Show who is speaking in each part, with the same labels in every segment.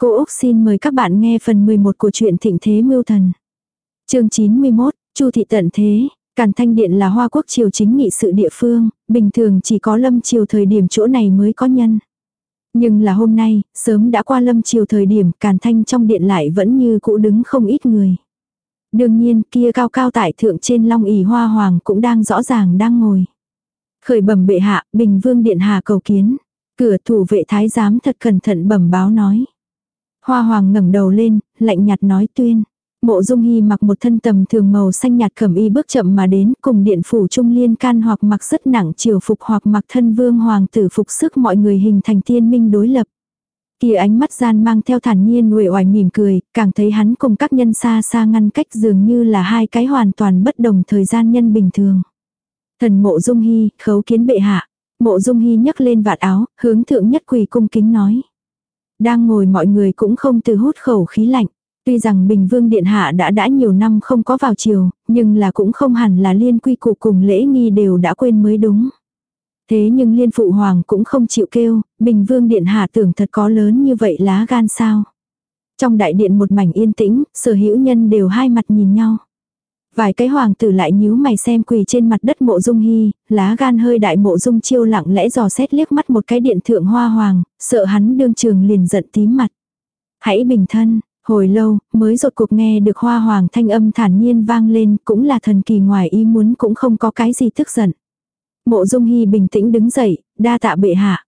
Speaker 1: Cô Úc xin mời các bạn nghe phần 11 của truyện Thịnh Thế Mưu Thần. chương 91, Chu Thị Tận Thế, Càn Thanh Điện là Hoa Quốc Triều chính nghị sự địa phương, bình thường chỉ có lâm triều thời điểm chỗ này mới có nhân. Nhưng là hôm nay, sớm đã qua lâm triều thời điểm Càn Thanh trong điện lại vẫn như cũ đứng không ít người. Đương nhiên kia cao cao tại thượng trên long ỷ hoa hoàng cũng đang rõ ràng đang ngồi. Khởi bẩm bệ hạ, bình vương điện hạ cầu kiến. Cửa thủ vệ thái giám thật cẩn thận bẩm báo nói. Hoa hoàng ngẩng đầu lên, lạnh nhạt nói tuyên. Mộ dung hy mặc một thân tầm thường màu xanh nhạt cẩm y bước chậm mà đến cùng điện phủ trung liên can hoặc mặc rất nặng triều phục hoặc mặc thân vương hoàng tử phục sức mọi người hình thành tiên minh đối lập. Kia ánh mắt gian mang theo thản nhiên uể oải mỉm cười, càng thấy hắn cùng các nhân xa xa ngăn cách dường như là hai cái hoàn toàn bất đồng thời gian nhân bình thường. Thần mộ dung hy, khấu kiến bệ hạ. Mộ dung hy nhấc lên vạt áo, hướng thượng nhất quỳ cung kính nói. Đang ngồi mọi người cũng không từ hút khẩu khí lạnh. Tuy rằng Bình Vương Điện Hạ đã đã nhiều năm không có vào chiều, nhưng là cũng không hẳn là liên quy củ cùng lễ nghi đều đã quên mới đúng. Thế nhưng liên phụ hoàng cũng không chịu kêu, Bình Vương Điện Hạ tưởng thật có lớn như vậy lá gan sao. Trong đại điện một mảnh yên tĩnh, sở hữu nhân đều hai mặt nhìn nhau. Vài cái hoàng tử lại nhíu mày xem quỳ trên mặt đất mộ dung hy, lá gan hơi đại mộ dung chiêu lặng lẽ dò xét liếc mắt một cái điện thượng hoa hoàng, sợ hắn đương trường liền giận tím mặt. Hãy bình thân, hồi lâu, mới rột cuộc nghe được hoa hoàng thanh âm thản nhiên vang lên, cũng là thần kỳ ngoài ý muốn cũng không có cái gì tức giận. Mộ dung hy bình tĩnh đứng dậy, đa tạ bệ hạ.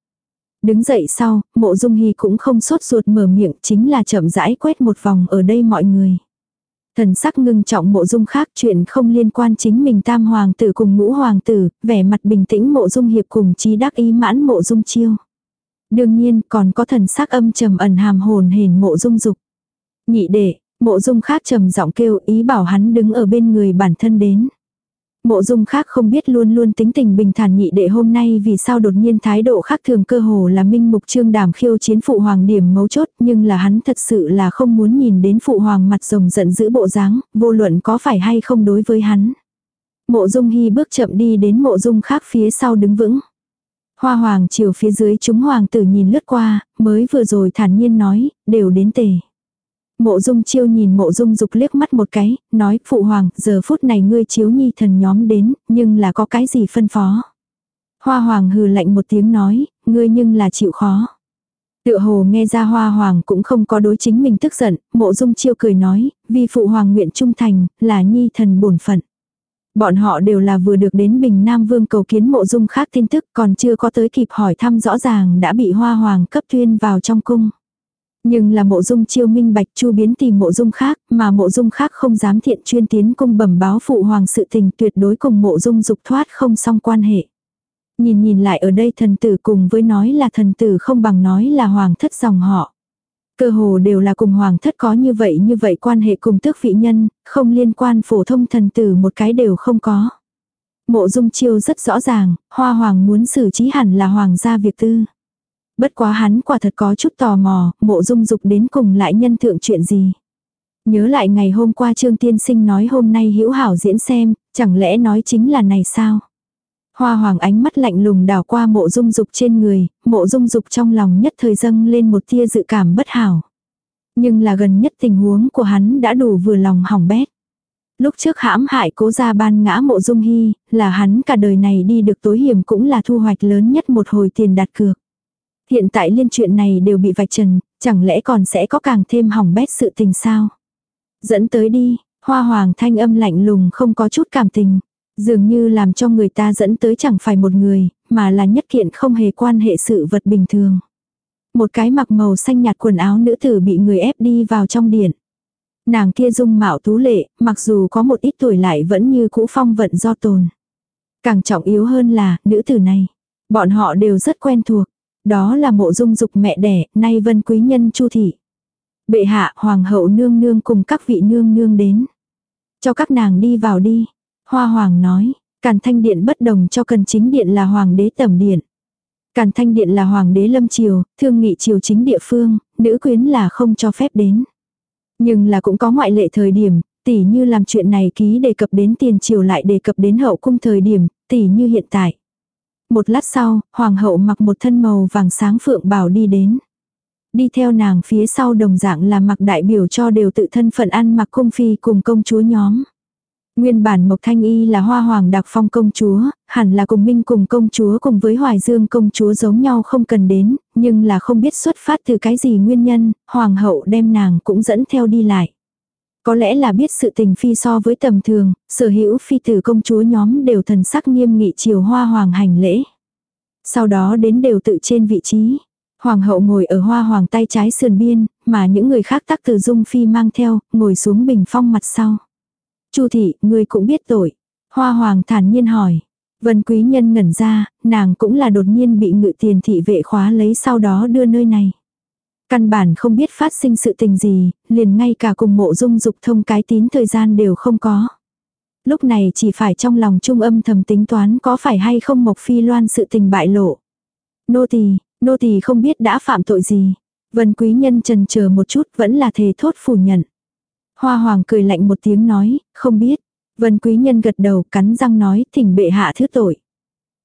Speaker 1: Đứng dậy sau, mộ dung hy cũng không sốt ruột mở miệng chính là chậm rãi quét một vòng ở đây mọi người. Thần sắc ngưng trọng mộ dung khác chuyện không liên quan chính mình tam hoàng tử cùng ngũ hoàng tử, vẻ mặt bình tĩnh mộ dung hiệp cùng trí đắc ý mãn mộ dung chiêu. Đương nhiên còn có thần sắc âm trầm ẩn hàm hồn hền mộ dung dục. Nhị đệ, mộ dung khác trầm giọng kêu ý bảo hắn đứng ở bên người bản thân đến. Mộ dung khác không biết luôn luôn tính tình bình thản nhị đệ hôm nay vì sao đột nhiên thái độ khác thường cơ hồ là minh mục trương đàm khiêu chiến phụ hoàng điểm mấu chốt nhưng là hắn thật sự là không muốn nhìn đến phụ hoàng mặt rồng giận giữ bộ dáng, vô luận có phải hay không đối với hắn. Mộ dung hy bước chậm đi đến mộ dung khác phía sau đứng vững. Hoa hoàng chiều phía dưới chúng hoàng tử nhìn lướt qua, mới vừa rồi thản nhiên nói, đều đến tề. Mộ dung chiêu nhìn mộ dung dục liếc mắt một cái, nói, phụ hoàng, giờ phút này ngươi chiếu nhi thần nhóm đến, nhưng là có cái gì phân phó. Hoa hoàng hừ lạnh một tiếng nói, ngươi nhưng là chịu khó. Tựa hồ nghe ra hoa hoàng cũng không có đối chính mình tức giận, mộ dung chiêu cười nói, vì phụ hoàng nguyện trung thành, là nhi thần bổn phận. Bọn họ đều là vừa được đến Bình Nam Vương cầu kiến mộ dung khác tin tức còn chưa có tới kịp hỏi thăm rõ ràng đã bị hoa hoàng cấp tuyên vào trong cung. Nhưng là mộ dung chiêu minh bạch chu biến tìm mộ dung khác, mà mộ dung khác không dám thiện chuyên tiến cung bẩm báo phụ hoàng sự tình tuyệt đối cùng mộ dung dục thoát không song quan hệ. Nhìn nhìn lại ở đây thần tử cùng với nói là thần tử không bằng nói là hoàng thất dòng họ. Cơ hồ đều là cùng hoàng thất có như vậy như vậy quan hệ cùng tước vị nhân, không liên quan phổ thông thần tử một cái đều không có. Mộ dung chiêu rất rõ ràng, hoa hoàng muốn xử trí hẳn là hoàng gia việc tư. Bất quá hắn quả thật có chút tò mò, mộ dung dục đến cùng lại nhân thượng chuyện gì. Nhớ lại ngày hôm qua Trương Tiên Sinh nói hôm nay hữu hảo diễn xem, chẳng lẽ nói chính là này sao? Hoa hoàng ánh mắt lạnh lùng đảo qua mộ dung dục trên người, mộ dung dục trong lòng nhất thời dâng lên một tia dự cảm bất hảo. Nhưng là gần nhất tình huống của hắn đã đủ vừa lòng hỏng bét. Lúc trước hãm hại cố gia ban ngã mộ dung hy, là hắn cả đời này đi được tối hiểm cũng là thu hoạch lớn nhất một hồi tiền đặt cược. Hiện tại liên chuyện này đều bị vạch trần, chẳng lẽ còn sẽ có càng thêm hỏng bét sự tình sao? Dẫn tới đi, hoa hoàng thanh âm lạnh lùng không có chút cảm tình. Dường như làm cho người ta dẫn tới chẳng phải một người, mà là nhất kiện không hề quan hệ sự vật bình thường. Một cái mặc màu xanh nhạt quần áo nữ tử bị người ép đi vào trong điện. Nàng kia dung mạo tú lệ, mặc dù có một ít tuổi lại vẫn như cũ phong vận do tồn. Càng trọng yếu hơn là, nữ tử này. Bọn họ đều rất quen thuộc. Đó là mộ dung dục mẹ đẻ, nay vân quý nhân chu thị. Bệ hạ, hoàng hậu nương nương cùng các vị nương nương đến. Cho các nàng đi vào đi. Hoa hoàng nói, càn thanh điện bất đồng cho cần chính điện là hoàng đế tẩm điện. Càn thanh điện là hoàng đế lâm triều, thương nghị triều chính địa phương, nữ quyến là không cho phép đến. Nhưng là cũng có ngoại lệ thời điểm, tỉ như làm chuyện này ký đề cập đến tiền triều lại đề cập đến hậu cung thời điểm, tỉ như hiện tại. Một lát sau, hoàng hậu mặc một thân màu vàng sáng phượng bảo đi đến. Đi theo nàng phía sau đồng dạng là mặc đại biểu cho đều tự thân phận ăn mặc cung phi cùng công chúa nhóm. Nguyên bản Mộc Thanh Y là hoa hoàng đặc phong công chúa, hẳn là cùng minh cùng công chúa cùng với hoài dương công chúa giống nhau không cần đến, nhưng là không biết xuất phát từ cái gì nguyên nhân, hoàng hậu đem nàng cũng dẫn theo đi lại. Có lẽ là biết sự tình phi so với tầm thường, sở hữu phi tử công chúa nhóm đều thần sắc nghiêm nghị chiều hoa hoàng hành lễ. Sau đó đến đều tự trên vị trí. Hoàng hậu ngồi ở hoa hoàng tay trái sườn biên, mà những người khác tắc từ dung phi mang theo, ngồi xuống bình phong mặt sau. Chu thị, ngươi cũng biết tội. Hoa hoàng thản nhiên hỏi. Vân quý nhân ngẩn ra, nàng cũng là đột nhiên bị ngự tiền thị vệ khóa lấy sau đó đưa nơi này. Căn bản không biết phát sinh sự tình gì, liền ngay cả cùng mộ dung dục thông cái tín thời gian đều không có. Lúc này chỉ phải trong lòng trung âm thầm tính toán có phải hay không Mộc Phi Loan sự tình bại lộ. Nô tỳ, nô tỳ không biết đã phạm tội gì. Vân quý nhân trần chờ một chút vẫn là thề thốt phủ nhận. Hoa hoàng cười lạnh một tiếng nói, không biết. Vân quý nhân gật đầu cắn răng nói thỉnh bệ hạ thứ tội.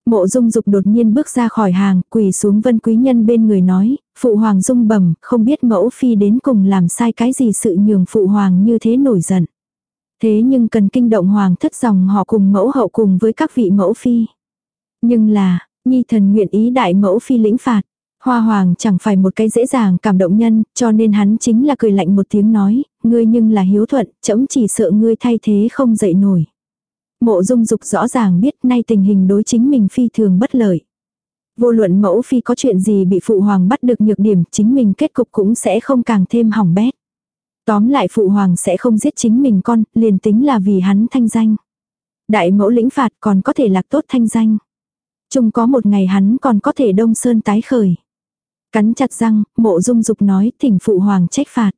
Speaker 1: Mộ dung dục đột nhiên bước ra khỏi hàng, quỳ xuống vân quý nhân bên người nói, phụ hoàng dung bẩm không biết mẫu phi đến cùng làm sai cái gì sự nhường phụ hoàng như thế nổi giận. Thế nhưng cần kinh động hoàng thất dòng họ cùng mẫu hậu cùng với các vị mẫu phi. Nhưng là, nhi thần nguyện ý đại mẫu phi lĩnh phạt. Hoa hoàng chẳng phải một cái dễ dàng cảm động nhân, cho nên hắn chính là cười lạnh một tiếng nói, ngươi nhưng là hiếu thuận, chấm chỉ sợ ngươi thay thế không dậy nổi. Mộ dung dục rõ ràng biết nay tình hình đối chính mình phi thường bất lợi. Vô luận mẫu phi có chuyện gì bị phụ hoàng bắt được nhược điểm chính mình kết cục cũng sẽ không càng thêm hỏng bét. Tóm lại phụ hoàng sẽ không giết chính mình con, liền tính là vì hắn thanh danh. Đại mẫu lĩnh phạt còn có thể lạc tốt thanh danh. Chung có một ngày hắn còn có thể đông sơn tái khởi. Cắn chặt răng, mộ dung dục nói thỉnh phụ hoàng trách phạt.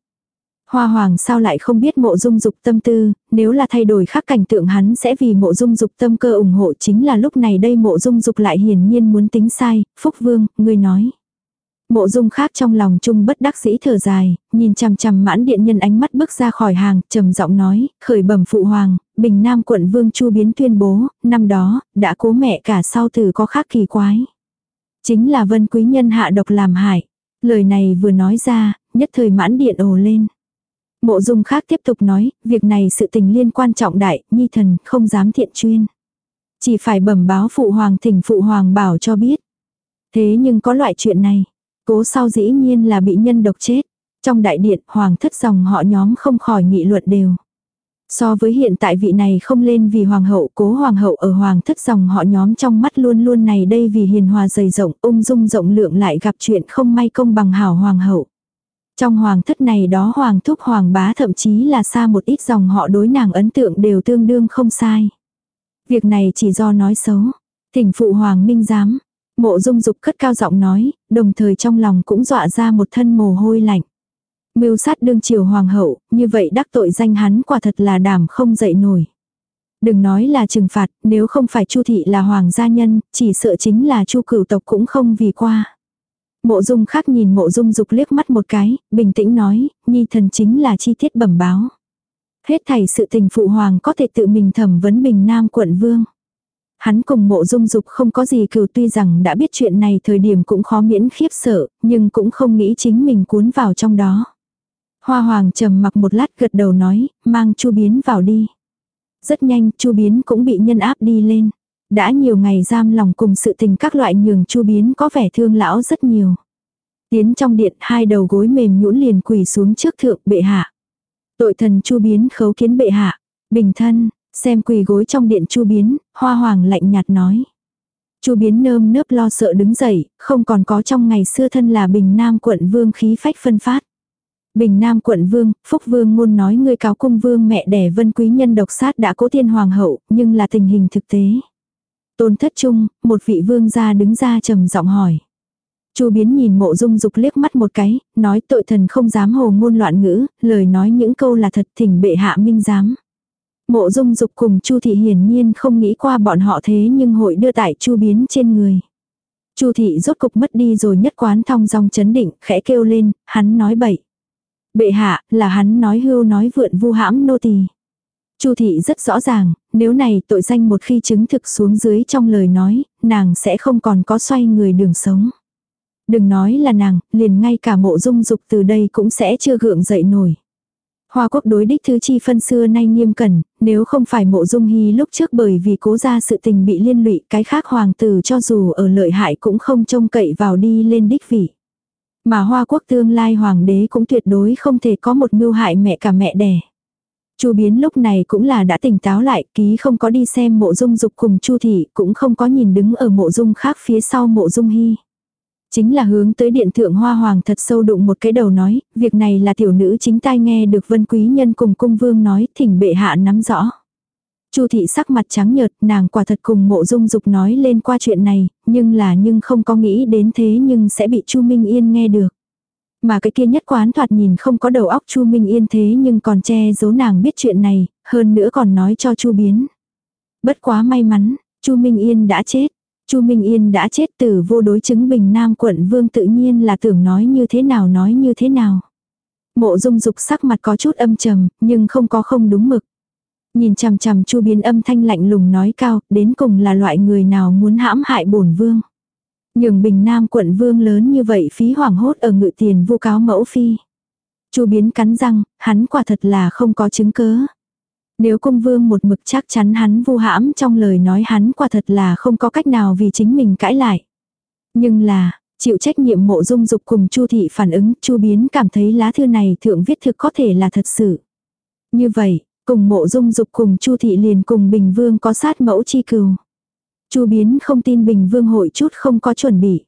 Speaker 1: Hoa hoàng sao lại không biết mộ dung dục tâm tư, nếu là thay đổi khác cảnh tượng hắn sẽ vì mộ dung dục tâm cơ ủng hộ chính là lúc này đây mộ dung dục lại hiển nhiên muốn tính sai, phúc vương, ngươi nói. Mộ dung khác trong lòng chung bất đắc dĩ thở dài, nhìn chằm chằm mãn điện nhân ánh mắt bước ra khỏi hàng, trầm giọng nói, khởi bẩm phụ hoàng, bình nam quận vương chu biến tuyên bố, năm đó, đã cố mẹ cả sau từ có khác kỳ quái. Chính là vân quý nhân hạ độc làm hại. Lời này vừa nói ra, nhất thời mãn điện ồ lên. Mộ dung khác tiếp tục nói, việc này sự tình liên quan trọng đại, nhi thần không dám thiện chuyên. Chỉ phải bẩm báo phụ hoàng thỉnh phụ hoàng bảo cho biết. Thế nhưng có loại chuyện này, cố sau dĩ nhiên là bị nhân độc chết. Trong đại điện, hoàng thất dòng họ nhóm không khỏi nghị luận đều. So với hiện tại vị này không lên vì hoàng hậu, cố hoàng hậu ở hoàng thất dòng họ nhóm trong mắt luôn luôn này đây vì hiền hòa dày rộng, ung dung rộng lượng lại gặp chuyện không may công bằng hảo hoàng hậu. Trong hoàng thất này đó hoàng thúc hoàng bá thậm chí là xa một ít dòng họ đối nàng ấn tượng đều tương đương không sai. Việc này chỉ do nói xấu. Thỉnh phụ hoàng minh giám. Mộ dung dục cất cao giọng nói, đồng thời trong lòng cũng dọa ra một thân mồ hôi lạnh. Mưu sát đương triều hoàng hậu, như vậy đắc tội danh hắn quả thật là đảm không dậy nổi. Đừng nói là trừng phạt, nếu không phải Chu thị là hoàng gia nhân, chỉ sợ chính là Chu cửu tộc cũng không vì qua. Mộ dung khác nhìn mộ dung dục liếc mắt một cái, bình tĩnh nói, nhi thần chính là chi tiết bẩm báo. Hết thảy sự tình phụ hoàng có thể tự mình thẩm vấn bình nam quận vương. Hắn cùng mộ dung dục không có gì cừu tuy rằng đã biết chuyện này thời điểm cũng khó miễn khiếp sợ, nhưng cũng không nghĩ chính mình cuốn vào trong đó. Hoa hoàng trầm mặc một lát gật đầu nói, mang chu biến vào đi. Rất nhanh, chu biến cũng bị nhân áp đi lên. Đã nhiều ngày giam lòng cùng sự tình các loại nhường chu biến có vẻ thương lão rất nhiều. Tiến trong điện hai đầu gối mềm nhũn liền quỳ xuống trước thượng bệ hạ. Tội thần chu biến khấu kiến bệ hạ. Bình thân, xem quỳ gối trong điện chu biến, hoa hoàng lạnh nhạt nói. Chu biến nơm nớp lo sợ đứng dậy, không còn có trong ngày xưa thân là bình nam quận vương khí phách phân phát. Bình Nam quận vương, Phúc vương ngôn nói ngươi cáo cung vương mẹ đẻ vân quý nhân độc sát đã cố tiên hoàng hậu, nhưng là tình hình thực tế. Tôn thất trung, một vị vương gia đứng ra trầm giọng hỏi. Chu biến nhìn mộ dung dục liếc mắt một cái, nói tội thần không dám hồ ngôn loạn ngữ, lời nói những câu là thật thỉnh bệ hạ minh dám. Mộ dung dục cùng chu thị hiển nhiên không nghĩ qua bọn họ thế nhưng hội đưa tại chu biến trên người. chu thị rốt cục mất đi rồi nhất quán thong dong chấn định, khẽ kêu lên, hắn nói bậy. Bệ hạ, là hắn nói hưu nói vượn vu hãm nô tỳ. Chu thị rất rõ ràng, nếu này tội danh một khi chứng thực xuống dưới trong lời nói, nàng sẽ không còn có xoay người đường sống. Đừng nói là nàng, liền ngay cả mộ dung dục từ đây cũng sẽ chưa gượng dậy nổi. Hoa quốc đối đích thứ chi phân xưa nay nghiêm cẩn, nếu không phải mộ dung hy lúc trước bởi vì cố ra sự tình bị liên lụy cái khác hoàng tử cho dù ở lợi hại cũng không trông cậy vào đi lên đích vị. Mà hoa quốc tương lai hoàng đế cũng tuyệt đối không thể có một mưu hại mẹ cả mẹ đẻ. Chu Biến lúc này cũng là đã tỉnh táo lại, ký không có đi xem mộ dung dục cùng Chu thị, cũng không có nhìn đứng ở mộ dung khác phía sau mộ dung hy. Chính là hướng tới điện thượng hoa hoàng thật sâu đụng một cái đầu nói, việc này là tiểu nữ chính tai nghe được vân quý nhân cùng cung vương nói, thỉnh bệ hạ nắm rõ. Chu thị sắc mặt trắng nhợt, nàng quả thật cùng mộ dung dục nói lên qua chuyện này, nhưng là nhưng không có nghĩ đến thế nhưng sẽ bị Chu Minh Yên nghe được. Mà cái kia nhất quán thoạt nhìn không có đầu óc Chu Minh Yên thế nhưng còn che giấu nàng biết chuyện này, hơn nữa còn nói cho Chu Biến. Bất quá may mắn, Chu Minh Yên đã chết. Chu Minh Yên đã chết từ vô đối chứng Bình Nam quận Vương tự nhiên là tưởng nói như thế nào nói như thế nào. Mộ Dung Dục sắc mặt có chút âm trầm, nhưng không có không đúng mực. Nhìn chằm chằm Chu Biến âm thanh lạnh lùng nói cao, đến cùng là loại người nào muốn hãm hại bổn vương. Nhường Bình Nam quận vương lớn như vậy phí hoảng hốt ở ngự tiền vu cáo mẫu phi. Chu Biến cắn răng, hắn quả thật là không có chứng cớ. Nếu công vương một mực chắc chắn hắn vu hãm trong lời nói hắn quả thật là không có cách nào vì chính mình cãi lại. Nhưng là, chịu trách nhiệm mộ dung dục cùng chu thị phản ứng, chu biến cảm thấy lá thư này thượng viết thực có thể là thật sự. Như vậy, cùng mộ dung dục cùng chu thị liền cùng bình vương có sát mẫu chi cừu chu biến không tin bình vương hội chút không có chuẩn bị.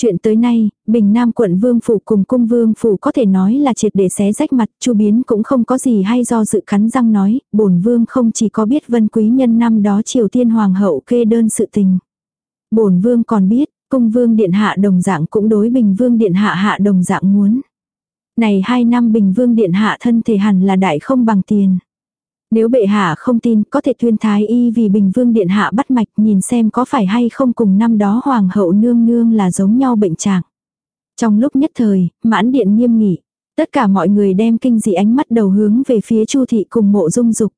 Speaker 1: Chuyện tới nay, Bình Nam quận Vương Phủ cùng cung Vương Phủ có thể nói là triệt để xé rách mặt, chu biến cũng không có gì hay do dự cắn răng nói, bổn Vương không chỉ có biết vân quý nhân năm đó Triều Tiên Hoàng hậu kê đơn sự tình. bổn Vương còn biết, cung Vương Điện Hạ đồng dạng cũng đối Bình Vương Điện Hạ hạ đồng dạng muốn. Này hai năm Bình Vương Điện Hạ thân thể hẳn là đại không bằng tiền. Nếu bệ hạ không tin, có thể tuyên thái y vì Bình Vương Điện Hạ bắt mạch nhìn xem có phải hay không cùng năm đó Hoàng hậu nương nương là giống nhau bệnh trạng. Trong lúc nhất thời, mãn điện nghiêm nghị. Tất cả mọi người đem kinh dị ánh mắt đầu hướng về phía Chu thị cùng mộ dung dục.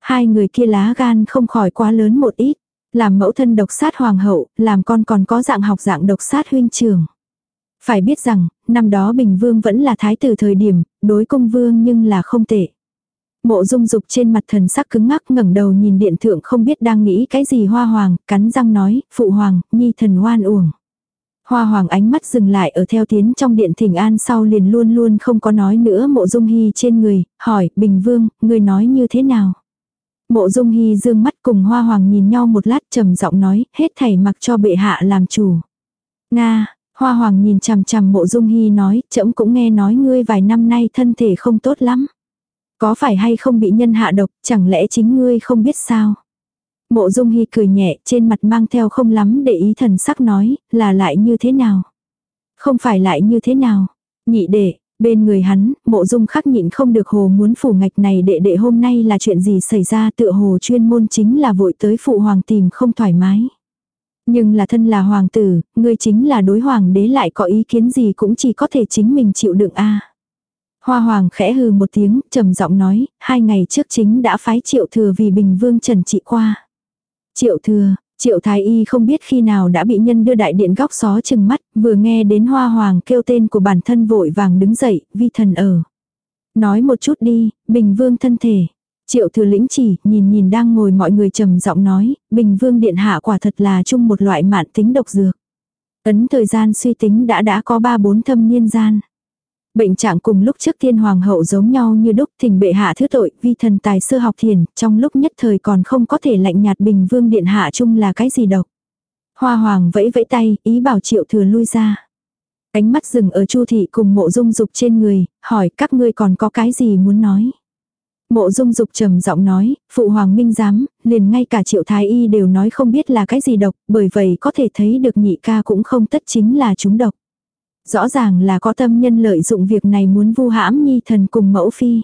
Speaker 1: Hai người kia lá gan không khỏi quá lớn một ít. Làm mẫu thân độc sát hoàng hậu, làm con còn có dạng học dạng độc sát huynh trường. Phải biết rằng, năm đó Bình Vương vẫn là thái tử thời điểm, đối công vương nhưng là không tệ. Mộ dung dục trên mặt thần sắc cứng ngắc ngẩng đầu nhìn điện thượng không biết đang nghĩ cái gì hoa hoàng, cắn răng nói, phụ hoàng, nhi thần oan uổng. Hoa hoàng ánh mắt dừng lại ở theo tiến trong điện thỉnh an sau liền luôn luôn không có nói nữa mộ dung hy trên người, hỏi, bình vương, người nói như thế nào? Mộ dung hy dương mắt cùng hoa hoàng nhìn nhau một lát trầm giọng nói, hết thảy mặc cho bệ hạ làm chủ. Nga, hoa hoàng nhìn chằm chằm mộ dung hy nói, trẫm cũng nghe nói ngươi vài năm nay thân thể không tốt lắm. Có phải hay không bị nhân hạ độc, chẳng lẽ chính ngươi không biết sao? Mộ dung hy cười nhẹ, trên mặt mang theo không lắm để ý thần sắc nói, là lại như thế nào? Không phải lại như thế nào? Nhị đệ, bên người hắn, mộ dung khắc nhịn không được hồ muốn phủ ngạch này đệ đệ hôm nay là chuyện gì xảy ra tựa hồ chuyên môn chính là vội tới phụ hoàng tìm không thoải mái. Nhưng là thân là hoàng tử, ngươi chính là đối hoàng đế lại có ý kiến gì cũng chỉ có thể chính mình chịu đựng a Hoa hoàng khẽ hừ một tiếng, trầm giọng nói, hai ngày trước chính đã phái triệu thừa vì bình vương trần trị qua. Triệu thừa, triệu thái y không biết khi nào đã bị nhân đưa đại điện góc xó chừng mắt, vừa nghe đến hoa hoàng kêu tên của bản thân vội vàng đứng dậy, vi thần ở. Nói một chút đi, bình vương thân thể. Triệu thừa lĩnh chỉ, nhìn nhìn đang ngồi mọi người trầm giọng nói, bình vương điện hạ quả thật là chung một loại mạn tính độc dược. Ấn thời gian suy tính đã đã có ba bốn thâm niên gian. Bệnh trạng cùng lúc trước thiên hoàng hậu giống nhau như đúc thỉnh bệ hạ thứ tội vi thần tài sơ học thiền, trong lúc nhất thời còn không có thể lạnh nhạt bình vương điện hạ chung là cái gì độc. Hoa hoàng vẫy vẫy tay, ý bảo triệu thừa lui ra. Ánh mắt dừng ở chu thị cùng mộ dung dục trên người, hỏi các ngươi còn có cái gì muốn nói. Mộ dung dục trầm giọng nói, phụ hoàng minh giám, liền ngay cả triệu thái y đều nói không biết là cái gì độc, bởi vậy có thể thấy được nhị ca cũng không tất chính là chúng độc rõ ràng là có tâm nhân lợi dụng việc này muốn vu hãm nhi thần cùng mẫu phi.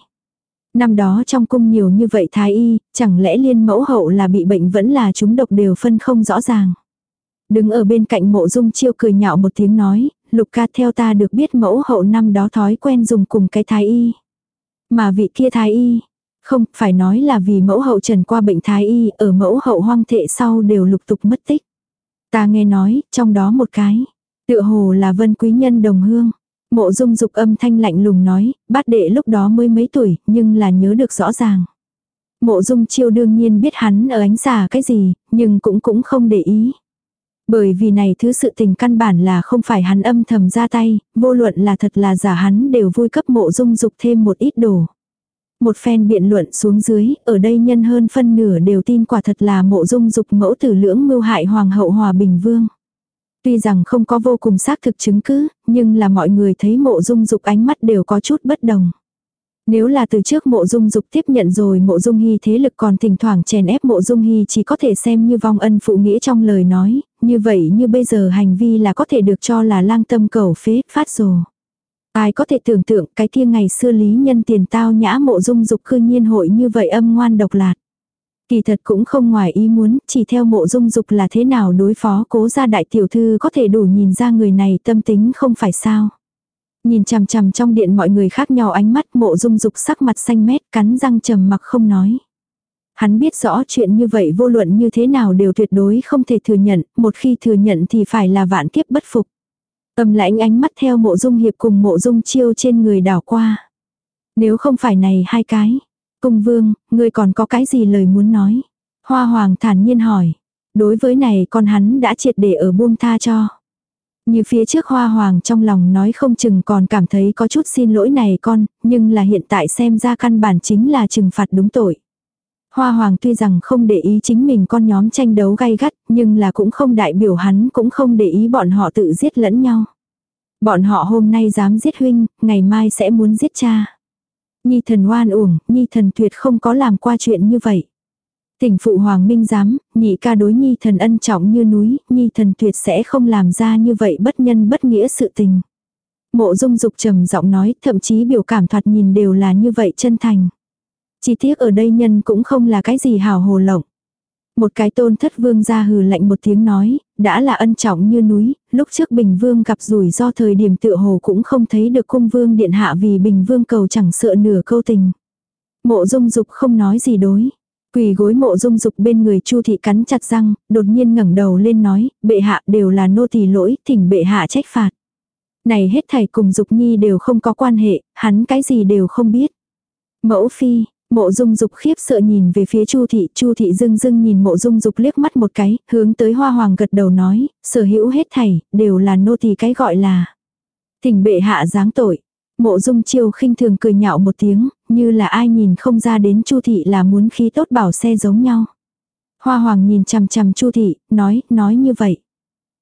Speaker 1: Năm đó trong cung nhiều như vậy thái y, chẳng lẽ liên mẫu hậu là bị bệnh vẫn là chúng độc đều phân không rõ ràng. Đứng ở bên cạnh mộ dung chiêu cười nhạo một tiếng nói, lục ca theo ta được biết mẫu hậu năm đó thói quen dùng cùng cái thái y. Mà vị kia thái y, không phải nói là vì mẫu hậu trần qua bệnh thái y ở mẫu hậu hoang thệ sau đều lục tục mất tích. Ta nghe nói, trong đó một cái, Tựa hồ là vân quý nhân đồng hương. Mộ dung dục âm thanh lạnh lùng nói, bát đệ lúc đó mới mấy tuổi, nhưng là nhớ được rõ ràng. Mộ dung chiêu đương nhiên biết hắn ở ánh giả cái gì, nhưng cũng cũng không để ý. Bởi vì này thứ sự tình căn bản là không phải hắn âm thầm ra tay, vô luận là thật là giả hắn đều vui cấp mộ dung dục thêm một ít đồ. Một phen biện luận xuống dưới, ở đây nhân hơn phân nửa đều tin quả thật là mộ dung dục mẫu tử lưỡng mưu hại hoàng hậu hòa bình vương. Tuy rằng không có vô cùng xác thực chứng cứ, nhưng là mọi người thấy mộ dung dục ánh mắt đều có chút bất đồng. Nếu là từ trước mộ dung dục tiếp nhận rồi mộ dung hy thế lực còn thỉnh thoảng chèn ép mộ dung hy chỉ có thể xem như vong ân phụ nghĩa trong lời nói, như vậy như bây giờ hành vi là có thể được cho là lang tâm cầu phế, phát rồ. Ai có thể tưởng tượng cái kia ngày xưa lý nhân tiền tao nhã mộ dung dục cư nhiên hội như vậy âm ngoan độc lạc. Kỳ thật cũng không ngoài ý muốn, chỉ theo mộ dung dục là thế nào đối phó cố gia đại tiểu thư có thể đủ nhìn ra người này tâm tính không phải sao. Nhìn chằm chằm trong điện mọi người khác nhau ánh mắt mộ dung dục sắc mặt xanh mét cắn răng trầm mặc không nói. Hắn biết rõ chuyện như vậy vô luận như thế nào đều tuyệt đối không thể thừa nhận, một khi thừa nhận thì phải là vạn kiếp bất phục. Âm lãnh ánh mắt theo mộ dung hiệp cùng mộ dung chiêu trên người đảo qua. Nếu không phải này hai cái. Cung vương, ngươi còn có cái gì lời muốn nói? Hoa hoàng thản nhiên hỏi. Đối với này con hắn đã triệt để ở buông tha cho. Như phía trước hoa hoàng trong lòng nói không chừng còn cảm thấy có chút xin lỗi này con, nhưng là hiện tại xem ra căn bản chính là trừng phạt đúng tội. Hoa hoàng tuy rằng không để ý chính mình con nhóm tranh đấu gay gắt, nhưng là cũng không đại biểu hắn cũng không để ý bọn họ tự giết lẫn nhau. Bọn họ hôm nay dám giết huynh, ngày mai sẽ muốn giết cha. Nhi thần oan uổng, nhi thần tuyệt không có làm qua chuyện như vậy. Tỉnh phụ hoàng minh giám nhị ca đối nhi thần ân trọng như núi, nhi thần tuyệt sẽ không làm ra như vậy bất nhân bất nghĩa sự tình. Mộ dung dục trầm giọng nói, thậm chí biểu cảm thoạt nhìn đều là như vậy chân thành. Chi tiết ở đây nhân cũng không là cái gì hào hồ lộng. Một cái tôn thất vương ra hừ lạnh một tiếng nói, đã là ân trọng như núi, lúc trước Bình Vương gặp rủi do thời điểm tựa hồ cũng không thấy được cung vương điện hạ vì Bình Vương cầu chẳng sợ nửa câu tình. Mộ dung dục không nói gì đối. Quỳ gối mộ dung dục bên người chu thị cắn chặt răng, đột nhiên ngẩng đầu lên nói, bệ hạ đều là nô tỳ lỗi, thỉnh bệ hạ trách phạt. Này hết thảy cùng dục nhi đều không có quan hệ, hắn cái gì đều không biết. Mẫu phi, Mộ Dung Dục khiếp sợ nhìn về phía Chu thị, Chu thị dưng dưng nhìn Mộ Dung Dục liếc mắt một cái, hướng tới Hoa Hoàng gật đầu nói, sở hữu hết thảy đều là nô tỳ cái gọi là. Thỉnh bệ hạ giáng tội. Mộ Dung Chiêu khinh thường cười nhạo một tiếng, như là ai nhìn không ra đến Chu thị là muốn khí tốt bảo xe giống nhau. Hoa Hoàng nhìn chằm chằm Chu thị, nói, nói như vậy.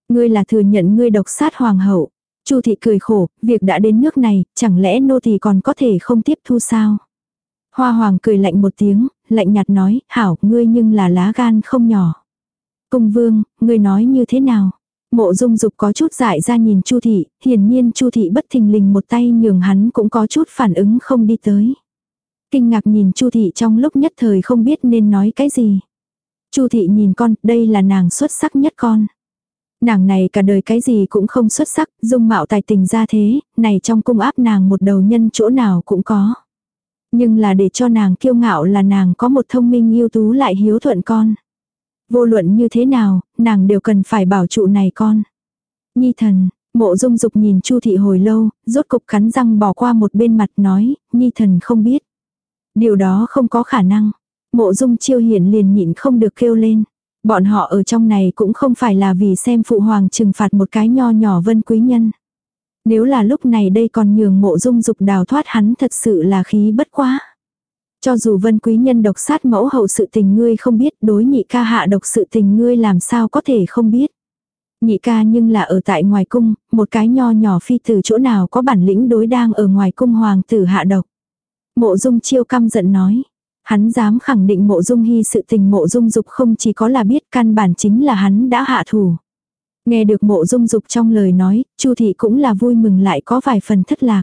Speaker 1: Ngươi là thừa nhận ngươi độc sát hoàng hậu. Chu thị cười khổ, việc đã đến nước này, chẳng lẽ nô tỳ còn có thể không tiếp thu sao? Hoa hoàng cười lạnh một tiếng, lạnh nhạt nói, hảo, ngươi nhưng là lá gan không nhỏ. Cung vương, ngươi nói như thế nào? Mộ dung dục có chút dại ra nhìn Chu thị, hiển nhiên Chu thị bất thình lình một tay nhường hắn cũng có chút phản ứng không đi tới. Kinh ngạc nhìn Chu thị trong lúc nhất thời không biết nên nói cái gì. Chu thị nhìn con, đây là nàng xuất sắc nhất con. Nàng này cả đời cái gì cũng không xuất sắc, dung mạo tài tình ra thế, này trong cung áp nàng một đầu nhân chỗ nào cũng có. Nhưng là để cho nàng kiêu ngạo là nàng có một thông minh ưu tú lại hiếu thuận con. Vô luận như thế nào, nàng đều cần phải bảo trụ này con. Nhi thần, mộ dung dục nhìn chu thị hồi lâu, rốt cục cắn răng bỏ qua một bên mặt nói, nhi thần không biết. Điều đó không có khả năng. Mộ dung chiêu hiển liền nhịn không được kêu lên. Bọn họ ở trong này cũng không phải là vì xem phụ hoàng trừng phạt một cái nho nhỏ vân quý nhân. Nếu là lúc này đây còn nhường mộ dung dục đào thoát hắn thật sự là khí bất quá. Cho dù vân quý nhân độc sát mẫu hậu sự tình ngươi không biết đối nhị ca hạ độc sự tình ngươi làm sao có thể không biết. Nhị ca nhưng là ở tại ngoài cung, một cái nho nhỏ phi từ chỗ nào có bản lĩnh đối đang ở ngoài cung hoàng tử hạ độc. Mộ dung chiêu căm giận nói. Hắn dám khẳng định mộ dung hy sự tình mộ dung dục không chỉ có là biết căn bản chính là hắn đã hạ thủ. Nghe được mộ dung dục trong lời nói, Chu thị cũng là vui mừng lại có vài phần thất lạc.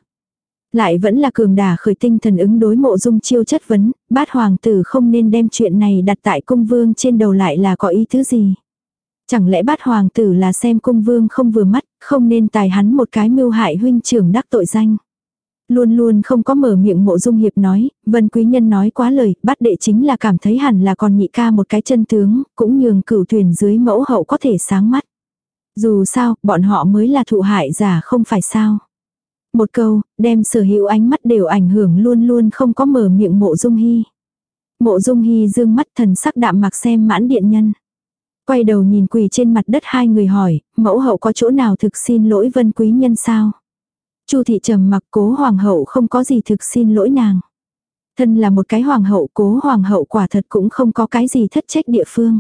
Speaker 1: Lại vẫn là cường đả khởi tinh thần ứng đối mộ dung chiêu chất vấn, bát hoàng tử không nên đem chuyện này đặt tại cung vương trên đầu lại là có ý thứ gì. Chẳng lẽ bát hoàng tử là xem cung vương không vừa mắt, không nên tài hắn một cái mưu hại huynh trưởng đắc tội danh. Luôn luôn không có mở miệng mộ dung hiệp nói, vân quý nhân nói quá lời, bát đệ chính là cảm thấy hẳn là còn nhị ca một cái chân tướng, cũng nhường cửu thuyền dưới mẫu hậu có thể sáng mắt. Dù sao, bọn họ mới là thụ hại giả không phải sao. Một câu, đem sở hữu ánh mắt đều ảnh hưởng luôn luôn không có mở miệng mộ dung hy. Mộ dung hy dương mắt thần sắc đạm mặc xem mãn điện nhân. Quay đầu nhìn quỳ trên mặt đất hai người hỏi, mẫu hậu có chỗ nào thực xin lỗi vân quý nhân sao? Chu thị trầm mặc cố hoàng hậu không có gì thực xin lỗi nàng. Thân là một cái hoàng hậu cố hoàng hậu quả thật cũng không có cái gì thất trách địa phương.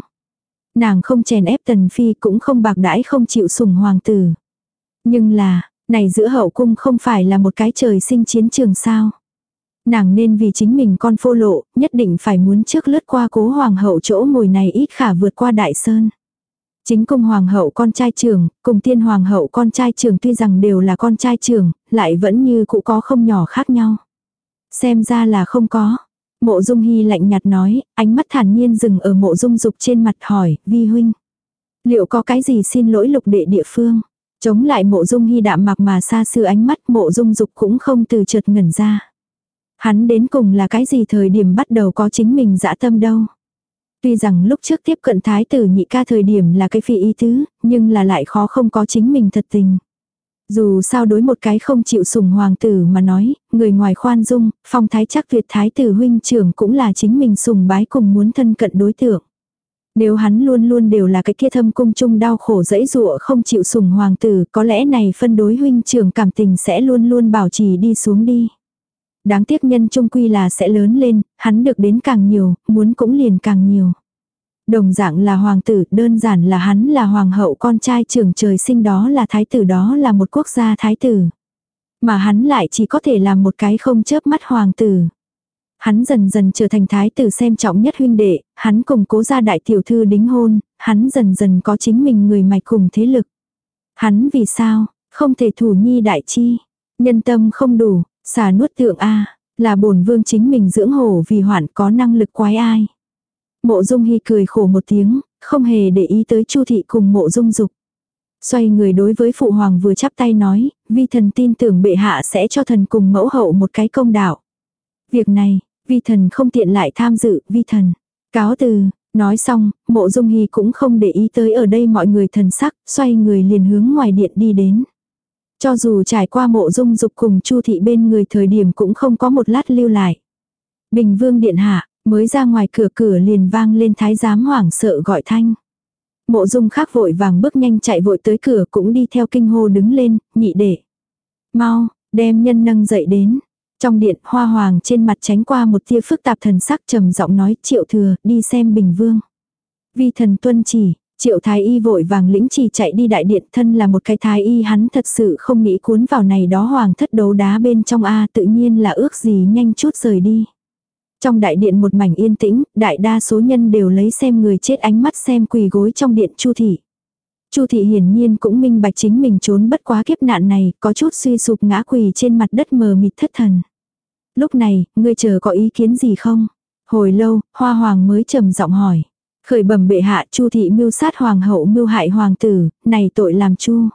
Speaker 1: Nàng không chèn ép tần phi cũng không bạc đãi không chịu sủng hoàng tử. Nhưng là, này giữa hậu cung không phải là một cái trời sinh chiến trường sao. Nàng nên vì chính mình con phô lộ, nhất định phải muốn trước lướt qua cố hoàng hậu chỗ ngồi này ít khả vượt qua đại sơn. Chính cung hoàng hậu con trai trưởng, cùng tiên hoàng hậu con trai trưởng tuy rằng đều là con trai trưởng, lại vẫn như cũ có không nhỏ khác nhau. Xem ra là không có. Mộ dung hy lạnh nhạt nói, ánh mắt thản nhiên dừng ở mộ dung dục trên mặt hỏi, vi huynh. Liệu có cái gì xin lỗi lục đệ địa phương? Chống lại mộ dung hy đạm mạc mà xa xưa ánh mắt mộ dung dục cũng không từ chợt ngẩn ra. Hắn đến cùng là cái gì thời điểm bắt đầu có chính mình dã tâm đâu. Tuy rằng lúc trước tiếp cận thái tử nhị ca thời điểm là cái phi ý tứ, nhưng là lại khó không có chính mình thật tình. Dù sao đối một cái không chịu sủng hoàng tử mà nói, người ngoài khoan dung, phong thái chắc Việt thái tử huynh trưởng cũng là chính mình sùng bái cùng muốn thân cận đối tượng. Nếu hắn luôn luôn đều là cái kia thâm cung chung đau khổ dẫy dụa không chịu sủng hoàng tử, có lẽ này phân đối huynh trưởng cảm tình sẽ luôn luôn bảo trì đi xuống đi. Đáng tiếc nhân trung quy là sẽ lớn lên, hắn được đến càng nhiều, muốn cũng liền càng nhiều. Đồng dạng là hoàng tử, đơn giản là hắn là hoàng hậu con trai trưởng trời sinh đó là thái tử đó là một quốc gia thái tử. Mà hắn lại chỉ có thể làm một cái không chớp mắt hoàng tử. Hắn dần dần trở thành thái tử xem trọng nhất huynh đệ, hắn cùng cố gia đại tiểu thư đính hôn, hắn dần dần có chính mình người mạch cùng thế lực. Hắn vì sao, không thể thủ nhi đại chi, nhân tâm không đủ, xà nuốt tượng A, là bổn vương chính mình dưỡng hổ vì hoạn có năng lực quái ai. Mộ dung hy cười khổ một tiếng, không hề để ý tới chu thị cùng mộ dung dục. Xoay người đối với phụ hoàng vừa chắp tay nói, vi thần tin tưởng bệ hạ sẽ cho thần cùng mẫu hậu một cái công đạo. Việc này, vi thần không tiện lại tham dự, vi thần. Cáo từ, nói xong, mộ dung hy cũng không để ý tới ở đây mọi người thần sắc, xoay người liền hướng ngoài điện đi đến. Cho dù trải qua mộ dung dục cùng chu thị bên người thời điểm cũng không có một lát lưu lại. Bình vương điện hạ, mới ra ngoài cửa cửa liền vang lên thái giám hoảng sợ gọi thanh. Mộ dung khác vội vàng bước nhanh chạy vội tới cửa cũng đi theo kinh hô đứng lên, nhị đệ. Mau, đem nhân nâng dậy đến. Trong điện hoa hoàng trên mặt tránh qua một tia phức tạp thần sắc trầm giọng nói triệu thừa đi xem bình vương. Vi thần tuân chỉ, Triệu thái y vội vàng lĩnh chỉ chạy đi đại điện thân là một cái thái y hắn thật sự không nghĩ cuốn vào này đó hoàng thất đấu đá bên trong A tự nhiên là ước gì nhanh chút rời đi. Trong đại điện một mảnh yên tĩnh, đại đa số nhân đều lấy xem người chết ánh mắt xem quỳ gối trong điện Chu thị. Chu thị hiển nhiên cũng minh bạch chính mình trốn bất quá kiếp nạn này, có chút suy sụp ngã quỳ trên mặt đất mờ mịt thất thần. Lúc này, ngươi chờ có ý kiến gì không? Hồi lâu, hoa hoàng mới trầm giọng hỏi. Khởi bẩm bệ hạ chu thị mưu sát hoàng hậu mưu hại hoàng tử, này tội làm chu.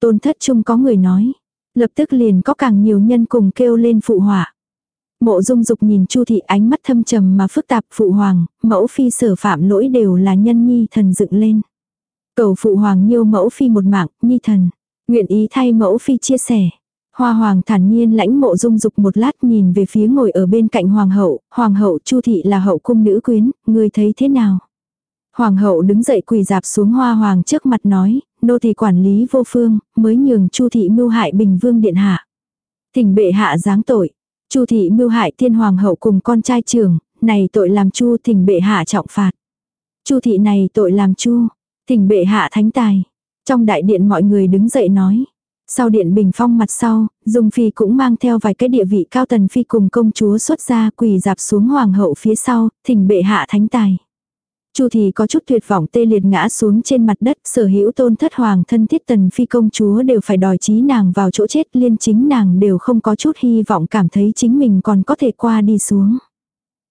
Speaker 1: Tôn thất trung có người nói. Lập tức liền có càng nhiều nhân cùng kêu lên phụ họa. Mộ dung dục nhìn chu thị ánh mắt thâm trầm mà phức tạp phụ hoàng, mẫu phi sở phạm lỗi đều là nhân nhi thần dựng lên. Cầu phụ hoàng nhiêu mẫu phi một mạng, nhi thần. Nguyện ý thay mẫu phi chia sẻ. Hoa hoàng thản nhiên lãnh mộ dung dục một lát nhìn về phía ngồi ở bên cạnh hoàng hậu, hoàng hậu chu thị là hậu cung nữ quyến, người thấy thế nào? Hoàng hậu đứng dậy quỳ dạp xuống hoa hoàng trước mặt nói, nô thị quản lý vô phương, mới nhường chu thị mưu hại bình vương điện hạ. Thỉnh bệ hạ giáng tội chu thị mưu hại Thiên hoàng hậu cùng con trai trưởng, này tội làm chu thỉnh bệ hạ trọng phạt. chu thị này tội làm chu, thỉnh bệ hạ thánh tài. Trong đại điện mọi người đứng dậy nói. Sau điện bình phong mặt sau, Dung Phi cũng mang theo vài cái địa vị cao tần phi cùng công chúa xuất ra quỳ dạp xuống hoàng hậu phía sau, thỉnh bệ hạ thánh tài. Chu thì có chút tuyệt vọng tê liệt ngã xuống trên mặt đất, sở hữu tôn thất hoàng thân thiết tần phi công chúa đều phải đòi trí nàng vào chỗ chết, liên chính nàng đều không có chút hy vọng cảm thấy chính mình còn có thể qua đi xuống.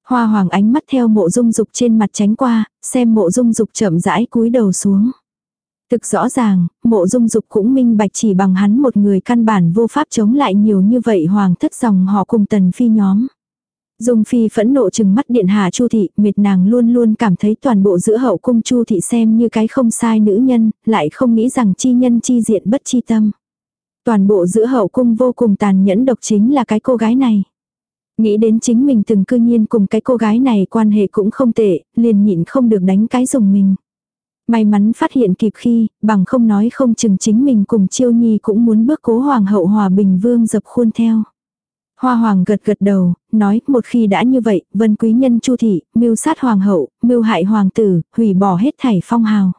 Speaker 1: Hoa hoàng ánh mắt theo mộ dung dục trên mặt tránh qua, xem mộ dung dục chậm rãi cúi đầu xuống. Thực rõ ràng, mộ dung dục cũng minh bạch chỉ bằng hắn một người căn bản vô pháp chống lại nhiều như vậy hoàng thất dòng họ cùng tần phi nhóm. Dung Phi phẫn nộ chừng mắt điện hạ Chu thị, mệt nàng luôn luôn cảm thấy toàn bộ giữa hậu cung Chu thị xem như cái không sai nữ nhân, lại không nghĩ rằng chi nhân chi diện bất chi tâm. Toàn bộ giữa hậu cung vô cùng tàn nhẫn độc chính là cái cô gái này. Nghĩ đến chính mình từng cư nhiên cùng cái cô gái này quan hệ cũng không tệ, liền nhịn không được đánh cái dùng mình. May mắn phát hiện kịp khi, bằng không nói không chừng chính mình cùng chiêu nhi cũng muốn bước cố hoàng hậu hòa bình vương dập khuôn theo. Hoa hoàng gật gật đầu, nói một khi đã như vậy, vân quý nhân chu thị, mưu sát hoàng hậu, mưu hại hoàng tử, hủy bỏ hết thảy phong hào.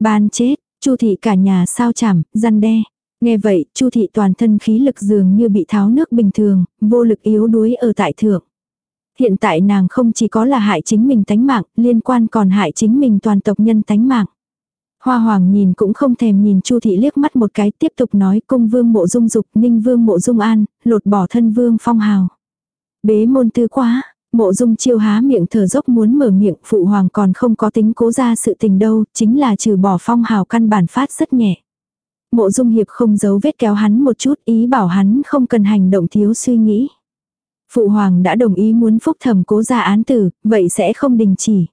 Speaker 1: Ban chết, chu thị cả nhà sao chảm, răn đe. Nghe vậy, chu thị toàn thân khí lực dường như bị tháo nước bình thường, vô lực yếu đuối ở tại thượng. Hiện tại nàng không chỉ có là hại chính mình tánh mạng, liên quan còn hại chính mình toàn tộc nhân tánh mạng. Hoa hoàng nhìn cũng không thèm nhìn Chu thị liếc mắt một cái tiếp tục nói cung vương mộ dung dục ninh vương mộ dung an, lột bỏ thân vương phong hào. Bế môn tư quá, mộ dung chiêu há miệng thở dốc muốn mở miệng phụ hoàng còn không có tính cố ra sự tình đâu, chính là trừ bỏ phong hào căn bản phát rất nhẹ. Mộ dung hiệp không giấu vết kéo hắn một chút ý bảo hắn không cần hành động thiếu suy nghĩ. Phụ hoàng đã đồng ý muốn phúc thẩm cố ra án tử, vậy sẽ không đình chỉ.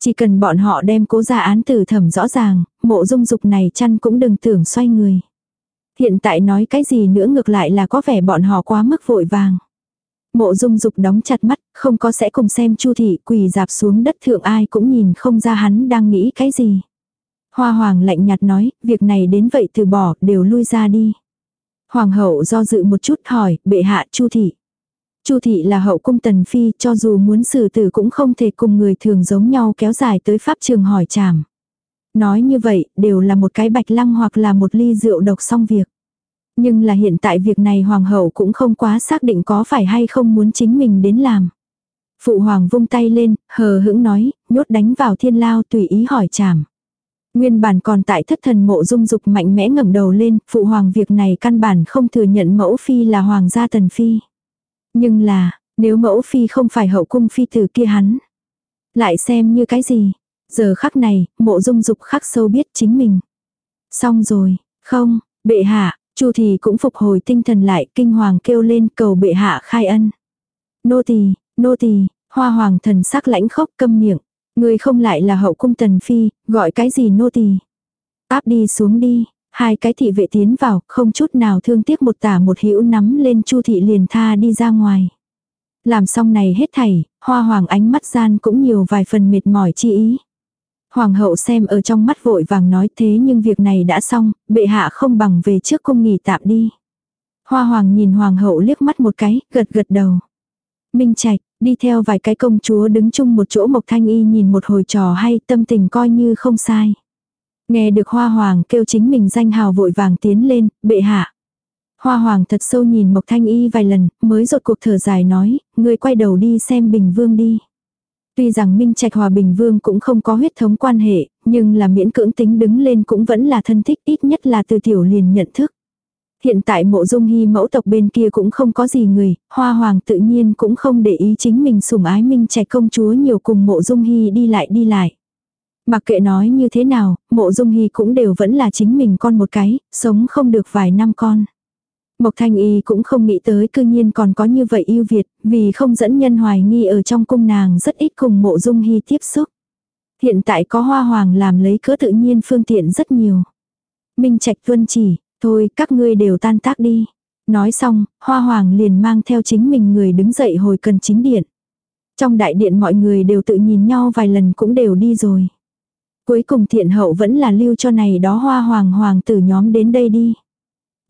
Speaker 1: Chỉ cần bọn họ đem cố ra án tử thẩm rõ ràng, mộ dung dục này chăn cũng đừng tưởng xoay người. Hiện tại nói cái gì nữa ngược lại là có vẻ bọn họ quá mức vội vàng. Mộ dung dục đóng chặt mắt, không có sẽ cùng xem chu thị quỳ dạp xuống đất thượng ai cũng nhìn không ra hắn đang nghĩ cái gì. Hoa hoàng lạnh nhạt nói, việc này đến vậy từ bỏ, đều lui ra đi. Hoàng hậu do dự một chút hỏi, bệ hạ chu thị. Chu thị là hậu cung tần phi, cho dù muốn xử tử cũng không thể cùng người thường giống nhau kéo dài tới pháp trường hỏi trảm. Nói như vậy, đều là một cái bạch lăng hoặc là một ly rượu độc xong việc. Nhưng là hiện tại việc này hoàng hậu cũng không quá xác định có phải hay không muốn chính mình đến làm. Phụ hoàng vung tay lên, hờ hững nói, nhốt đánh vào thiên lao tùy ý hỏi trảm. Nguyên bản còn tại thất thần mộ dung dục mạnh mẽ ngẩng đầu lên, phụ hoàng việc này căn bản không thừa nhận mẫu phi là hoàng gia tần phi. Nhưng là, nếu mẫu phi không phải hậu cung phi tử kia hắn, lại xem như cái gì? Giờ khắc này, mộ dung dục khắc sâu biết chính mình. Xong rồi, không, bệ hạ, chu thì cũng phục hồi tinh thần lại, kinh hoàng kêu lên cầu bệ hạ khai ân. Nô tỳ, nô tỳ, hoa hoàng thần sắc lãnh khốc câm miệng. Người không lại là hậu cung tần phi, gọi cái gì nô tỳ Áp đi xuống đi, hai cái thị vệ tiến vào, không chút nào thương tiếc một tả một hữu nắm lên chu thị liền tha đi ra ngoài. Làm xong này hết thảy, hoa hoàng ánh mắt gian cũng nhiều vài phần mệt mỏi chi ý. Hoàng hậu xem ở trong mắt vội vàng nói thế nhưng việc này đã xong, bệ hạ không bằng về trước cung nghỉ tạm đi. Hoa hoàng nhìn hoàng hậu liếc mắt một cái, gật gật đầu. Minh Trạch, đi theo vài cái công chúa đứng chung một chỗ Mộc Thanh Y nhìn một hồi trò hay tâm tình coi như không sai. Nghe được Hoa Hoàng kêu chính mình danh hào vội vàng tiến lên, bệ hạ. Hoa Hoàng thật sâu nhìn Mộc Thanh Y vài lần, mới rột cuộc thở dài nói, người quay đầu đi xem Bình Vương đi. Tuy rằng Minh Trạch Hòa Bình Vương cũng không có huyết thống quan hệ, nhưng là miễn cưỡng tính đứng lên cũng vẫn là thân thích ít nhất là từ tiểu liền nhận thức. Hiện tại mộ dung hy mẫu tộc bên kia cũng không có gì người, hoa hoàng tự nhiên cũng không để ý chính mình sủng ái minh Trạch công chúa nhiều cùng mộ dung hy đi lại đi lại. Mặc kệ nói như thế nào, mộ dung hy cũng đều vẫn là chính mình con một cái, sống không được vài năm con. Mộc Thanh Y cũng không nghĩ tới cư nhiên còn có như vậy yêu Việt, vì không dẫn nhân hoài nghi ở trong cung nàng rất ít cùng mộ dung hy tiếp xúc. Hiện tại có hoa hoàng làm lấy cỡ tự nhiên phương tiện rất nhiều. Minh Trạch tuân chỉ, Thôi các ngươi đều tan tác đi. Nói xong, hoa hoàng liền mang theo chính mình người đứng dậy hồi cần chính điện. Trong đại điện mọi người đều tự nhìn nhau vài lần cũng đều đi rồi. Cuối cùng thiện hậu vẫn là lưu cho này đó hoa hoàng hoàng tử nhóm đến đây đi.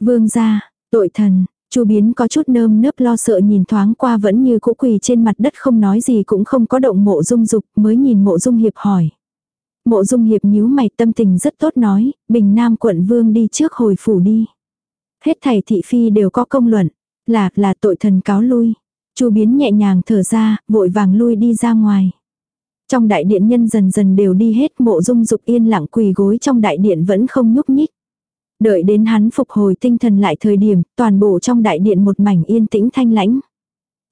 Speaker 1: Vương gia, tội thần, Chu biến có chút nơm nớp lo sợ nhìn thoáng qua vẫn như cũ quỳ trên mặt đất không nói gì cũng không có động mộ dung dục mới nhìn mộ dung hiệp hỏi. Mộ dung hiệp nhíu mày tâm tình rất tốt nói, bình nam quận vương đi trước hồi phủ đi. Hết thầy thị phi đều có công luận, là, là tội thần cáo lui. Chu biến nhẹ nhàng thở ra, vội vàng lui đi ra ngoài. Trong đại điện nhân dần dần đều đi hết mộ dung dục yên lặng quỳ gối trong đại điện vẫn không nhúc nhích. Đợi đến hắn phục hồi tinh thần lại thời điểm, toàn bộ trong đại điện một mảnh yên tĩnh thanh lãnh.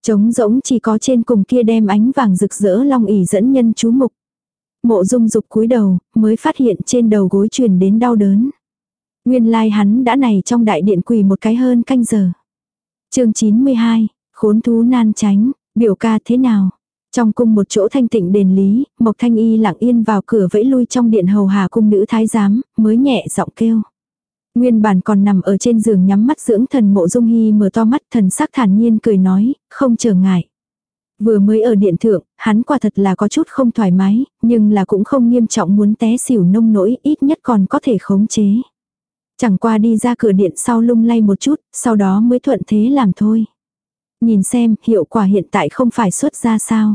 Speaker 1: Trống rỗng chỉ có trên cùng kia đem ánh vàng rực rỡ long ỉ dẫn nhân chú mục. Mộ dung dục cúi đầu, mới phát hiện trên đầu gối truyền đến đau đớn. Nguyên lai like hắn đã này trong đại điện quỳ một cái hơn canh giờ. chương 92, khốn thú nan tránh, Biểu ca thế nào? Trong cung một chỗ thanh tịnh đền lý, Mộc Thanh Y lặng yên vào cửa vẫy lui trong điện hầu hà cung nữ thái giám, mới nhẹ giọng kêu. Nguyên bản còn nằm ở trên giường nhắm mắt dưỡng thần mộ dung hy mở to mắt thần sắc thản nhiên cười nói, không trở ngại. Vừa mới ở điện thượng, hắn quả thật là có chút không thoải mái, nhưng là cũng không nghiêm trọng muốn té xỉu nông nỗi, ít nhất còn có thể khống chế. Chẳng qua đi ra cửa điện sau lung lay một chút, sau đó mới thuận thế làm thôi. Nhìn xem, hiệu quả hiện tại không phải xuất ra sao.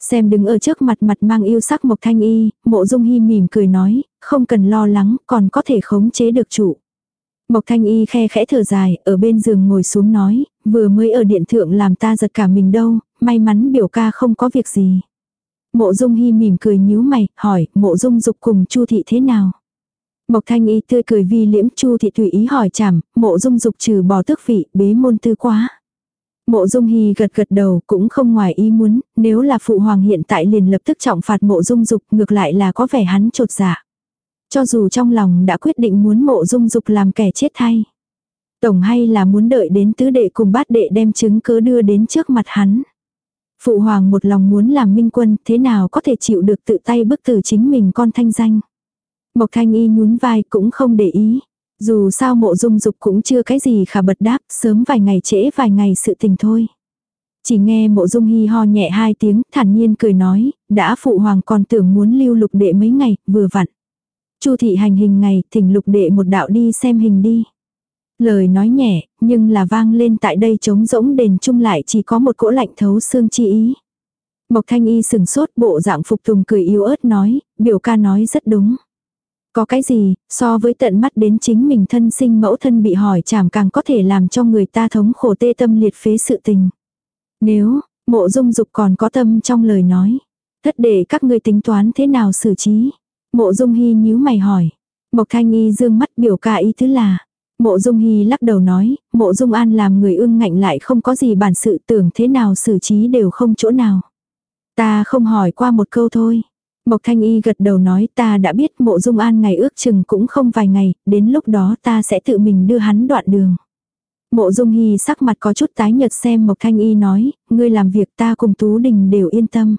Speaker 1: Xem đứng ở trước mặt mặt mang yêu sắc Mộc Thanh Y, mộ dung hy mỉm cười nói, không cần lo lắng, còn có thể khống chế được chủ. Mộc Thanh Y khe khẽ thở dài, ở bên giường ngồi xuống nói, vừa mới ở điện thượng làm ta giật cả mình đâu, may mắn biểu ca không có việc gì. Mộ Dung Hi mỉm cười nhíu mày, hỏi, Mộ Dung Dục cùng Chu thị thế nào? Mộc Thanh Y tươi cười vi liễm Chu thị tùy ý hỏi chằm, Mộ Dung Dục trừ bỏ tước vị, bế môn tư quá. Mộ Dung Hy gật gật đầu, cũng không ngoài ý muốn, nếu là phụ hoàng hiện tại liền lập tức trọng phạt Mộ Dung Dục, ngược lại là có vẻ hắn trột dạ. Cho dù trong lòng đã quyết định muốn Mộ Dung Dục làm kẻ chết thay. Tổng hay là muốn đợi đến tứ đệ cùng bát đệ đem chứng cứ đưa đến trước mặt hắn. Phụ hoàng một lòng muốn làm minh quân, thế nào có thể chịu được tự tay bức tử chính mình con thanh danh. Mộc thanh y nhún vai cũng không để ý. Dù sao mộ dung dục cũng chưa cái gì khả bật đáp, sớm vài ngày trễ vài ngày sự tình thôi. Chỉ nghe mộ dung hi ho nhẹ hai tiếng, thản nhiên cười nói, đã phụ hoàng còn tưởng muốn lưu lục đệ mấy ngày, vừa vặn. Chu thị hành hình ngày, thỉnh lục đệ một đạo đi xem hình đi. Lời nói nhẹ, nhưng là vang lên tại đây trống rỗng đền chung lại chỉ có một cỗ lạnh thấu xương chi ý. Mộc thanh y sừng sốt bộ dạng phục tùng cười yếu ớt nói, biểu ca nói rất đúng. Có cái gì, so với tận mắt đến chính mình thân sinh mẫu thân bị hỏi chảm càng có thể làm cho người ta thống khổ tê tâm liệt phế sự tình. Nếu, mộ dung dục còn có tâm trong lời nói, thất để các ngươi tính toán thế nào xử trí. Mộ dung hy nhíu mày hỏi. Mộc thanh y dương mắt biểu ca ý thứ là, Mộ Dung Hy lắc đầu nói, Mộ Dung An làm người ương ngạnh lại không có gì bản sự tưởng thế nào xử trí đều không chỗ nào. Ta không hỏi qua một câu thôi. Mộc Thanh Y gật đầu nói ta đã biết Mộ Dung An ngày ước chừng cũng không vài ngày, đến lúc đó ta sẽ tự mình đưa hắn đoạn đường. Mộ Dung Hy sắc mặt có chút tái nhợt xem Mộc Thanh Y nói, ngươi làm việc ta cùng Tú Đình đều yên tâm.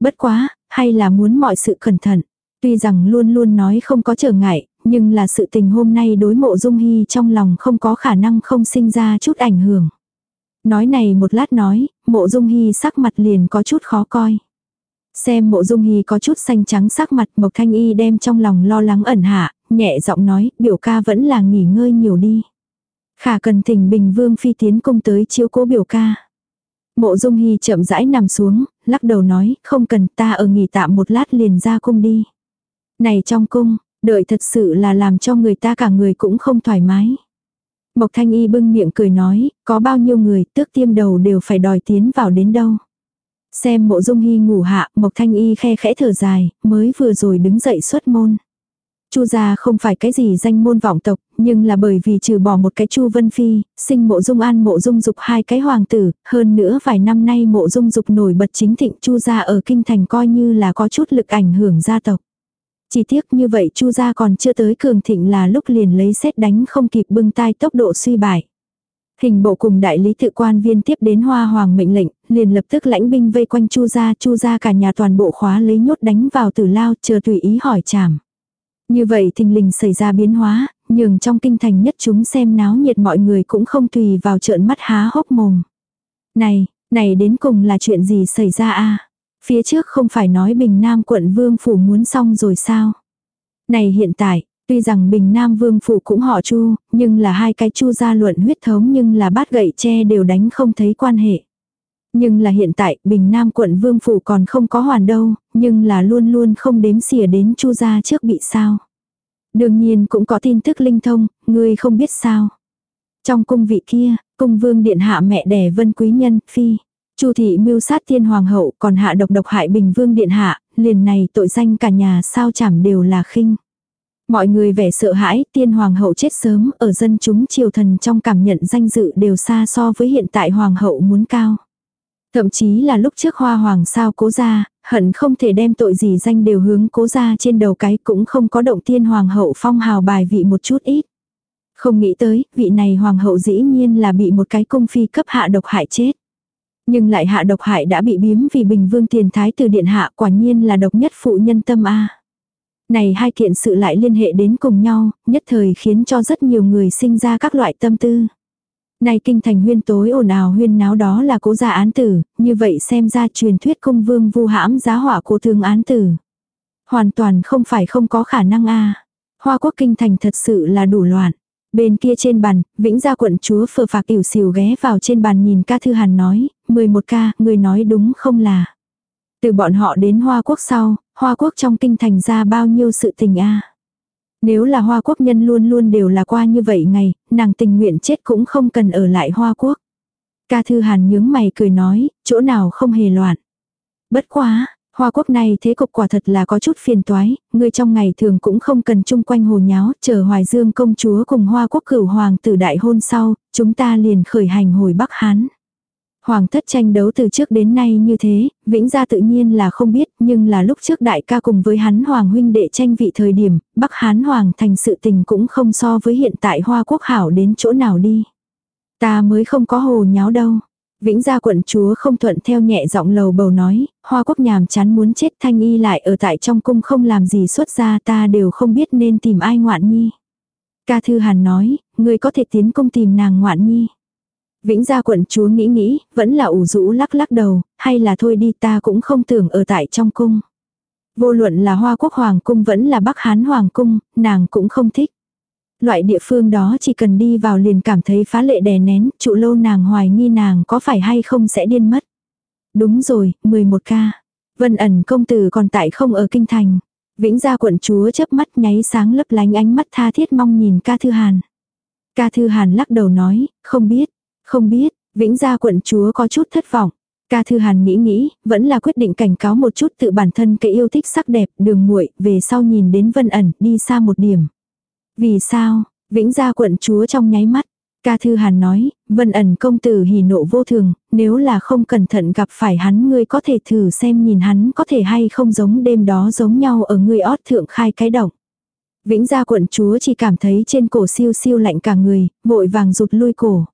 Speaker 1: Bất quá, hay là muốn mọi sự cẩn thận. Tuy rằng luôn luôn nói không có trở ngại, nhưng là sự tình hôm nay đối mộ dung hy trong lòng không có khả năng không sinh ra chút ảnh hưởng. Nói này một lát nói, mộ dung hy sắc mặt liền có chút khó coi. Xem mộ dung hy có chút xanh trắng sắc mặt Mộc Thanh Y đem trong lòng lo lắng ẩn hạ, nhẹ giọng nói, biểu ca vẫn là nghỉ ngơi nhiều đi. Khả cần thỉnh Bình Vương phi tiến công tới chiếu cố biểu ca. Mộ dung hy chậm rãi nằm xuống, lắc đầu nói, không cần ta ở nghỉ tạm một lát liền ra cung đi. Này trong cung, Đợi thật sự là làm cho người ta cả người cũng không thoải mái. Mộc Thanh Y bưng miệng cười nói, có bao nhiêu người tước tiêm đầu đều phải đòi tiến vào đến đâu. Xem mộ dung hy ngủ hạ, Mộc Thanh Y khe khẽ thở dài, mới vừa rồi đứng dậy xuất môn. Chu gia không phải cái gì danh môn vọng tộc, nhưng là bởi vì trừ bỏ một cái Chu Vân Phi, sinh mộ dung an mộ dung dục hai cái hoàng tử, hơn nữa vài năm nay mộ dung dục nổi bật chính thịnh Chu gia ở kinh thành coi như là có chút lực ảnh hưởng gia tộc. Chỉ tiếc như vậy Chu gia còn chưa tới cường thịnh là lúc liền lấy xét đánh không kịp bưng tai tốc độ suy bại. Hình bộ cùng đại lý tự quan viên tiếp đến hoa hoàng mệnh lệnh, liền lập tức lãnh binh vây quanh chu gia, chu gia cả nhà toàn bộ khóa lấy nhốt đánh vào tử lao, chờ tùy ý hỏi chảm. Như vậy thình lình xảy ra biến hóa, nhường trong kinh thành nhất chúng xem náo nhiệt mọi người cũng không tùy vào trợn mắt há hốc mồm. Này, này đến cùng là chuyện gì xảy ra a Phía trước không phải nói Bình Nam quận Vương Phủ muốn xong rồi sao? Này hiện tại, tuy rằng Bình Nam Vương Phủ cũng họ Chu, nhưng là hai cái Chu gia luận huyết thống nhưng là bát gậy tre đều đánh không thấy quan hệ. Nhưng là hiện tại, Bình Nam quận Vương Phủ còn không có hoàn đâu, nhưng là luôn luôn không đếm xỉa đến Chu gia trước bị sao. Đương nhiên cũng có tin tức linh thông, ngươi không biết sao. Trong cung vị kia, cung vương điện hạ mẹ đẻ vân quý nhân, phi. Chu thị mưu sát thiên hoàng hậu còn hạ độc độc hại bình vương điện hạ, liền này tội danh cả nhà sao chảm đều là khinh. Mọi người vẻ sợ hãi, tiên hoàng hậu chết sớm, ở dân chúng triều thần trong cảm nhận danh dự đều xa so với hiện tại hoàng hậu muốn cao. Thậm chí là lúc trước hoa hoàng sao cố ra, hận không thể đem tội gì danh đều hướng cố ra trên đầu cái cũng không có động tiên hoàng hậu phong hào bài vị một chút ít. Không nghĩ tới, vị này hoàng hậu dĩ nhiên là bị một cái cung phi cấp hạ độc hại chết. Nhưng lại hạ độc hại đã bị biếm vì bình vương tiền thái từ điện hạ quả nhiên là độc nhất phụ nhân tâm a này hai kiện sự lại liên hệ đến cùng nhau, nhất thời khiến cho rất nhiều người sinh ra các loại tâm tư. Này kinh thành huyên tối ồn ào huyên náo đó là cố gia án tử, như vậy xem ra truyền thuyết cung vương vu hãm giá hỏa cố thương án tử. Hoàn toàn không phải không có khả năng a Hoa quốc kinh thành thật sự là đủ loạn. Bên kia trên bàn, Vĩnh Gia quận chúa phờ phạc ỉu xìu ghé vào trên bàn nhìn ca thư hàn nói, 11 ca, người nói đúng không là. Từ bọn họ đến Hoa quốc sau, Hoa quốc trong kinh thành ra bao nhiêu sự tình a Nếu là Hoa quốc nhân luôn luôn đều là qua như vậy ngày, nàng tình nguyện chết cũng không cần ở lại Hoa quốc. Ca thư hàn nhướng mày cười nói, chỗ nào không hề loạn. Bất quá, Hoa quốc này thế cục quả thật là có chút phiền toái, người trong ngày thường cũng không cần chung quanh hồ nháo, chờ Hoài Dương công chúa cùng Hoa quốc cửu hoàng tử đại hôn sau, chúng ta liền khởi hành hồi Bắc Hán. Hoàng thất tranh đấu từ trước đến nay như thế, Vĩnh gia tự nhiên là không biết, nhưng là lúc trước đại ca cùng với hắn Hoàng huynh đệ tranh vị thời điểm, Bắc Hán Hoàng thành sự tình cũng không so với hiện tại Hoa quốc hảo đến chỗ nào đi. Ta mới không có hồ nháo đâu. Vĩnh gia quận chúa không thuận theo nhẹ giọng lầu bầu nói, hoa quốc nhàm chán muốn chết thanh y lại ở tại trong cung không làm gì xuất ra ta đều không biết nên tìm ai ngoạn nhi. Ca thư hàn nói, người có thể tiến cung tìm nàng ngoạn nhi. Vĩnh gia quận chúa nghĩ nghĩ, vẫn là ủ rũ lắc lắc đầu, hay là thôi đi ta cũng không tưởng ở tại trong cung. Vô luận là hoa quốc hoàng cung vẫn là bắc hán hoàng cung, nàng cũng không thích. Loại địa phương đó chỉ cần đi vào liền cảm thấy phá lệ đè nén, trụ lâu nàng hoài nghi nàng có phải hay không sẽ điên mất. Đúng rồi, 11 ca. Vân ẩn công tử còn tại không ở kinh thành. Vĩnh gia quận chúa chớp mắt nháy sáng lấp lánh ánh mắt tha thiết mong nhìn ca thư hàn. Ca thư hàn lắc đầu nói, không biết, không biết, vĩnh gia quận chúa có chút thất vọng. Ca thư hàn nghĩ nghĩ, vẫn là quyết định cảnh cáo một chút tự bản thân cái yêu thích sắc đẹp, đường muội về sau nhìn đến vân ẩn, đi xa một điểm. Vì sao, vĩnh gia quận chúa trong nháy mắt. Ca Thư Hàn nói, vân ẩn công tử hỉ nộ vô thường, nếu là không cẩn thận gặp phải hắn ngươi có thể thử xem nhìn hắn có thể hay không giống đêm đó giống nhau ở ngươi ót thượng khai cái động. Vĩnh gia quận chúa chỉ cảm thấy trên cổ siêu siêu lạnh cả người, vội vàng rụt lui cổ.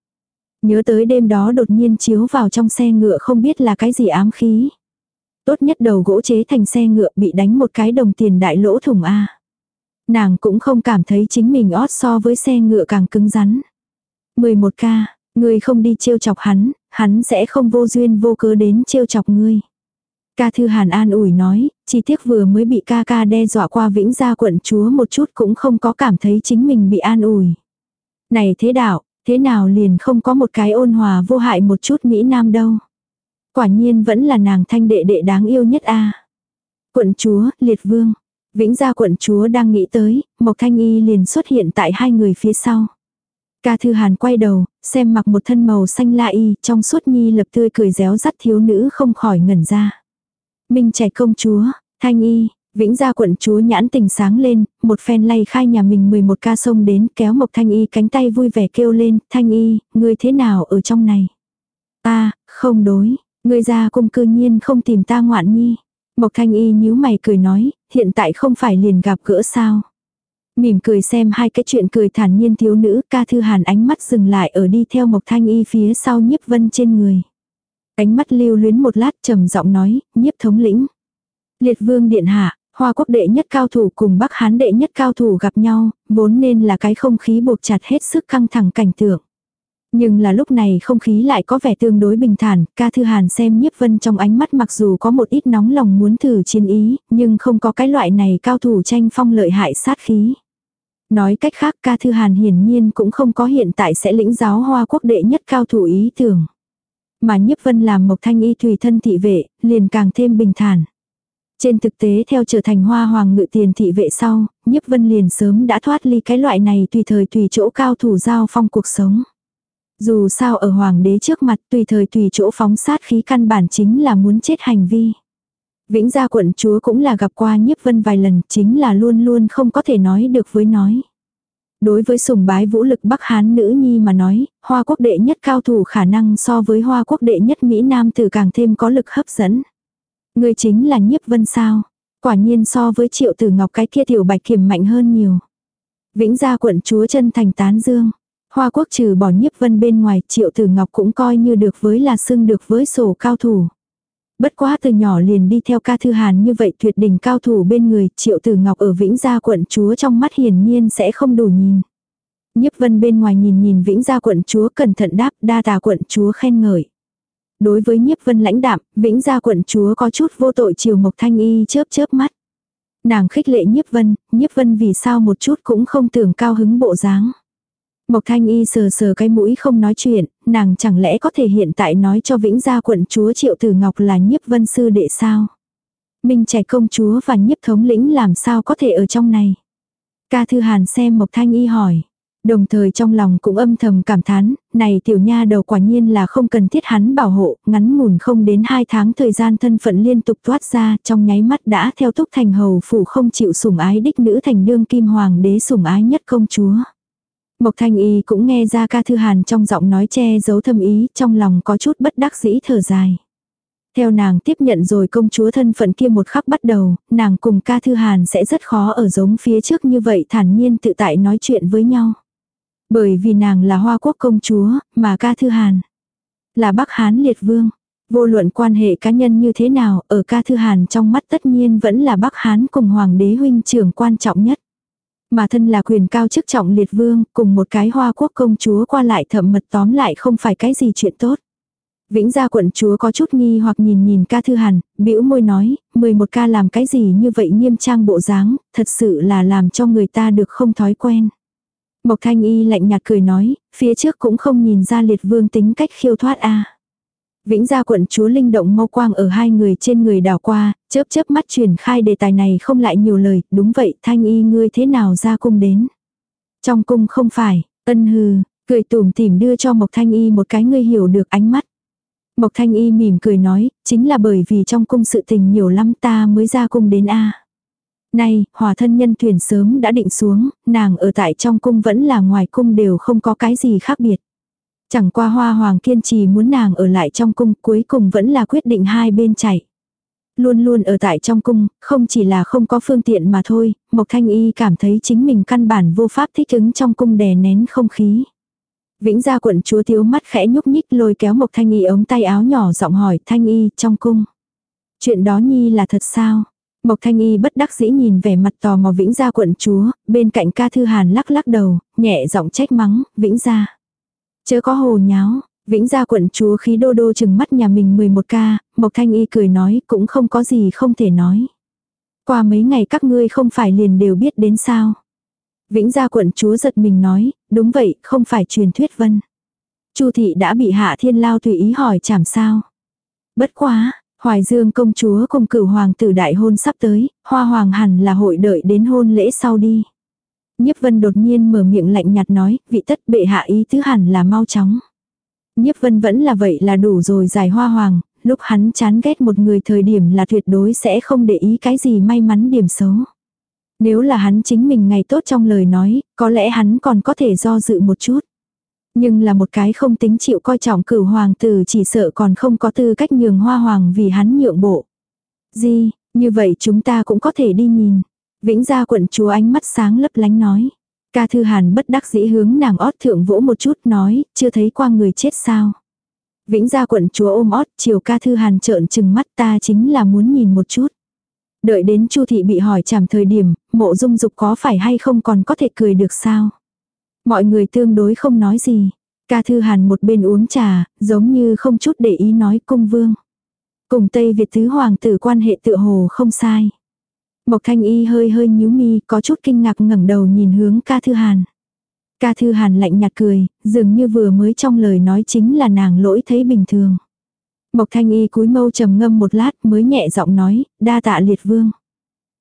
Speaker 1: Nhớ tới đêm đó đột nhiên chiếu vào trong xe ngựa không biết là cái gì ám khí. Tốt nhất đầu gỗ chế thành xe ngựa bị đánh một cái đồng tiền đại lỗ thủng A. Nàng cũng không cảm thấy chính mình ót so với xe ngựa càng cứng rắn. 11 ca, ngươi không đi trêu chọc hắn, hắn sẽ không vô duyên vô cớ đến trêu chọc ngươi. Ca thư hàn an ủi nói, chi tiết vừa mới bị ca ca đe dọa qua vĩnh gia quận chúa một chút cũng không có cảm thấy chính mình bị an ủi. Này thế đạo, thế nào liền không có một cái ôn hòa vô hại một chút Mỹ Nam đâu. Quả nhiên vẫn là nàng thanh đệ đệ đáng yêu nhất a Quận chúa, liệt vương. Vĩnh gia quận chúa đang nghĩ tới, Mộc Thanh Y liền xuất hiện tại hai người phía sau. Ca Thư Hàn quay đầu, xem mặc một thân màu xanh la y, trong suốt nhi lập tươi cười réo rắt thiếu nữ không khỏi ngẩn ra. Minh trẻ công chúa, Thanh Y, Vĩnh gia quận chúa nhãn tình sáng lên, một phen lay khai nhà mình 11 ca sông đến kéo Mộc Thanh Y cánh tay vui vẻ kêu lên, Thanh Y, ngươi thế nào ở trong này? Ta, không đối, ngươi ra cung cư nhiên không tìm ta ngoạn nhi. Mộc Thanh Y nhíu mày cười nói, hiện tại không phải liền gặp gỡ sao. Mỉm cười xem hai cái chuyện cười thản nhiên thiếu nữ, ca thư hàn ánh mắt dừng lại ở đi theo Mộc Thanh Y phía sau nhiếp vân trên người. Ánh mắt lưu luyến một lát trầm giọng nói, nhiếp thống lĩnh. Liệt vương điện hạ, hoa quốc đệ nhất cao thủ cùng bắc hán đệ nhất cao thủ gặp nhau, vốn nên là cái không khí buộc chặt hết sức căng thẳng cảnh tượng. Nhưng là lúc này không khí lại có vẻ tương đối bình thản, ca thư hàn xem nhiếp vân trong ánh mắt mặc dù có một ít nóng lòng muốn thử chiến ý, nhưng không có cái loại này cao thủ tranh phong lợi hại sát khí. Nói cách khác ca thư hàn hiển nhiên cũng không có hiện tại sẽ lĩnh giáo hoa quốc đệ nhất cao thủ ý tưởng. Mà nhiếp vân làm mộc thanh y tùy thân thị vệ, liền càng thêm bình thản. Trên thực tế theo trở thành hoa hoàng ngự tiền thị vệ sau, nhiếp vân liền sớm đã thoát ly cái loại này tùy thời tùy chỗ cao thủ giao phong cuộc sống. Dù sao ở hoàng đế trước mặt tùy thời tùy chỗ phóng sát khí căn bản chính là muốn chết hành vi. Vĩnh gia quận chúa cũng là gặp qua nhiếp vân vài lần chính là luôn luôn không có thể nói được với nói. Đối với sùng bái vũ lực Bắc Hán nữ nhi mà nói, Hoa quốc đệ nhất cao thủ khả năng so với Hoa quốc đệ nhất Mỹ Nam từ càng thêm có lực hấp dẫn. Người chính là nhiếp vân sao. Quả nhiên so với triệu tử ngọc cái kia tiểu bạch kiểm mạnh hơn nhiều. Vĩnh gia quận chúa chân thành tán dương. Hoa quốc trừ bỏ nhiếp vân bên ngoài, triệu tử ngọc cũng coi như được với là xưng được với sổ cao thủ. Bất quá từ nhỏ liền đi theo ca thư hàn như vậy tuyệt đỉnh cao thủ bên người, triệu tử ngọc ở Vĩnh Gia quận chúa trong mắt hiển nhiên sẽ không đủ nhìn. Nhiếp vân bên ngoài nhìn nhìn Vĩnh Gia quận chúa cẩn thận đáp đa tà quận chúa khen ngợi. Đối với nhiếp vân lãnh đạm, Vĩnh Gia quận chúa có chút vô tội chiều Mộc Thanh Y chớp chớp mắt. Nàng khích lệ nhiếp vân, nhiếp vân vì sao một chút cũng không tưởng cao hứng bộ dáng. Mộc Thanh Y sờ sờ cái mũi không nói chuyện, nàng chẳng lẽ có thể hiện tại nói cho Vĩnh Gia quận chúa Triệu Tử Ngọc là nhiếp vân sư đệ sao? Minh trẻ công chúa và nhiếp thống lĩnh làm sao có thể ở trong này? Ca Thư Hàn xem Mộc Thanh Y hỏi. Đồng thời trong lòng cũng âm thầm cảm thán, này tiểu nha đầu quả nhiên là không cần thiết hắn bảo hộ, ngắn ngủn không đến hai tháng thời gian thân phận liên tục thoát ra, trong nháy mắt đã theo túc thành hầu phủ không chịu sủng ái đích nữ thành đương kim hoàng đế sủng ái nhất công chúa. Mộc Thanh Y cũng nghe ra ca thư hàn trong giọng nói che giấu thâm ý, trong lòng có chút bất đắc dĩ thở dài. Theo nàng tiếp nhận rồi công chúa thân phận kia một khắc bắt đầu, nàng cùng ca thư hàn sẽ rất khó ở giống phía trước như vậy thản nhiên tự tại nói chuyện với nhau. Bởi vì nàng là hoa quốc công chúa, mà ca thư hàn là bắc hán liệt vương. Vô luận quan hệ cá nhân như thế nào, ở ca thư hàn trong mắt tất nhiên vẫn là bắc hán cùng hoàng đế huynh trưởng quan trọng nhất. Mà thân là quyền cao chức trọng liệt vương, cùng một cái hoa quốc công chúa qua lại thậm mật tóm lại không phải cái gì chuyện tốt. Vĩnh gia quận chúa có chút nghi hoặc nhìn nhìn ca thư hàn, bĩu môi nói, 11 ca làm cái gì như vậy nghiêm trang bộ dáng, thật sự là làm cho người ta được không thói quen. Mộc thanh y lạnh nhạt cười nói, phía trước cũng không nhìn ra liệt vương tính cách khiêu thoát a Vĩnh gia quận chúa linh động mau quang ở hai người trên người đảo qua, chớp chớp mắt truyền khai đề tài này không lại nhiều lời, đúng vậy thanh y ngươi thế nào ra cung đến. Trong cung không phải, ân hừ, cười tủm tỉm đưa cho Mộc thanh y một cái ngươi hiểu được ánh mắt. Mộc thanh y mỉm cười nói, chính là bởi vì trong cung sự tình nhiều lắm ta mới ra cung đến a Nay, hòa thân nhân thuyền sớm đã định xuống, nàng ở tại trong cung vẫn là ngoài cung đều không có cái gì khác biệt. Chẳng qua hoa hoàng kiên trì muốn nàng ở lại trong cung cuối cùng vẫn là quyết định hai bên chạy. Luôn luôn ở tại trong cung, không chỉ là không có phương tiện mà thôi, Mộc Thanh Y cảm thấy chính mình căn bản vô pháp thích ứng trong cung đè nén không khí. Vĩnh gia quận chúa thiếu mắt khẽ nhúc nhích lôi kéo Mộc Thanh Y ống tay áo nhỏ giọng hỏi Thanh Y trong cung. Chuyện đó Nhi là thật sao? Mộc Thanh Y bất đắc dĩ nhìn vẻ mặt tò mò Vĩnh gia quận chúa, bên cạnh ca thư hàn lắc lắc đầu, nhẹ giọng trách mắng, Vĩnh gia. Chớ có hồ nháo, Vĩnh gia quận chúa khí đô đô chừng mắt nhà mình 11 ca, Mộc Thanh Y cười nói cũng không có gì không thể nói. Qua mấy ngày các ngươi không phải liền đều biết đến sao. Vĩnh gia quận chúa giật mình nói, đúng vậy, không phải truyền thuyết vân. Chu thị đã bị hạ thiên lao tùy ý hỏi chảm sao. Bất quá, Hoài Dương công chúa cùng cửu hoàng tử đại hôn sắp tới, hoa hoàng hẳn là hội đợi đến hôn lễ sau đi. Nhiếp vân đột nhiên mở miệng lạnh nhạt nói, vị tất bệ hạ ý thứ hẳn là mau chóng. Nhiếp vân vẫn là vậy là đủ rồi giải hoa hoàng, lúc hắn chán ghét một người thời điểm là tuyệt đối sẽ không để ý cái gì may mắn điểm xấu. Nếu là hắn chính mình ngày tốt trong lời nói, có lẽ hắn còn có thể do dự một chút. Nhưng là một cái không tính chịu coi trọng cửu hoàng tử chỉ sợ còn không có tư cách nhường hoa hoàng vì hắn nhượng bộ. Gì, như vậy chúng ta cũng có thể đi nhìn. Vĩnh gia quận chúa ánh mắt sáng lấp lánh nói. Ca thư hàn bất đắc dĩ hướng nàng ót thượng vỗ một chút nói, chưa thấy qua người chết sao. Vĩnh gia quận chúa ôm ót, chiều ca thư hàn trợn trừng mắt ta chính là muốn nhìn một chút. Đợi đến chu thị bị hỏi chảm thời điểm, mộ dung dục có phải hay không còn có thể cười được sao. Mọi người tương đối không nói gì. Ca thư hàn một bên uống trà, giống như không chút để ý nói cung vương. Cùng Tây Việt thứ hoàng tử quan hệ tựa hồ không sai. Mộc thanh y hơi hơi nhíu mi, có chút kinh ngạc ngẩng đầu nhìn hướng ca thư hàn. Ca thư hàn lạnh nhạt cười, dường như vừa mới trong lời nói chính là nàng lỗi thấy bình thường. Mộc thanh y cúi mâu trầm ngâm một lát mới nhẹ giọng nói, đa tạ liệt vương.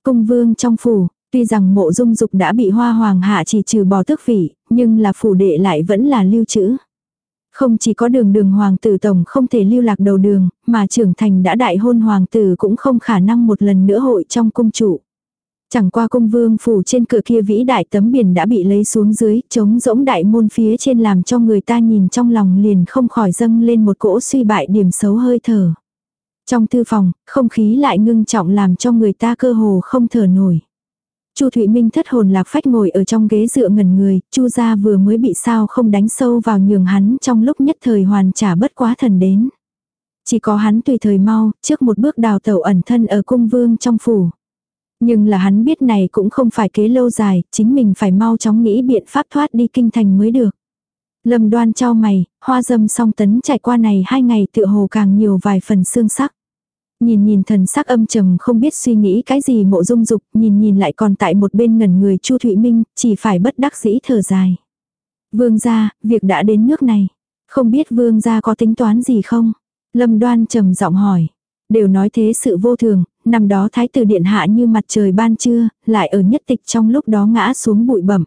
Speaker 1: Cung vương trong phủ, tuy rằng mộ dung dục đã bị hoa hoàng hạ chỉ trừ bỏ tước vị, nhưng là phủ đệ lại vẫn là lưu trữ. Không chỉ có đường đường hoàng tử tổng không thể lưu lạc đầu đường, mà trưởng thành đã đại hôn hoàng tử cũng không khả năng một lần nữa hội trong cung trụ Chẳng qua cung vương phủ trên cửa kia vĩ đại tấm biển đã bị lấy xuống dưới, chống rỗng đại môn phía trên làm cho người ta nhìn trong lòng liền không khỏi dâng lên một cỗ suy bại điểm xấu hơi thở. Trong thư phòng, không khí lại ngưng trọng làm cho người ta cơ hồ không thở nổi. Chu Thụy Minh thất hồn lạc phách ngồi ở trong ghế dựa ngẩn người, Chu gia vừa mới bị sao không đánh sâu vào nhường hắn trong lúc nhất thời hoàn trả bất quá thần đến. Chỉ có hắn tùy thời mau, trước một bước đào tẩu ẩn thân ở cung vương trong phủ. Nhưng là hắn biết này cũng không phải kế lâu dài, chính mình phải mau chóng nghĩ biện pháp thoát đi kinh thành mới được. Lâm đoan trao mày, hoa dâm song tấn trải qua này hai ngày tựa hồ càng nhiều vài phần xương sắc. Nhìn nhìn thần sắc âm trầm không biết suy nghĩ cái gì mộ dung dục, nhìn nhìn lại còn tại một bên ngẩn người Chu Thụy Minh, chỉ phải bất đắc dĩ thở dài. Vương gia, việc đã đến nước này. Không biết vương gia có tính toán gì không? Lâm đoan trầm giọng hỏi. Đều nói thế sự vô thường, năm đó thái tử điện hạ như mặt trời ban trưa, lại ở nhất tịch trong lúc đó ngã xuống bụi bẩm.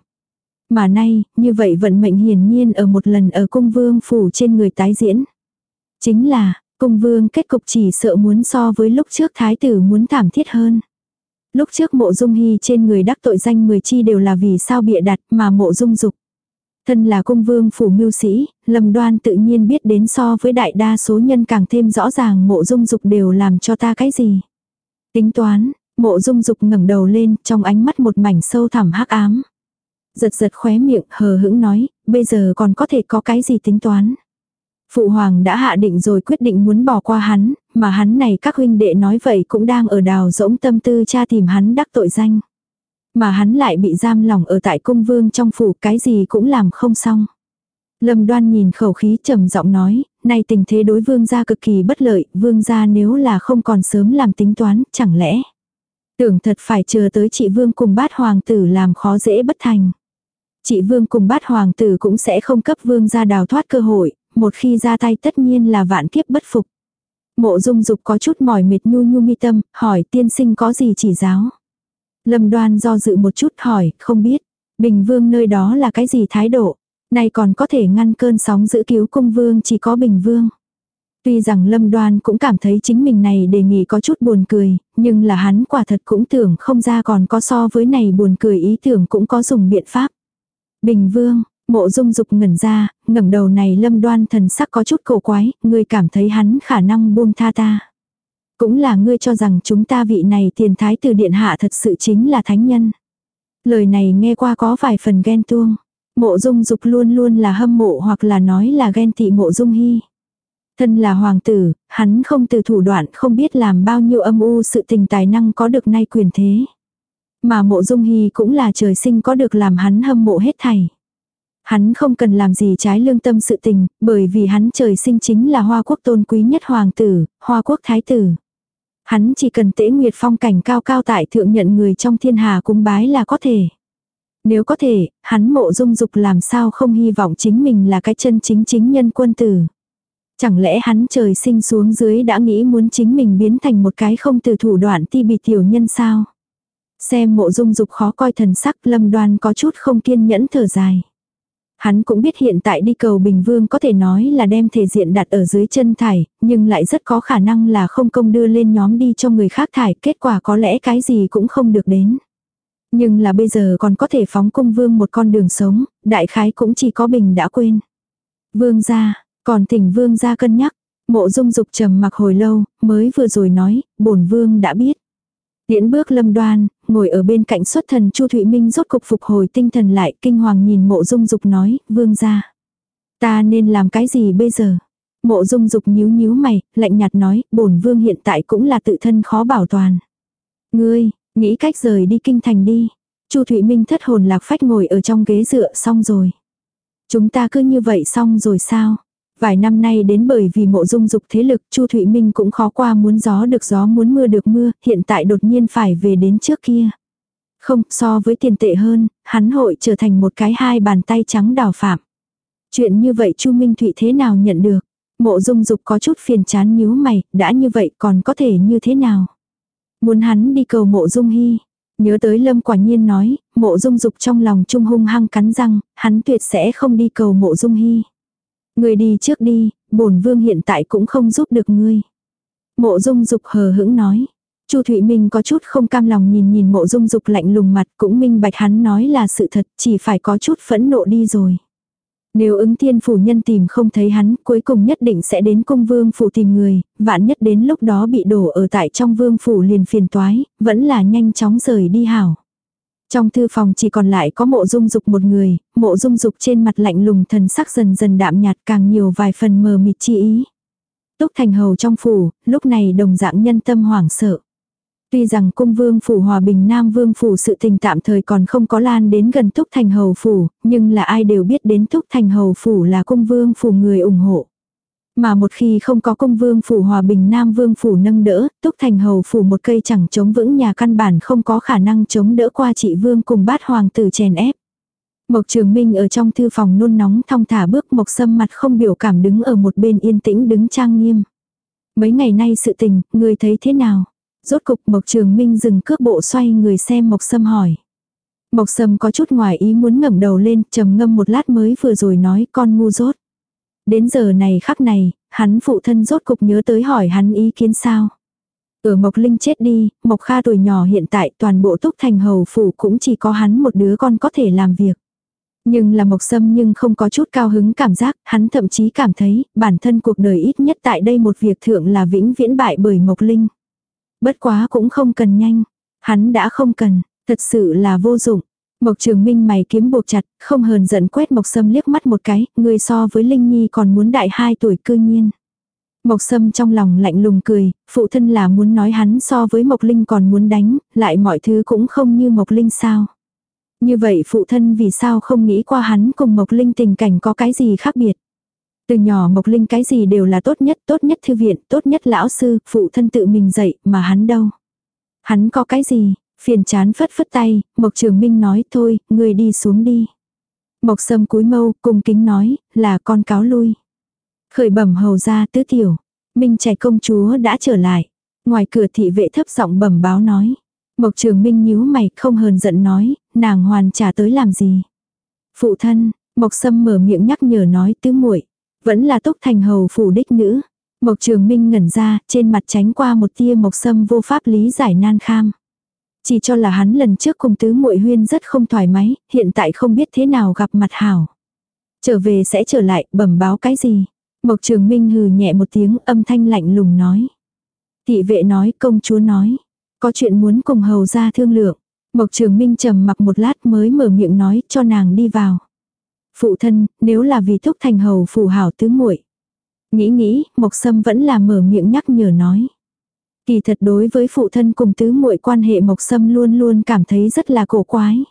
Speaker 1: Mà nay, như vậy vận mệnh hiển nhiên ở một lần ở cung vương phủ trên người tái diễn. Chính là, cung vương kết cục chỉ sợ muốn so với lúc trước thái tử muốn thảm thiết hơn. Lúc trước mộ dung hy trên người đắc tội danh 10 chi đều là vì sao bịa đặt mà mộ dung dục. Thân là cung vương phủ mưu sĩ, lầm đoan tự nhiên biết đến so với đại đa số nhân càng thêm rõ ràng mộ dung dục đều làm cho ta cái gì. Tính toán, mộ dung dục ngẩng đầu lên trong ánh mắt một mảnh sâu thẳm hắc ám. Giật giật khóe miệng hờ hững nói, bây giờ còn có thể có cái gì tính toán. Phụ hoàng đã hạ định rồi quyết định muốn bỏ qua hắn, mà hắn này các huynh đệ nói vậy cũng đang ở đào rỗng tâm tư cha tìm hắn đắc tội danh. Mà hắn lại bị giam lỏng ở tại cung vương trong phủ cái gì cũng làm không xong. Lâm đoan nhìn khẩu khí trầm giọng nói, nay tình thế đối vương gia cực kỳ bất lợi, vương gia nếu là không còn sớm làm tính toán, chẳng lẽ. Tưởng thật phải chờ tới chị vương cùng bát hoàng tử làm khó dễ bất thành. Chị vương cùng bát hoàng tử cũng sẽ không cấp vương gia đào thoát cơ hội, một khi ra tay tất nhiên là vạn kiếp bất phục. Mộ dung dục có chút mỏi mệt nhu nhu mi tâm, hỏi tiên sinh có gì chỉ giáo. Lâm đoan do dự một chút hỏi, không biết. Bình vương nơi đó là cái gì thái độ. Này còn có thể ngăn cơn sóng giữ cứu cung vương chỉ có bình vương. Tuy rằng lâm đoan cũng cảm thấy chính mình này đề nghị có chút buồn cười, nhưng là hắn quả thật cũng tưởng không ra còn có so với này buồn cười ý tưởng cũng có dùng biện pháp. Bình vương, mộ dung dục ngẩn ra, ngẩng đầu này lâm đoan thần sắc có chút cổ quái, người cảm thấy hắn khả năng buông tha ta. Cũng là ngươi cho rằng chúng ta vị này tiền thái Từ điện hạ thật sự chính là thánh nhân. Lời này nghe qua có vài phần ghen tuông. Mộ dung dục luôn luôn là hâm mộ hoặc là nói là ghen tị mộ dung hy. Thân là hoàng tử, hắn không từ thủ đoạn không biết làm bao nhiêu âm u sự tình tài năng có được nay quyền thế. Mà mộ dung hy cũng là trời sinh có được làm hắn hâm mộ hết thảy. Hắn không cần làm gì trái lương tâm sự tình, bởi vì hắn trời sinh chính là hoa quốc tôn quý nhất hoàng tử, hoa quốc thái tử. Hắn chỉ cần tễ nguyệt phong cảnh cao cao tại thượng nhận người trong thiên hà cung bái là có thể. Nếu có thể, hắn mộ dung dục làm sao không hy vọng chính mình là cái chân chính chính nhân quân tử. Chẳng lẽ hắn trời sinh xuống dưới đã nghĩ muốn chính mình biến thành một cái không từ thủ đoạn ti bị tiểu nhân sao? Xem mộ dung dục khó coi thần sắc lâm đoan có chút không kiên nhẫn thở dài. Hắn cũng biết hiện tại đi cầu Bình Vương có thể nói là đem thể diện đặt ở dưới chân thải, nhưng lại rất có khả năng là không công đưa lên nhóm đi cho người khác thải, kết quả có lẽ cái gì cũng không được đến. Nhưng là bây giờ còn có thể phóng cung vương một con đường sống, đại khái cũng chỉ có Bình đã quên. Vương ra, còn thỉnh vương ra cân nhắc, mộ dung dục trầm mặc hồi lâu, mới vừa rồi nói, bổn vương đã biết. Điễn bước lâm đoan, ngồi ở bên cạnh xuất thần Chu Thụy Minh rốt cục phục hồi tinh thần lại, kinh hoàng nhìn mộ dung dục nói, vương gia Ta nên làm cái gì bây giờ? Mộ dung dục nhíu nhíu mày, lạnh nhạt nói, bổn vương hiện tại cũng là tự thân khó bảo toàn. Ngươi, nghĩ cách rời đi kinh thành đi. Chu Thụy Minh thất hồn lạc phách ngồi ở trong ghế dựa xong rồi. Chúng ta cứ như vậy xong rồi sao? Vài năm nay đến bởi vì mộ dung dục thế lực Chu Thụy Minh cũng khó qua muốn gió được gió muốn mưa được mưa, hiện tại đột nhiên phải về đến trước kia. Không, so với tiền tệ hơn, hắn hội trở thành một cái hai bàn tay trắng đào phạm. Chuyện như vậy Chu Minh Thụy thế nào nhận được? Mộ dung dục có chút phiền chán nhíu mày, đã như vậy còn có thể như thế nào? Muốn hắn đi cầu mộ dung hy. Nhớ tới lâm quả nhiên nói, mộ dung dục trong lòng trung hung hăng cắn răng, hắn tuyệt sẽ không đi cầu mộ dung hy. Ngươi đi trước đi, bổn vương hiện tại cũng không giúp được ngươi. Mộ dung dục hờ hững nói. Chu Thụy Minh có chút không cam lòng nhìn nhìn mộ dung dục lạnh lùng mặt cũng minh bạch hắn nói là sự thật chỉ phải có chút phẫn nộ đi rồi. Nếu ứng thiên phủ nhân tìm không thấy hắn cuối cùng nhất định sẽ đến cung vương phủ tìm người, vạn nhất đến lúc đó bị đổ ở tại trong vương phủ liền phiền toái, vẫn là nhanh chóng rời đi hảo. Trong thư phòng chỉ còn lại có mộ dung dục một người, mộ dung dục trên mặt lạnh lùng thần sắc dần dần đạm nhạt càng nhiều vài phần mờ mịt chi ý. Túc thành hầu trong phủ, lúc này đồng dạng nhân tâm hoảng sợ. Tuy rằng cung vương phủ hòa bình nam vương phủ sự tình tạm thời còn không có lan đến gần Túc Thành Hầu phủ, nhưng là ai đều biết đến Túc Thành Hầu phủ là cung vương phủ người ủng hộ. Mà một khi không có công vương phủ hòa bình nam vương phủ nâng đỡ, Túc Thành Hầu phủ một cây chẳng chống vững nhà căn bản không có khả năng chống đỡ qua chị vương cùng bát hoàng tử chèn ép. Mộc Trường Minh ở trong thư phòng nôn nóng thong thả bước Mộc Sâm mặt không biểu cảm đứng ở một bên yên tĩnh đứng trang nghiêm. Mấy ngày nay sự tình, người thấy thế nào? Rốt cục Mộc Trường Minh dừng cước bộ xoay người xem Mộc Sâm hỏi. Mộc Sâm có chút ngoài ý muốn ngẩng đầu lên, trầm ngâm một lát mới vừa rồi nói con ngu rốt. Đến giờ này khắc này, hắn phụ thân rốt cục nhớ tới hỏi hắn ý kiến sao. Ở Mộc Linh chết đi, Mộc Kha tuổi nhỏ hiện tại toàn bộ túc thành hầu phủ cũng chỉ có hắn một đứa con có thể làm việc. Nhưng là Mộc Sâm nhưng không có chút cao hứng cảm giác, hắn thậm chí cảm thấy bản thân cuộc đời ít nhất tại đây một việc thượng là vĩnh viễn bại bởi Mộc Linh. Bất quá cũng không cần nhanh. Hắn đã không cần, thật sự là vô dụng. Mộc Trường Minh mày kiếm buộc chặt, không hờn giận quét Mộc Sâm liếc mắt một cái, người so với Linh Nhi còn muốn đại hai tuổi cư nhiên. Mộc Sâm trong lòng lạnh lùng cười, phụ thân là muốn nói hắn so với Mộc Linh còn muốn đánh, lại mọi thứ cũng không như Mộc Linh sao. Như vậy phụ thân vì sao không nghĩ qua hắn cùng Mộc Linh tình cảnh có cái gì khác biệt. Từ nhỏ Mộc Linh cái gì đều là tốt nhất, tốt nhất thư viện, tốt nhất lão sư, phụ thân tự mình dạy, mà hắn đâu. Hắn có cái gì, phiền chán phất phất tay, Mộc Trường Minh nói thôi, người đi xuống đi. Mộc Sâm cúi mâu, cung kính nói, là con cáo lui. Khởi bẩm hầu ra tứ tiểu, Minh trẻ công chúa đã trở lại. Ngoài cửa thị vệ thấp giọng bẩm báo nói. Mộc Trường Minh nhíu mày không hờn giận nói, nàng hoàn trả tới làm gì. Phụ thân, Mộc Sâm mở miệng nhắc nhở nói tứ muội vẫn là túc thành hầu phủ đích nữ. Mộc trường minh ngẩn ra, trên mặt tránh qua một tia mộc sâm vô pháp lý giải nan kham. Chỉ cho là hắn lần trước cùng tứ muội huyên rất không thoải mái, hiện tại không biết thế nào gặp mặt hảo. Trở về sẽ trở lại, bẩm báo cái gì. Mộc trường minh hừ nhẹ một tiếng âm thanh lạnh lùng nói. Thị vệ nói công chúa nói. Có chuyện muốn cùng hầu ra thương lượng. Mộc trường minh trầm mặc một lát mới mở miệng nói cho nàng đi vào. Phụ thân, nếu là vì thúc thành hầu phù hảo tứ muội Nghĩ nghĩ, Mộc Sâm vẫn là mở miệng nhắc nhở nói. Kỳ thật đối với phụ thân cùng tứ muội quan hệ Mộc Sâm luôn luôn cảm thấy rất là cổ quái.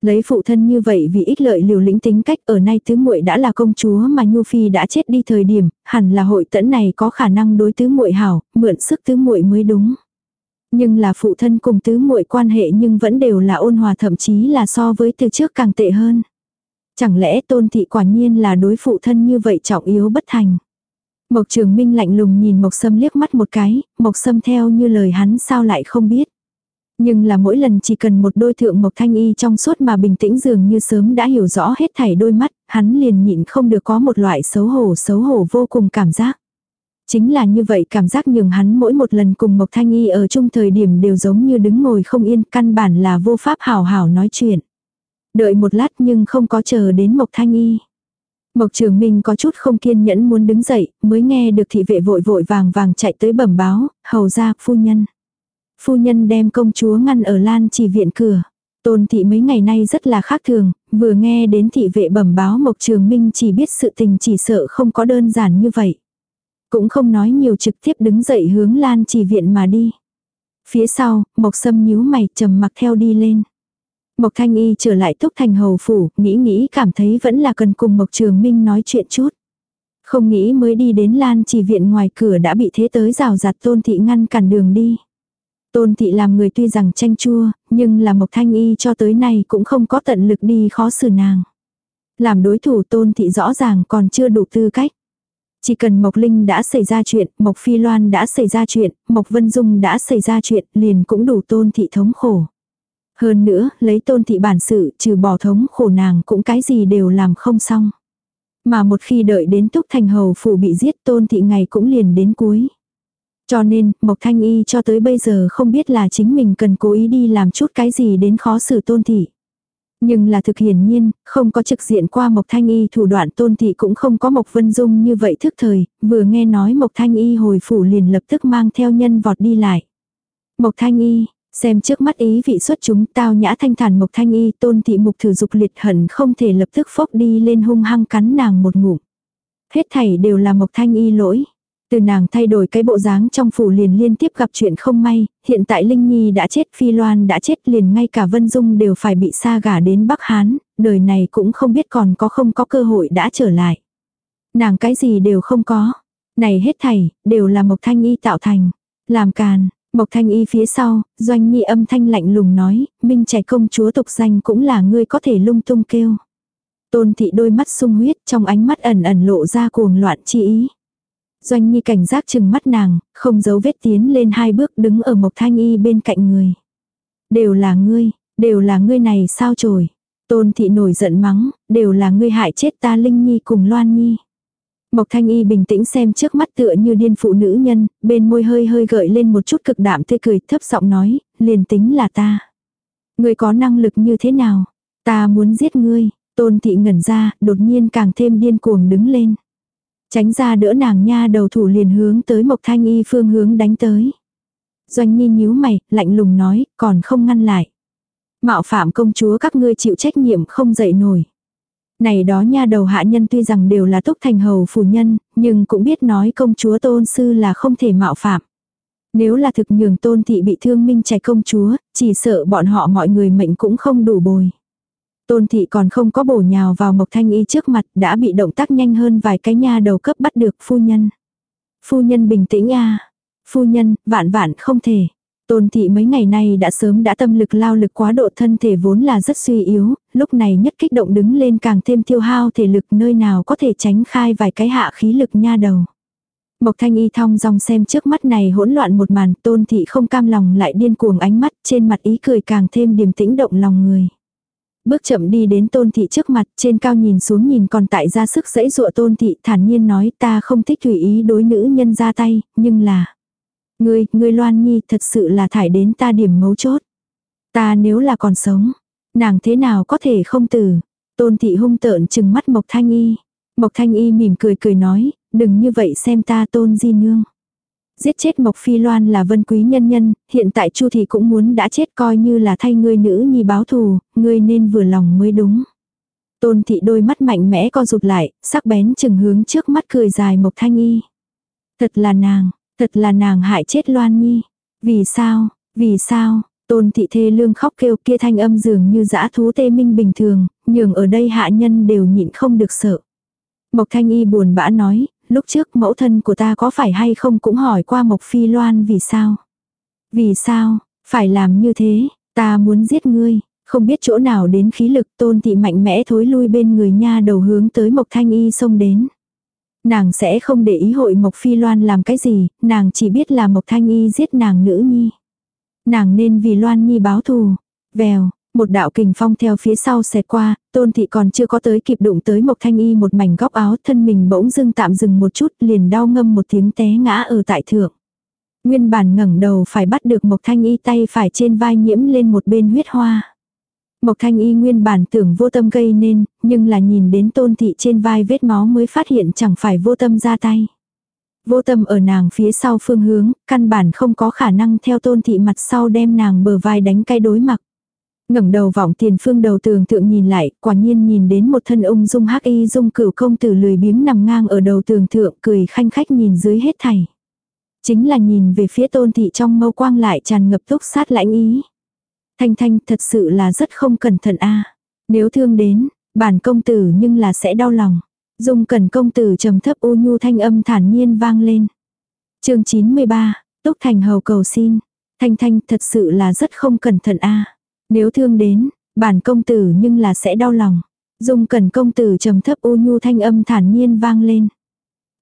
Speaker 1: Lấy phụ thân như vậy vì ích lợi liều lĩnh tính cách ở nay tứ muội đã là công chúa mà Nhu Phi đã chết đi thời điểm, hẳn là hội tẫn này có khả năng đối tứ muội hảo, mượn sức tứ muội mới đúng. Nhưng là phụ thân cùng tứ muội quan hệ nhưng vẫn đều là ôn hòa thậm chí là so với từ trước càng tệ hơn. Chẳng lẽ tôn thị quả nhiên là đối phụ thân như vậy trọng yếu bất thành. Mộc trường minh lạnh lùng nhìn Mộc Sâm liếc mắt một cái, Mộc Sâm theo như lời hắn sao lại không biết. Nhưng là mỗi lần chỉ cần một đôi thượng Mộc Thanh Y trong suốt mà bình tĩnh dường như sớm đã hiểu rõ hết thảy đôi mắt, hắn liền nhịn không được có một loại xấu hổ xấu hổ vô cùng cảm giác. Chính là như vậy cảm giác nhường hắn mỗi một lần cùng Mộc Thanh Y ở chung thời điểm đều giống như đứng ngồi không yên, căn bản là vô pháp hào hào nói chuyện. Đợi một lát nhưng không có chờ đến Mộc Thanh Y. Mộc Trường Minh có chút không kiên nhẫn muốn đứng dậy, mới nghe được thị vệ vội vội vàng vàng chạy tới bẩm báo, hầu ra, phu nhân. Phu nhân đem công chúa ngăn ở lan chỉ viện cửa. Tôn thị mấy ngày nay rất là khác thường, vừa nghe đến thị vệ bẩm báo Mộc Trường Minh chỉ biết sự tình chỉ sợ không có đơn giản như vậy. Cũng không nói nhiều trực tiếp đứng dậy hướng lan chỉ viện mà đi. Phía sau, Mộc Sâm nhíu mày trầm mặc theo đi lên. Mộc Thanh Y trở lại Túc Thành Hầu Phủ, nghĩ nghĩ cảm thấy vẫn là cần cùng Mộc Trường Minh nói chuyện chút. Không nghĩ mới đi đến Lan chỉ viện ngoài cửa đã bị thế tới rào rạt Tôn Thị ngăn cản đường đi. Tôn Thị làm người tuy rằng tranh chua, nhưng là Mộc Thanh Y cho tới nay cũng không có tận lực đi khó xử nàng. Làm đối thủ Tôn Thị rõ ràng còn chưa đủ tư cách. Chỉ cần Mộc Linh đã xảy ra chuyện, Mộc Phi Loan đã xảy ra chuyện, Mộc Vân Dung đã xảy ra chuyện, liền cũng đủ Tôn Thị thống khổ. Hơn nữa, lấy tôn thị bản sự, trừ bỏ thống khổ nàng cũng cái gì đều làm không xong. Mà một khi đợi đến túc thành hầu phủ bị giết tôn thị ngày cũng liền đến cuối. Cho nên, Mộc Thanh Y cho tới bây giờ không biết là chính mình cần cố ý đi làm chút cái gì đến khó xử tôn thị. Nhưng là thực hiển nhiên, không có trực diện qua Mộc Thanh Y thủ đoạn tôn thị cũng không có Mộc Vân Dung như vậy thức thời, vừa nghe nói Mộc Thanh Y hồi phủ liền lập tức mang theo nhân vọt đi lại. Mộc Thanh Y, Xem trước mắt ý vị xuất chúng tao nhã thanh thản mộc thanh y tôn thị mục thử dục liệt hận không thể lập tức phốc đi lên hung hăng cắn nàng một ngụm. Hết thảy đều là mộc thanh y lỗi. Từ nàng thay đổi cái bộ dáng trong phủ liền liên tiếp gặp chuyện không may, hiện tại Linh Nhi đã chết, Phi Loan đã chết liền ngay cả Vân Dung đều phải bị xa gả đến Bắc Hán, đời này cũng không biết còn có không có cơ hội đã trở lại. Nàng cái gì đều không có. Này hết thảy, đều là Mộc Thanh Y tạo thành. Làm càn, Mộc Thanh Y phía sau, Doanh Nhi âm thanh lạnh lùng nói, Minh trẻ công chúa tục danh cũng là ngươi có thể lung tung kêu. Tôn thị đôi mắt sung huyết trong ánh mắt ẩn ẩn lộ ra cuồng loạn chi ý. Doanh Nhi cảnh giác chừng mắt nàng, không giấu vết tiến lên hai bước đứng ở Mộc Thanh Y bên cạnh người. Đều là ngươi, đều là ngươi này sao trồi. Tôn thị nổi giận mắng, đều là ngươi hại chết ta Linh Nhi cùng Loan Nhi. Mộc Thanh Y bình tĩnh xem trước mắt tựa như điên phụ nữ nhân, bên môi hơi hơi gợi lên một chút cực đạm tươi cười thấp giọng nói, liền tính là ta. Ngươi có năng lực như thế nào? Ta muốn giết ngươi. Tôn thị ngẩn ra, đột nhiên càng thêm điên cuồng đứng lên. Tránh ra đỡ nàng nha đầu thủ liền hướng tới Mộc Thanh Y phương hướng đánh tới. Doanh Nhi nhíu mày, lạnh lùng nói, còn không ngăn lại. Mạo phạm công chúa các ngươi chịu trách nhiệm không dậy nổi. Này đó nha đầu hạ nhân tuy rằng đều là túc thành hầu phủ nhân, nhưng cũng biết nói công chúa tôn sư là không thể mạo phạm. Nếu là thực nhường tôn thị bị thương minh trẻ công chúa, chỉ sợ bọn họ mọi người mệnh cũng không đủ bồi. Tôn thị còn không có bổ nhào vào Mộc Thanh Y trước mặt đã bị động tác nhanh hơn vài cái nha đầu cấp bắt được phu nhân. Phu nhân bình tĩnh a Phu nhân, vạn vạn không thể. Tôn thị mấy ngày nay đã sớm đã tâm lực lao lực quá độ thân thể vốn là rất suy yếu, lúc này nhất kích động đứng lên càng thêm tiêu hao thể lực nơi nào có thể tránh khai vài cái hạ khí lực nha đầu. Mộc thanh y thong dong xem trước mắt này hỗn loạn một màn tôn thị không cam lòng lại điên cuồng ánh mắt trên mặt ý cười càng thêm điềm tĩnh động lòng người. Bước chậm đi đến tôn thị trước mặt trên cao nhìn xuống nhìn còn tại ra sức dẫy dụa tôn thị thản nhiên nói ta không thích tùy ý đối nữ nhân ra tay, nhưng là Ngươi, ngươi Loan Nhi thật sự là thải đến ta điểm mấu chốt. Ta nếu là còn sống, nàng thế nào có thể không tử. Tôn thị hung tợn chừng mắt Mộc Thanh Y. Mộc Thanh Y mỉm cười cười nói, đừng như vậy xem ta tôn di nương. Giết chết Mộc Phi Loan là vân quý nhân nhân, hiện tại Chu thì cũng muốn đã chết coi như là thay ngươi nữ nhi báo thù, ngươi nên vừa lòng mới đúng. Tôn thị đôi mắt mạnh mẽ co rụt lại, sắc bén chừng hướng trước mắt cười dài Mộc Thanh Y. Thật là nàng, Thật là nàng hại chết Loan Nhi. Vì sao, vì sao, tôn thị thê lương khóc kêu kia thanh âm dường như dã thú tê minh bình thường, nhường ở đây hạ nhân đều nhịn không được sợ. Mộc thanh y buồn bã nói, lúc trước mẫu thân của ta có phải hay không cũng hỏi qua Mộc Phi Loan vì sao. Vì sao, phải làm như thế, ta muốn giết ngươi, không biết chỗ nào đến khí lực tôn thị mạnh mẽ thối lui bên người nha đầu hướng tới Mộc Thanh Y xông đến. Nàng sẽ không để ý hội Mộc Phi Loan làm cái gì, nàng chỉ biết là Mộc Thanh Y giết nàng nữ nhi. Nàng nên vì Loan Nhi báo thù. Vèo, một đạo kình phong theo phía sau xẹt qua, tôn thị còn chưa có tới kịp đụng tới Mộc Thanh Y một mảnh góc áo thân mình bỗng dưng tạm dừng một chút liền đau ngâm một tiếng té ngã ở tại thượng. Nguyên bản ngẩng đầu phải bắt được Mộc Thanh Y tay phải trên vai nhiễm lên một bên huyết hoa. Mộc Thanh Y nguyên bản tưởng vô tâm gây nên, nhưng là nhìn đến tôn thị trên vai vết máu mới phát hiện chẳng phải vô tâm ra tay. Vô tâm ở nàng phía sau phương hướng, căn bản không có khả năng theo tôn thị mặt sau đem nàng bờ vai đánh cái đối mặt. ngẩng đầu vọng tiền phương đầu tường tượng nhìn lại, quả nhiên nhìn đến một thân ung dung hắc y dung cửu công tử lười biếng nằm ngang ở đầu tường thượng cười khanh khách nhìn dưới hết thảy. Chính là nhìn về phía tôn thị trong mâu quang lại tràn ngập túc sát lãnh ý. Thanh Thanh thật sự là rất không cẩn thận a. Nếu thương đến, bản công tử nhưng là sẽ đau lòng. Dung cẩn công tử trầm thấp u nhu thanh âm thản nhiên vang lên. chương 93, Túc Thành hầu cầu xin. Thanh Thanh thật sự là rất không cẩn thận a. Nếu thương đến, bản công tử nhưng là sẽ đau lòng. Dung cẩn công tử trầm thấp u nhu thanh âm thản nhiên vang lên.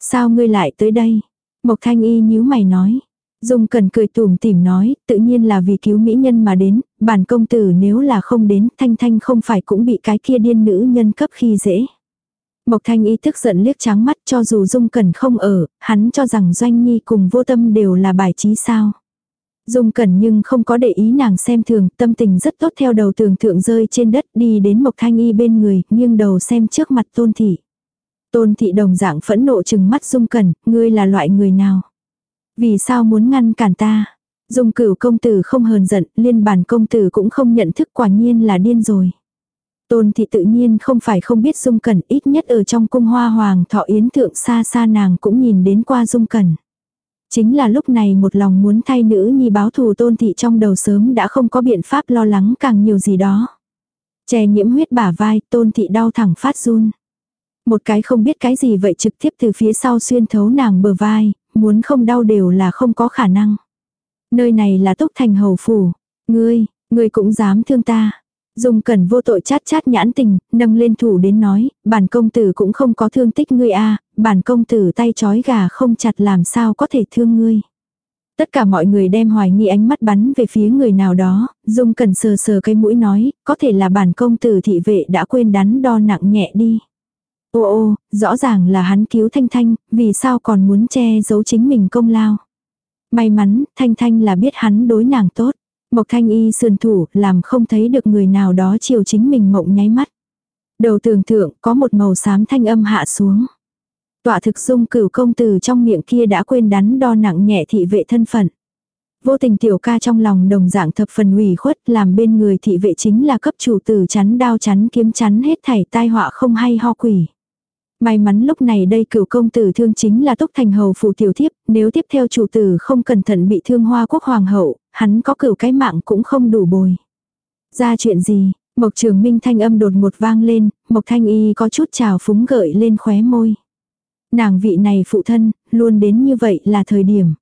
Speaker 1: Sao ngươi lại tới đây? Mộc thanh y nhíu mày nói. Dung cần cười tùm tìm nói, tự nhiên là vì cứu mỹ nhân mà đến, bản công tử nếu là không đến, thanh thanh không phải cũng bị cái kia điên nữ nhân cấp khi dễ. Mộc thanh ý thức giận liếc trắng mắt cho dù Dung Cần không ở, hắn cho rằng Doanh Nhi cùng vô tâm đều là bài trí sao. Dung Cẩn nhưng không có để ý nàng xem thường, tâm tình rất tốt theo đầu tường thượng rơi trên đất đi đến Mộc Thanh Y bên người, nghiêng đầu xem trước mặt Tôn Thị. Tôn Thị đồng dạng phẫn nộ chừng mắt Dung Cẩn, ngươi là loại người nào? Vì sao muốn ngăn cản ta? Dung cửu công tử không hờn giận, liên bản công tử cũng không nhận thức quả nhiên là điên rồi. Tôn thị tự nhiên không phải không biết dung cẩn ít nhất ở trong cung hoa hoàng thọ yến thượng xa xa nàng cũng nhìn đến qua dung cẩn. Chính là lúc này một lòng muốn thay nữ nhi báo thù tôn thị trong đầu sớm đã không có biện pháp lo lắng càng nhiều gì đó. Chè nhiễm huyết bả vai, tôn thị đau thẳng phát run. Một cái không biết cái gì vậy trực tiếp từ phía sau xuyên thấu nàng bờ vai, muốn không đau đều là không có khả năng. Nơi này là túc thành hầu phủ. Ngươi, ngươi cũng dám thương ta. Dung cẩn vô tội chát chát nhãn tình, nâng lên thủ đến nói, bản công tử cũng không có thương tích ngươi a bản công tử tay chói gà không chặt làm sao có thể thương ngươi. Tất cả mọi người đem hoài nghi ánh mắt bắn về phía người nào đó, Dung cẩn sờ sờ cái mũi nói, có thể là bản công tử thị vệ đã quên đắn đo nặng nhẹ đi. Ô ô, rõ ràng là hắn cứu Thanh Thanh, vì sao còn muốn che giấu chính mình công lao. May mắn, Thanh Thanh là biết hắn đối nàng tốt. Mộc Thanh Y sườn thủ, làm không thấy được người nào đó chiều chính mình mộng nháy mắt. Đầu tường thượng có một màu xám thanh âm hạ xuống. Tọa thực dung cửu công tử trong miệng kia đã quên đắn đo nặng nhẹ thị vệ thân phận. Vô tình tiểu ca trong lòng đồng dạng thập phần ủy khuất làm bên người thị vệ chính là cấp chủ tử chắn đao chắn kiếm chắn hết thảy tai họa không hay ho quỷ. May mắn lúc này đây cửu công tử thương chính là túc thành hầu phủ tiểu thiếp, nếu tiếp theo chủ tử không cẩn thận bị thương hoa quốc hoàng hậu, hắn có cửu cái mạng cũng không đủ bồi. Ra chuyện gì, Mộc Trường Minh thanh âm đột một vang lên, Mộc Thanh Y có chút trào phúng gợi lên khóe môi. Nàng vị này phụ thân, luôn đến như vậy là thời điểm.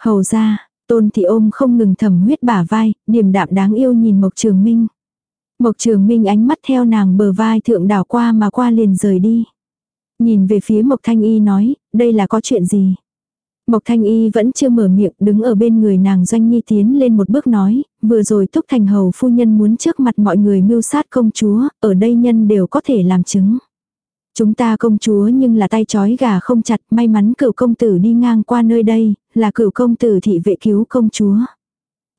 Speaker 1: Hầu ra, tôn thị ôm không ngừng thầm huyết bả vai, điềm đạm đáng yêu nhìn Mộc Trường Minh. Mộc Trường Minh ánh mắt theo nàng bờ vai thượng đảo qua mà qua liền rời đi. Nhìn về phía Mộc Thanh Y nói, đây là có chuyện gì? Mộc Thanh Y vẫn chưa mở miệng đứng ở bên người nàng Doanh Nhi tiến lên một bước nói, vừa rồi Túc Thành Hầu phu nhân muốn trước mặt mọi người mưu sát công chúa, ở đây nhân đều có thể làm chứng. Chúng ta công chúa nhưng là tay chói gà không chặt, may mắn cửu công tử đi ngang qua nơi đây, là cửu công tử thị vệ cứu công chúa.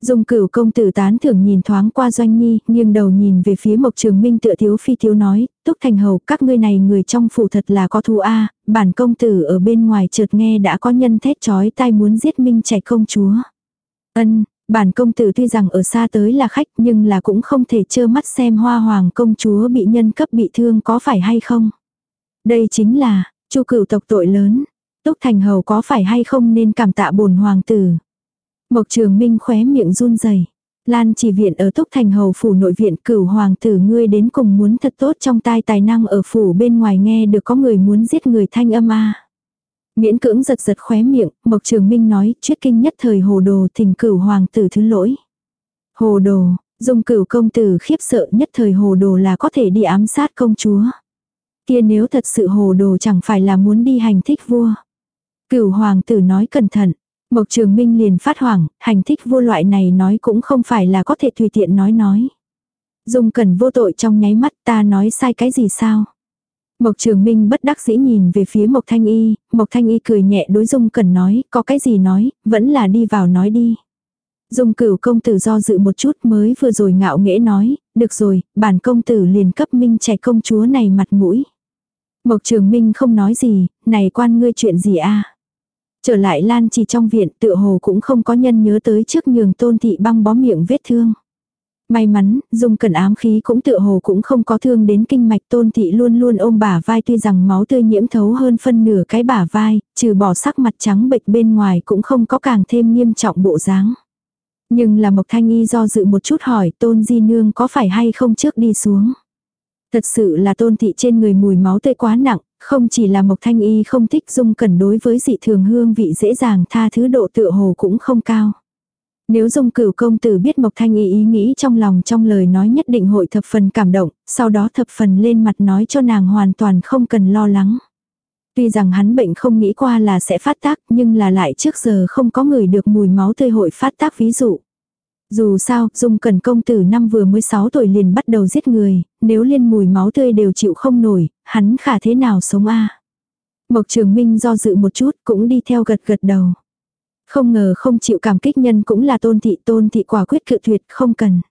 Speaker 1: Dung cửu công tử tán thưởng nhìn thoáng qua doanh nhi, nghiêng đầu nhìn về phía mộc trường minh tựa thiếu phi thiếu nói, túc thành hầu các ngươi này người trong phủ thật là có thù a bản công tử ở bên ngoài chợt nghe đã có nhân thét chói tai muốn giết minh trẻ công chúa. Ân, bản công tử tuy rằng ở xa tới là khách nhưng là cũng không thể trơ mắt xem hoa hoàng công chúa bị nhân cấp bị thương có phải hay không. Đây chính là, chu cửu tộc tội lớn. Túc thành hầu có phải hay không nên cảm tạ bổn hoàng tử. Mộc Trường Minh khóe miệng run rẩy. Lan chỉ viện ở Túc Thành Hầu phủ nội viện cửu hoàng tử ngươi đến cùng muốn thật tốt trong tai tài năng ở phủ bên ngoài nghe được có người muốn giết người thanh âm a. Miễn cưỡng giật giật khóe miệng, Mộc Trường Minh nói, chuyết kinh nhất thời hồ đồ thỉnh cửu hoàng tử thứ lỗi. Hồ đồ, dùng cửu công tử khiếp sợ nhất thời hồ đồ là có thể đi ám sát công chúa. Kia nếu thật sự hồ đồ chẳng phải là muốn đi hành thích vua. Cửu hoàng tử nói cẩn thận, Mộc Trường Minh liền phát hoảng, hành thích vô loại này nói cũng không phải là có thể tùy tiện nói nói. Dung cần vô tội trong nháy mắt ta nói sai cái gì sao? Mộc Trường Minh bất đắc dĩ nhìn về phía Mộc Thanh Y, Mộc Thanh Y cười nhẹ đối Dung Cần nói, có cái gì nói, vẫn là đi vào nói đi. Dung cửu công tử do dự một chút mới vừa rồi ngạo nghễ nói, được rồi, bản công tử liền cấp minh trẻ công chúa này mặt mũi. Mộc Trường Minh không nói gì, này quan ngươi chuyện gì a Trở lại Lan chỉ trong viện tựa hồ cũng không có nhân nhớ tới trước nhường tôn thị băng bó miệng vết thương. May mắn, dùng cần ám khí cũng tựa hồ cũng không có thương đến kinh mạch tôn thị luôn luôn ôm bả vai tuy rằng máu tươi nhiễm thấu hơn phân nửa cái bả vai, trừ bỏ sắc mặt trắng bệch bên ngoài cũng không có càng thêm nghiêm trọng bộ dáng. Nhưng là Mộc Thanh Y do dự một chút hỏi tôn di nương có phải hay không trước đi xuống. Thật sự là tôn thị trên người mùi máu tươi quá nặng, không chỉ là Mộc Thanh Y không thích dung cẩn đối với dị thường hương vị dễ dàng tha thứ độ tựa hồ cũng không cao. Nếu dung cửu công tử biết Mộc Thanh Y ý nghĩ trong lòng trong lời nói nhất định hội thập phần cảm động, sau đó thập phần lên mặt nói cho nàng hoàn toàn không cần lo lắng. Tuy rằng hắn bệnh không nghĩ qua là sẽ phát tác nhưng là lại trước giờ không có người được mùi máu tươi hội phát tác ví dụ. Dù sao, Dung Cẩn công tử năm vừa mới 6 tuổi liền bắt đầu giết người, nếu liên mùi máu tươi đều chịu không nổi, hắn khả thế nào sống a Mộc Trường Minh do dự một chút cũng đi theo gật gật đầu. Không ngờ không chịu cảm kích nhân cũng là tôn thị tôn thị quả quyết cự tuyệt không cần.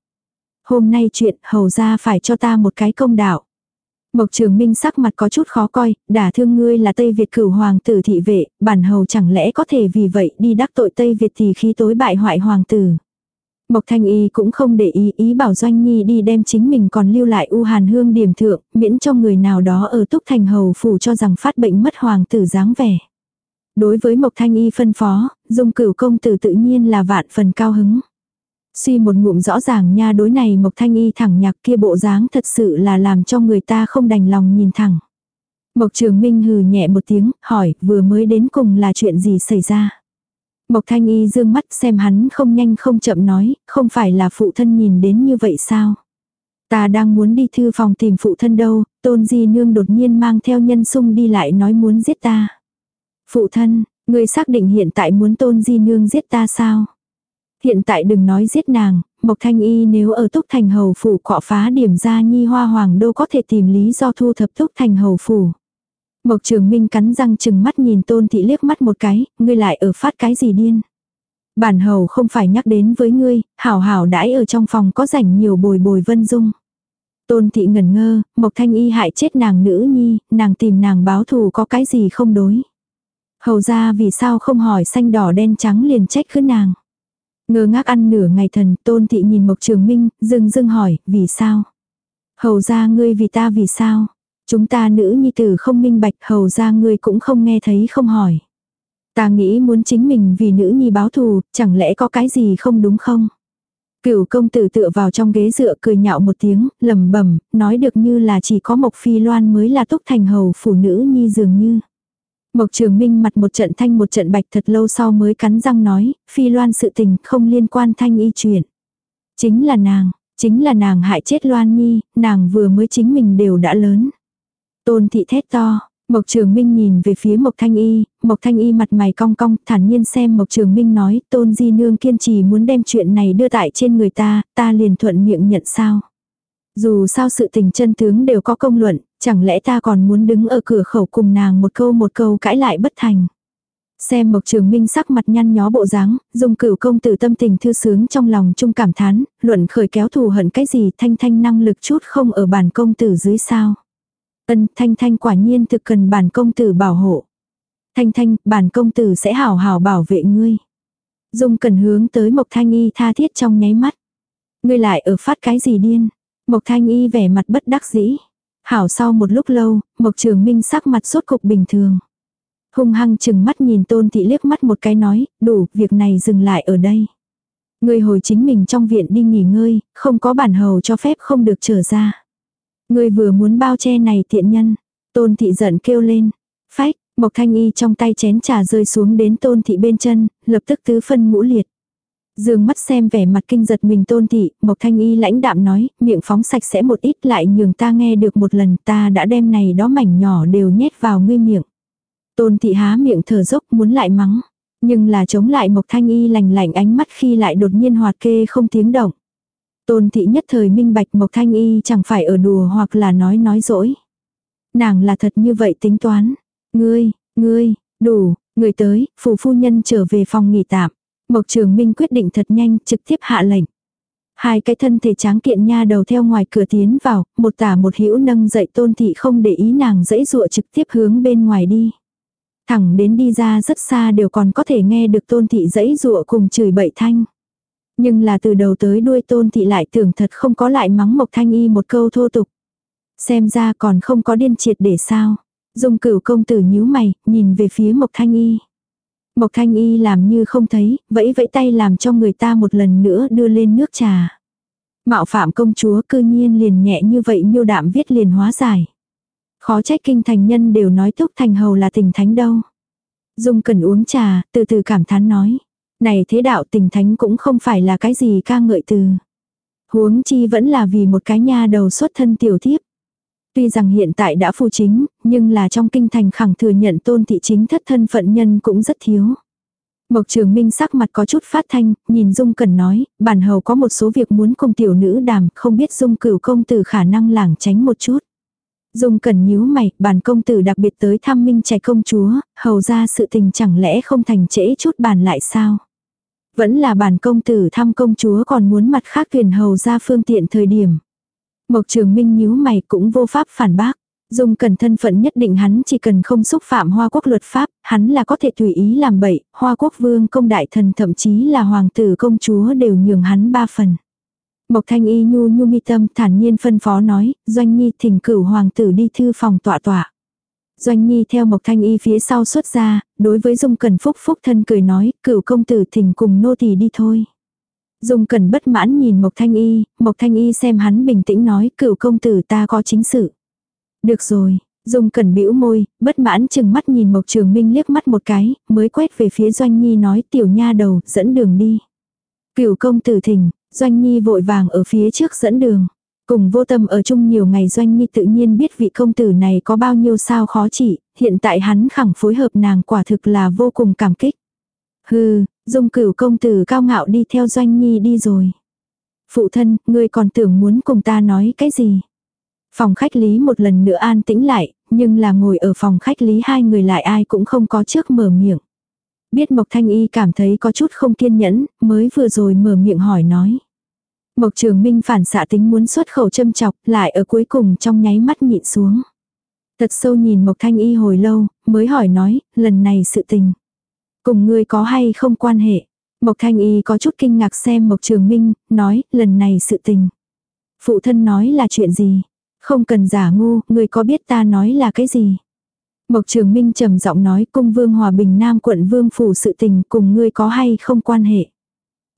Speaker 1: Hôm nay chuyện hầu ra phải cho ta một cái công đạo. Mộc Trường Minh sắc mặt có chút khó coi, đả thương ngươi là Tây Việt cửu hoàng tử thị vệ, bản hầu chẳng lẽ có thể vì vậy đi đắc tội Tây Việt thì khi tối bại hoại hoàng tử. Mộc Thanh Y cũng không để ý ý bảo Doanh Nhi đi đem chính mình còn lưu lại U Hàn Hương điểm thượng, miễn cho người nào đó ở Túc Thành Hầu phủ cho rằng phát bệnh mất hoàng tử dáng vẻ. Đối với Mộc Thanh Y phân phó, dung cửu công tử tự nhiên là vạn phần cao hứng. Suy một ngụm rõ ràng nha đối này Mộc Thanh Y thẳng nhạc kia bộ dáng thật sự là làm cho người ta không đành lòng nhìn thẳng. Mộc Trường Minh hừ nhẹ một tiếng, hỏi vừa mới đến cùng là chuyện gì xảy ra. Mộc Thanh Y dương mắt xem hắn không nhanh không chậm nói, không phải là phụ thân nhìn đến như vậy sao. Ta đang muốn đi thư phòng tìm phụ thân đâu, tôn di nương đột nhiên mang theo nhân sung đi lại nói muốn giết ta. Phụ thân, người xác định hiện tại muốn tôn di nương giết ta sao? Hiện tại đừng nói giết nàng, Mộc Thanh Y nếu ở Túc Thành Hầu Phủ cọ phá điểm ra nhi hoa hoàng đô có thể tìm lý do thu thập Túc Thành Hầu Phủ. Mộc Trường Minh cắn răng chừng mắt nhìn Tôn Thị liếc mắt một cái, ngươi lại ở phát cái gì điên. Bản hầu không phải nhắc đến với ngươi, hảo hảo đãi ở trong phòng có rảnh nhiều bồi bồi vân dung. Tôn Thị ngẩn ngơ, Mộc Thanh Y hại chết nàng nữ nhi, nàng tìm nàng báo thù có cái gì không đối. Hầu ra vì sao không hỏi xanh đỏ đen trắng liền trách cứ nàng. Ngơ ngác ăn nửa ngày thần, tôn thị nhìn Mộc Trường Minh, dưng dưng hỏi, vì sao? Hầu ra ngươi vì ta vì sao? Chúng ta nữ nhi tử không minh bạch, hầu ra ngươi cũng không nghe thấy không hỏi. Ta nghĩ muốn chính mình vì nữ nhi báo thù, chẳng lẽ có cái gì không đúng không? Cửu công tử tựa vào trong ghế dựa cười nhạo một tiếng, lầm bẩm nói được như là chỉ có Mộc Phi Loan mới là túc thành hầu phụ nữ nhi dường như. Mộc Trường Minh mặt một trận thanh một trận bạch thật lâu sau mới cắn răng nói, phi loan sự tình không liên quan thanh y chuyện. Chính là nàng, chính là nàng hại chết loan nhi, nàng vừa mới chính mình đều đã lớn. Tôn thị thét to, Mộc Trường Minh nhìn về phía Mộc Thanh Y, Mộc Thanh Y mặt mày cong cong, thản nhiên xem Mộc Trường Minh nói, Tôn Di Nương kiên trì muốn đem chuyện này đưa tại trên người ta, ta liền thuận miệng nhận sao. Dù sao sự tình chân tướng đều có công luận, chẳng lẽ ta còn muốn đứng ở cửa khẩu cùng nàng một câu một câu cãi lại bất thành. Xem Mộc Trường Minh sắc mặt nhăn nhó bộ dáng, dùng cửu công tử tâm tình thư sướng trong lòng chung cảm thán, luận khởi kéo thù hận cái gì thanh thanh năng lực chút không ở bản công tử dưới sao. Ân thanh thanh quả nhiên thực cần bản công tử bảo hộ. Thanh thanh, bản công tử sẽ hảo hảo bảo vệ ngươi. Dung cần hướng tới Mộc Thanh Y tha thiết trong nháy mắt. Ngươi lại ở phát cái gì điên. Mộc Thanh Y vẻ mặt bất đắc dĩ. Hảo sau một lúc lâu, Mộc Trường Minh sắc mặt sốt cục bình thường. Hung hăng chừng mắt nhìn Tôn Thị liếc mắt một cái nói, đủ, việc này dừng lại ở đây. Ngươi hồi chính mình trong viện đi nghỉ ngơi, không có bản hầu cho phép không được trở ra. Người vừa muốn bao che này tiện nhân. Tôn Thị giận kêu lên. Phách, Mộc Thanh Y trong tay chén trà rơi xuống đến Tôn Thị bên chân, lập tức tứ phân ngũ liệt. Dương mắt xem vẻ mặt kinh giật mình tôn thị, Mộc Thanh Y lãnh đạm nói, miệng phóng sạch sẽ một ít lại nhường ta nghe được một lần ta đã đem này đó mảnh nhỏ đều nhét vào ngươi miệng. Tôn thị há miệng thở dốc muốn lại mắng, nhưng là chống lại Mộc Thanh Y lành lạnh ánh mắt khi lại đột nhiên hoạt kê không tiếng động. Tôn thị nhất thời minh bạch Mộc Thanh Y chẳng phải ở đùa hoặc là nói nói dỗi. Nàng là thật như vậy tính toán. Ngươi, ngươi, đủ, người tới, phù phu nhân trở về phòng nghỉ tạm. Mộc Trường Minh quyết định thật nhanh, trực tiếp hạ lệnh. Hai cái thân thể tráng kiện nha đầu theo ngoài cửa tiến vào, một tả một hữu nâng dậy tôn thị không để ý nàng dãy dụa trực tiếp hướng bên ngoài đi. Thẳng đến đi ra rất xa đều còn có thể nghe được tôn thị dãy dụa cùng chửi bậy thanh. Nhưng là từ đầu tới đuôi tôn thị lại tưởng thật không có lại mắng Mộc Thanh Y một câu thô tục. Xem ra còn không có điên triệt để sao. Dung cửu công tử nhíu mày, nhìn về phía Mộc Thanh Y. Mộc Thanh Y làm như không thấy, vẫy vẫy tay làm cho người ta một lần nữa đưa lên nước trà. Mạo phạm công chúa cư nhiên liền nhẹ như vậy miêu đạm viết liền hóa giải. Khó trách kinh thành nhân đều nói túc thành hầu là tình thánh đâu. Dung cần uống trà, từ từ cảm thán nói. Này thế đạo tình thánh cũng không phải là cái gì ca ngợi từ. Huống chi vẫn là vì một cái nha đầu xuất thân tiểu thiếp. Tuy rằng hiện tại đã phù chính, nhưng là trong kinh thành khẳng thừa nhận tôn thị chính thất thân phận nhân cũng rất thiếu. Mộc Trường Minh sắc mặt có chút phát thanh, nhìn Dung Cẩn nói, bản hầu có một số việc muốn cùng tiểu nữ đàm, không biết Dung cửu công tử khả năng lảng tránh một chút. Dung Cẩn nhíu mày, bản công tử đặc biệt tới thăm Minh trẻ công chúa, hầu ra sự tình chẳng lẽ không thành trễ chút bàn lại sao? Vẫn là bản công tử thăm công chúa còn muốn mặt khác tuyển hầu ra phương tiện thời điểm. Mộc Trường Minh nhíu mày cũng vô pháp phản bác. Dung cần thân phận nhất định hắn chỉ cần không xúc phạm Hoa Quốc luật pháp, hắn là có thể tùy ý làm bậy, Hoa Quốc vương công đại thần thậm chí là hoàng tử công chúa đều nhường hắn ba phần. Mộc Thanh Y nhu nhu mi tâm thản nhiên phân phó nói, Doanh Nhi thỉnh cửu hoàng tử đi thư phòng tọa tọa. Doanh Nhi theo Mộc Thanh Y phía sau xuất ra, đối với Dung Cẩn Phúc Phúc thân cười nói, cửu công tử thỉnh cùng nô tỳ đi thôi. Dung Cẩn bất mãn nhìn Mộc Thanh Y, Mộc Thanh Y xem hắn bình tĩnh nói, cửu công tử ta có chính sự. Được rồi, Dung Cẩn bĩu môi, bất mãn chừng mắt nhìn Mộc Trường Minh liếc mắt một cái, mới quét về phía Doanh Nhi nói tiểu nha đầu, dẫn đường đi. Cửu công tử thỉnh, Doanh Nhi vội vàng ở phía trước dẫn đường. Cùng vô tâm ở chung nhiều ngày Doanh Nhi tự nhiên biết vị công tử này có bao nhiêu sao khó chỉ hiện tại hắn khẳng phối hợp nàng quả thực là vô cùng cảm kích. Hừ, dung cửu công tử cao ngạo đi theo Doanh Nhi đi rồi. Phụ thân, ngươi còn tưởng muốn cùng ta nói cái gì? Phòng khách lý một lần nữa an tĩnh lại, nhưng là ngồi ở phòng khách lý hai người lại ai cũng không có trước mở miệng. Biết Mộc Thanh Y cảm thấy có chút không kiên nhẫn, mới vừa rồi mở miệng hỏi nói. Mộc Trường Minh phản xạ tính muốn xuất khẩu châm chọc, lại ở cuối cùng trong nháy mắt nhịn xuống. Thật sâu nhìn Mộc Thanh Y hồi lâu, mới hỏi nói, lần này sự tình. Cùng ngươi có hay không quan hệ? Mộc Thanh Y có chút kinh ngạc xem Mộc Trường Minh, nói, lần này sự tình. Phụ thân nói là chuyện gì? Không cần giả ngu, ngươi có biết ta nói là cái gì? Mộc Trường Minh trầm giọng nói cung vương hòa bình nam quận vương phủ sự tình cùng ngươi có hay không quan hệ.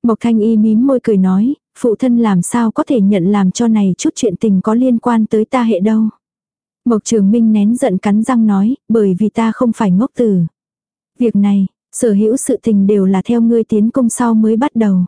Speaker 1: Mộc Thanh Y mím môi cười nói, phụ thân làm sao có thể nhận làm cho này chút chuyện tình có liên quan tới ta hệ đâu. Mộc Trường Minh nén giận cắn răng nói, bởi vì ta không phải ngốc tử. Việc này, sở hữu sự tình đều là theo ngươi tiến cung sau mới bắt đầu.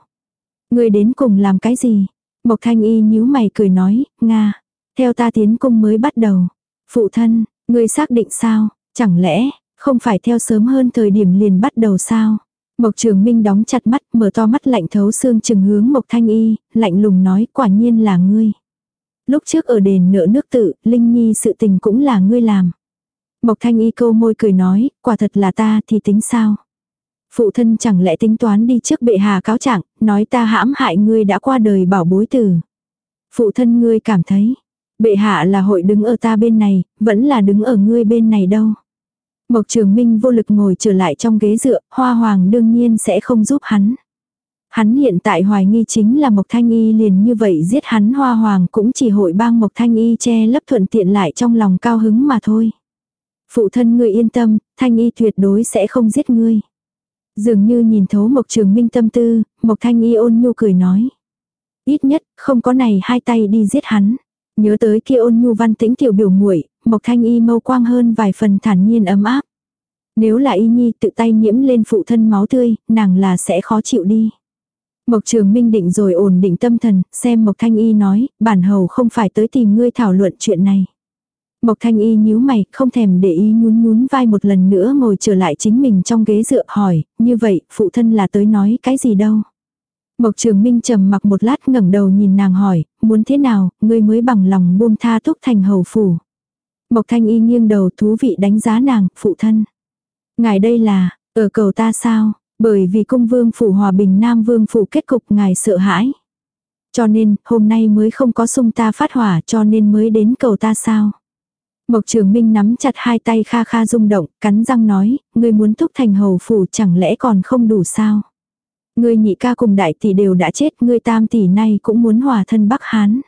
Speaker 1: Ngươi đến cùng làm cái gì? Mộc Thanh Y nhíu mày cười nói, Nga, theo ta tiến cung mới bắt đầu. Phụ thân, ngươi xác định sao? Chẳng lẽ, không phải theo sớm hơn thời điểm liền bắt đầu sao? Mộc Trường Minh đóng chặt mắt, mở to mắt lạnh thấu xương chừng hướng Mộc Thanh Y, lạnh lùng nói quả nhiên là ngươi. Lúc trước ở đền nợ nước tự, Linh Nhi sự tình cũng là ngươi làm. Mộc Thanh Y câu môi cười nói, quả thật là ta thì tính sao? Phụ thân chẳng lẽ tính toán đi trước bệ hạ cáo trạng, nói ta hãm hại ngươi đã qua đời bảo bối tử. Phụ thân ngươi cảm thấy, bệ hạ là hội đứng ở ta bên này, vẫn là đứng ở ngươi bên này đâu. Mộc Trường Minh vô lực ngồi trở lại trong ghế dựa, Hoa Hoàng đương nhiên sẽ không giúp hắn. Hắn hiện tại hoài nghi chính là Mộc Thanh Y liền như vậy giết hắn Hoa Hoàng cũng chỉ hội bang Mộc Thanh Y che lấp thuận tiện lại trong lòng cao hứng mà thôi. Phụ thân ngươi yên tâm, Thanh Y tuyệt đối sẽ không giết ngươi. Dường như nhìn thấu Mộc Trường Minh tâm tư, Mộc Thanh Y ôn nhu cười nói. Ít nhất, không có này hai tay đi giết hắn. Nhớ tới kia ôn nhu văn tĩnh tiểu biểu muội Mộc Thanh Y mâu quang hơn vài phần thản nhiên ấm áp. Nếu là Y Nhi tự tay nhiễm lên phụ thân máu tươi, nàng là sẽ khó chịu đi. Mộc Trường Minh định rồi ổn định tâm thần, xem Mộc Thanh Y nói, bản hầu không phải tới tìm ngươi thảo luận chuyện này. Mộc Thanh Y nhíu mày, không thèm để ý nhún nhún vai một lần nữa ngồi trở lại chính mình trong ghế dựa hỏi, như vậy, phụ thân là tới nói cái gì đâu. Mộc Trường Minh trầm mặc một lát ngẩng đầu nhìn nàng hỏi, muốn thế nào, ngươi mới bằng lòng buông tha túc thành hầu phủ. Mộc Thanh Y nghiêng đầu thú vị đánh giá nàng, phụ thân. Ngài đây là, ở cầu ta sao, bởi vì cung vương phủ hòa bình nam vương phủ kết cục ngài sợ hãi. Cho nên, hôm nay mới không có sung ta phát hỏa cho nên mới đến cầu ta sao. Mộc Trường Minh nắm chặt hai tay kha kha rung động, cắn răng nói, ngươi muốn thúc thành hầu phủ chẳng lẽ còn không đủ sao. Ngươi nhị ca cùng đại tỷ đều đã chết, ngươi tam tỷ nay cũng muốn hòa thân Bắc Hán.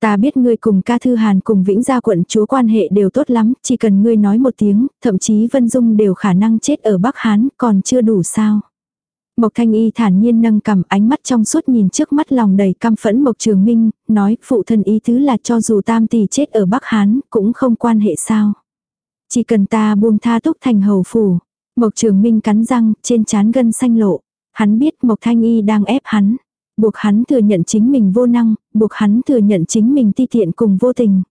Speaker 1: Ta biết ngươi cùng ca thư hàn cùng vĩnh gia quận chúa quan hệ đều tốt lắm, chỉ cần ngươi nói một tiếng, thậm chí Vân Dung đều khả năng chết ở Bắc Hán, còn chưa đủ sao. Mộc Thanh Y thản nhiên nâng cầm ánh mắt trong suốt nhìn trước mắt lòng đầy căm phẫn Mộc Trường Minh, nói phụ thân ý tứ là cho dù tam tỷ chết ở Bắc Hán, cũng không quan hệ sao. Chỉ cần ta buông tha túc thành hầu phủ. Mộc Trường Minh cắn răng, trên chán gân xanh lộ. Hắn biết Mộc Thanh Y đang ép hắn. Buộc hắn thừa nhận chính mình vô năng, buộc hắn thừa nhận chính mình ti tiện cùng vô tình.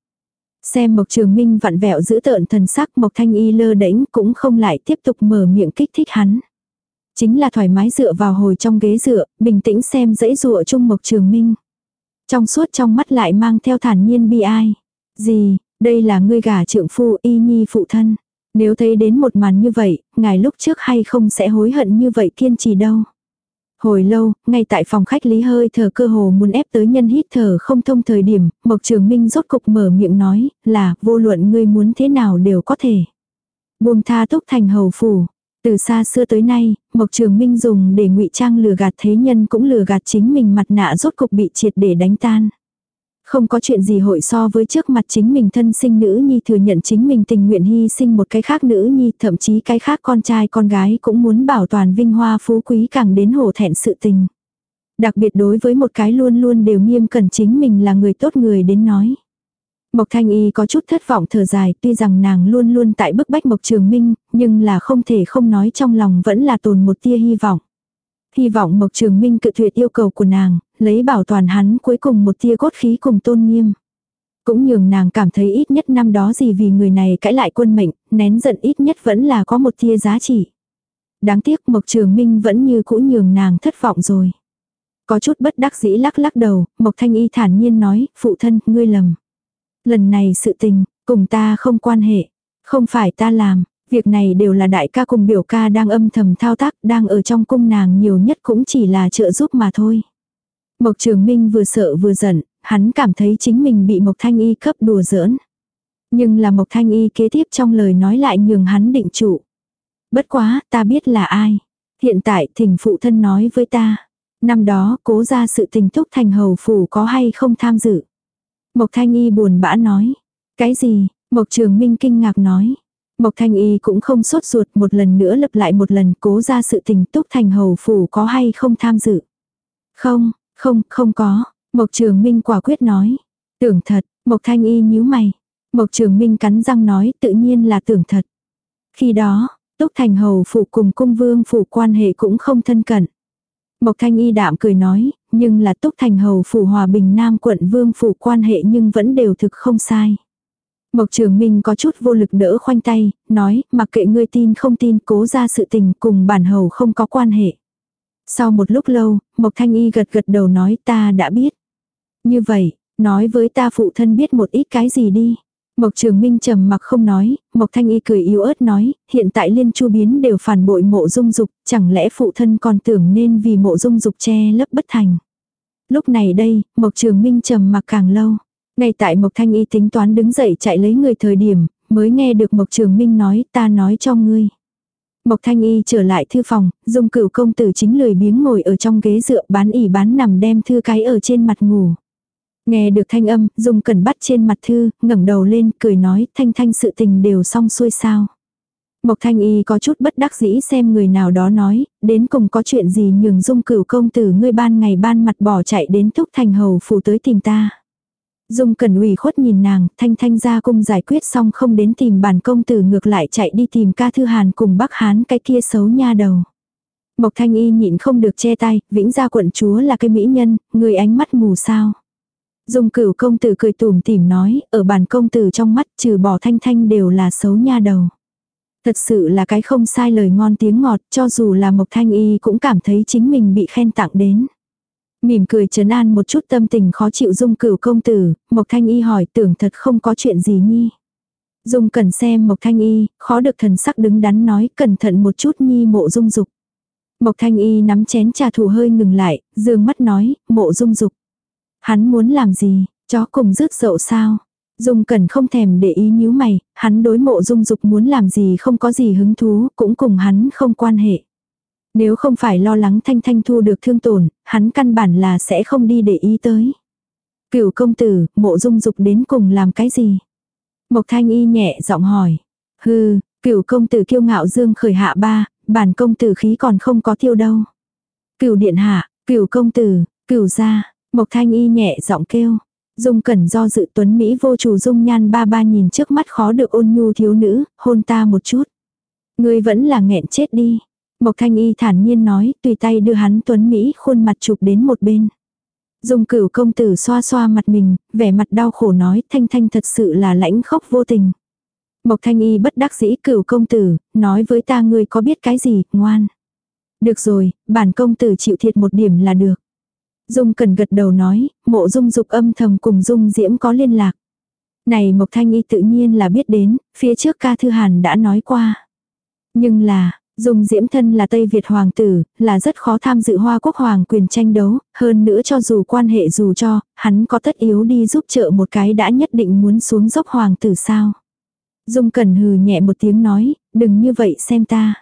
Speaker 1: Xem Mộc Trường Minh vặn vẹo giữ tợn thần sắc Mộc Thanh Y lơ đễnh cũng không lại tiếp tục mở miệng kích thích hắn. Chính là thoải mái dựa vào hồi trong ghế dựa, bình tĩnh xem dãy dụa chung Mộc Trường Minh. Trong suốt trong mắt lại mang theo thản nhiên bi ai. Gì, đây là ngươi gả trượng phu y nhi phụ thân. Nếu thấy đến một màn như vậy, ngài lúc trước hay không sẽ hối hận như vậy kiên trì đâu. Hồi lâu, ngay tại phòng khách lý hơi thở cơ hồ muốn ép tới nhân hít thở không thông thời điểm, Mộc Trường Minh rốt cục mở miệng nói, là vô luận ngươi muốn thế nào đều có thể. Buông tha túc thành hầu phủ. Từ xa xưa tới nay, Mộc Trường Minh dùng để ngụy trang lừa gạt thế nhân cũng lừa gạt chính mình mặt nạ rốt cục bị triệt để đánh tan. Không có chuyện gì hội so với trước mặt chính mình thân sinh nữ nhi thừa nhận chính mình tình nguyện hy sinh một cái khác nữ nhi, thậm chí cái khác con trai con gái cũng muốn bảo toàn vinh hoa phú quý càng đến hổ thẹn sự tình. Đặc biệt đối với một cái luôn luôn đều nghiêm cẩn chính mình là người tốt người đến nói. Mộc Thanh Y có chút thất vọng thở dài tuy rằng nàng luôn luôn tại bức bách Mộc Trường Minh, nhưng là không thể không nói trong lòng vẫn là tồn một tia hy vọng. Hy vọng Mộc Trường Minh cự tuyệt yêu cầu của nàng, lấy bảo toàn hắn cuối cùng một tia cốt khí cùng tôn nghiêm. Cũng nhường nàng cảm thấy ít nhất năm đó gì vì người này cãi lại quân mệnh, nén giận ít nhất vẫn là có một tia giá trị. Đáng tiếc Mộc Trường Minh vẫn như cũ nhường nàng thất vọng rồi. Có chút bất đắc dĩ lắc lắc đầu, Mộc Thanh Y thản nhiên nói, phụ thân, ngươi lầm. Lần này sự tình, cùng ta không quan hệ. Không phải ta làm, việc này đều là đại ca cùng biểu ca đang âm thầm thao tác, đang ở trong cung nàng nhiều nhất cũng chỉ là trợ giúp mà thôi. Mộc Trường Minh vừa sợ vừa giận, hắn cảm thấy chính mình bị Mộc Thanh Y cấp đùa giỡn. Nhưng là Mộc Thanh Y kế tiếp trong lời nói lại nhường hắn định chủ. Bất quá, ta biết là ai. Hiện tại thỉnh phụ thân nói với ta. Năm đó cố ra sự tình thúc thành hầu phủ có hay không tham dự. Mộc Thanh Y buồn bã nói. Cái gì? Mộc Trường Minh kinh ngạc nói. Mộc Thanh Y cũng không sốt ruột một lần nữa lặp lại một lần cố ra sự tình túc thành hầu phủ có hay không tham dự. Không, không, không có. Mộc Trường Minh quả quyết nói. Tưởng thật, Mộc Thanh Y nhíu mày. Mộc Trường Minh cắn răng nói tự nhiên là tưởng thật. Khi đó, Túc Thành Hầu phủ cùng cung vương phủ quan hệ cũng không thân cận. Mộc Thanh Y đạm cười nói, nhưng là Túc Thành Hầu phủ Hòa Bình Nam quận Vương phủ quan hệ nhưng vẫn đều thực không sai. Mộc Trường Minh có chút vô lực đỡ khoanh tay, nói, mặc kệ ngươi tin không tin cố ra sự tình cùng bản hầu không có quan hệ. Sau một lúc lâu, Mộc Thanh Y gật gật đầu nói ta đã biết. Như vậy, nói với ta phụ thân biết một ít cái gì đi. Mộc Trường Minh trầm mặc không nói, Mộc Thanh Y cười yếu ớt nói, hiện tại liên chu biến đều phản bội mộ dung dục, chẳng lẽ phụ thân còn tưởng nên vì mộ dung dục che lấp bất thành. Lúc này đây, Mộc Trường Minh trầm mặc càng lâu. Ngay tại Mộc Thanh Y tính toán đứng dậy chạy lấy người thời điểm, mới nghe được Mộc Trường Minh nói ta nói cho ngươi. Mộc Thanh Y trở lại thư phòng, dung cửu công tử chính lười biếng ngồi ở trong ghế dựa bán ỉ bán nằm đem thư cái ở trên mặt ngủ. Nghe được thanh âm, dùng cẩn bắt trên mặt thư, ngẩng đầu lên, cười nói, thanh thanh sự tình đều xong xuôi sao. Mộc Thanh Y có chút bất đắc dĩ xem người nào đó nói, đến cùng có chuyện gì nhường dung cửu công tử ngươi ban ngày ban mặt bỏ chạy đến thúc thành hầu phủ tới tìm ta. Dung Cẩn ủy khuất nhìn nàng, thanh thanh ra cung giải quyết xong không đến tìm bản công tử ngược lại chạy đi tìm ca thư hàn cùng bắc hán cái kia xấu nha đầu. Mộc thanh y nhịn không được che tay, vĩnh gia quận chúa là cái mỹ nhân, người ánh mắt mù sao. Dung cửu công tử cười tủm tỉm nói, ở bản công tử trong mắt trừ bỏ thanh thanh đều là xấu nha đầu. Thật sự là cái không sai lời ngon tiếng ngọt, cho dù là Mộc Thanh Y cũng cảm thấy chính mình bị khen tặng đến. Mỉm cười trấn an một chút tâm tình khó chịu dung cửu công tử, Mộc Thanh Y hỏi tưởng thật không có chuyện gì nhi. Dung cần xem Mộc Thanh Y, khó được thần sắc đứng đắn nói cẩn thận một chút nhi mộ dung dục. Mộc Thanh Y nắm chén trà thủ hơi ngừng lại, dương mắt nói, mộ dung dục. Hắn muốn làm gì, chó cùng rước dậu sao? Dung cần không thèm để ý nhíu mày, hắn đối mộ dung dục muốn làm gì không có gì hứng thú, cũng cùng hắn không quan hệ. Nếu không phải lo lắng Thanh Thanh thu được thương tổn, hắn căn bản là sẽ không đi để ý tới. Cửu công tử, mộ dung dục đến cùng làm cái gì? Mộc Thanh Y nhẹ giọng hỏi. Hừ, cửu công tử kiêu ngạo dương khởi hạ ba, bản công tử khí còn không có tiêu đâu. Cửu điện hạ, cửu công tử, cửu gia, Mộc Thanh Y nhẹ giọng kêu. Dung cẩn do dự tuấn Mỹ vô chủ dung nhan ba ba nhìn trước mắt khó được ôn nhu thiếu nữ, hôn ta một chút. Ngươi vẫn là nghẹn chết đi. Mộc Thanh Y thản nhiên nói, tùy tay đưa hắn tuấn Mỹ khuôn mặt chụp đến một bên. Dung cửu công tử xoa xoa mặt mình, vẻ mặt đau khổ nói, Thanh Thanh thật sự là lãnh khóc vô tình. Mộc Thanh Y bất đắc dĩ cửu công tử, nói với ta ngươi có biết cái gì, ngoan. Được rồi, bản công tử chịu thiệt một điểm là được. Dung cần gật đầu nói, mộ dung dục âm thầm cùng dung diễm có liên lạc. Này Mộc Thanh Y tự nhiên là biết đến, phía trước ca thư hàn đã nói qua. Nhưng là, Dung Diễm thân là Tây Việt hoàng tử, là rất khó tham dự hoa quốc hoàng quyền tranh đấu, hơn nữa cho dù quan hệ dù cho, hắn có tất yếu đi giúp trợ một cái đã nhất định muốn xuống dốc hoàng tử sao. Dung Cẩn hừ nhẹ một tiếng nói, đừng như vậy xem ta.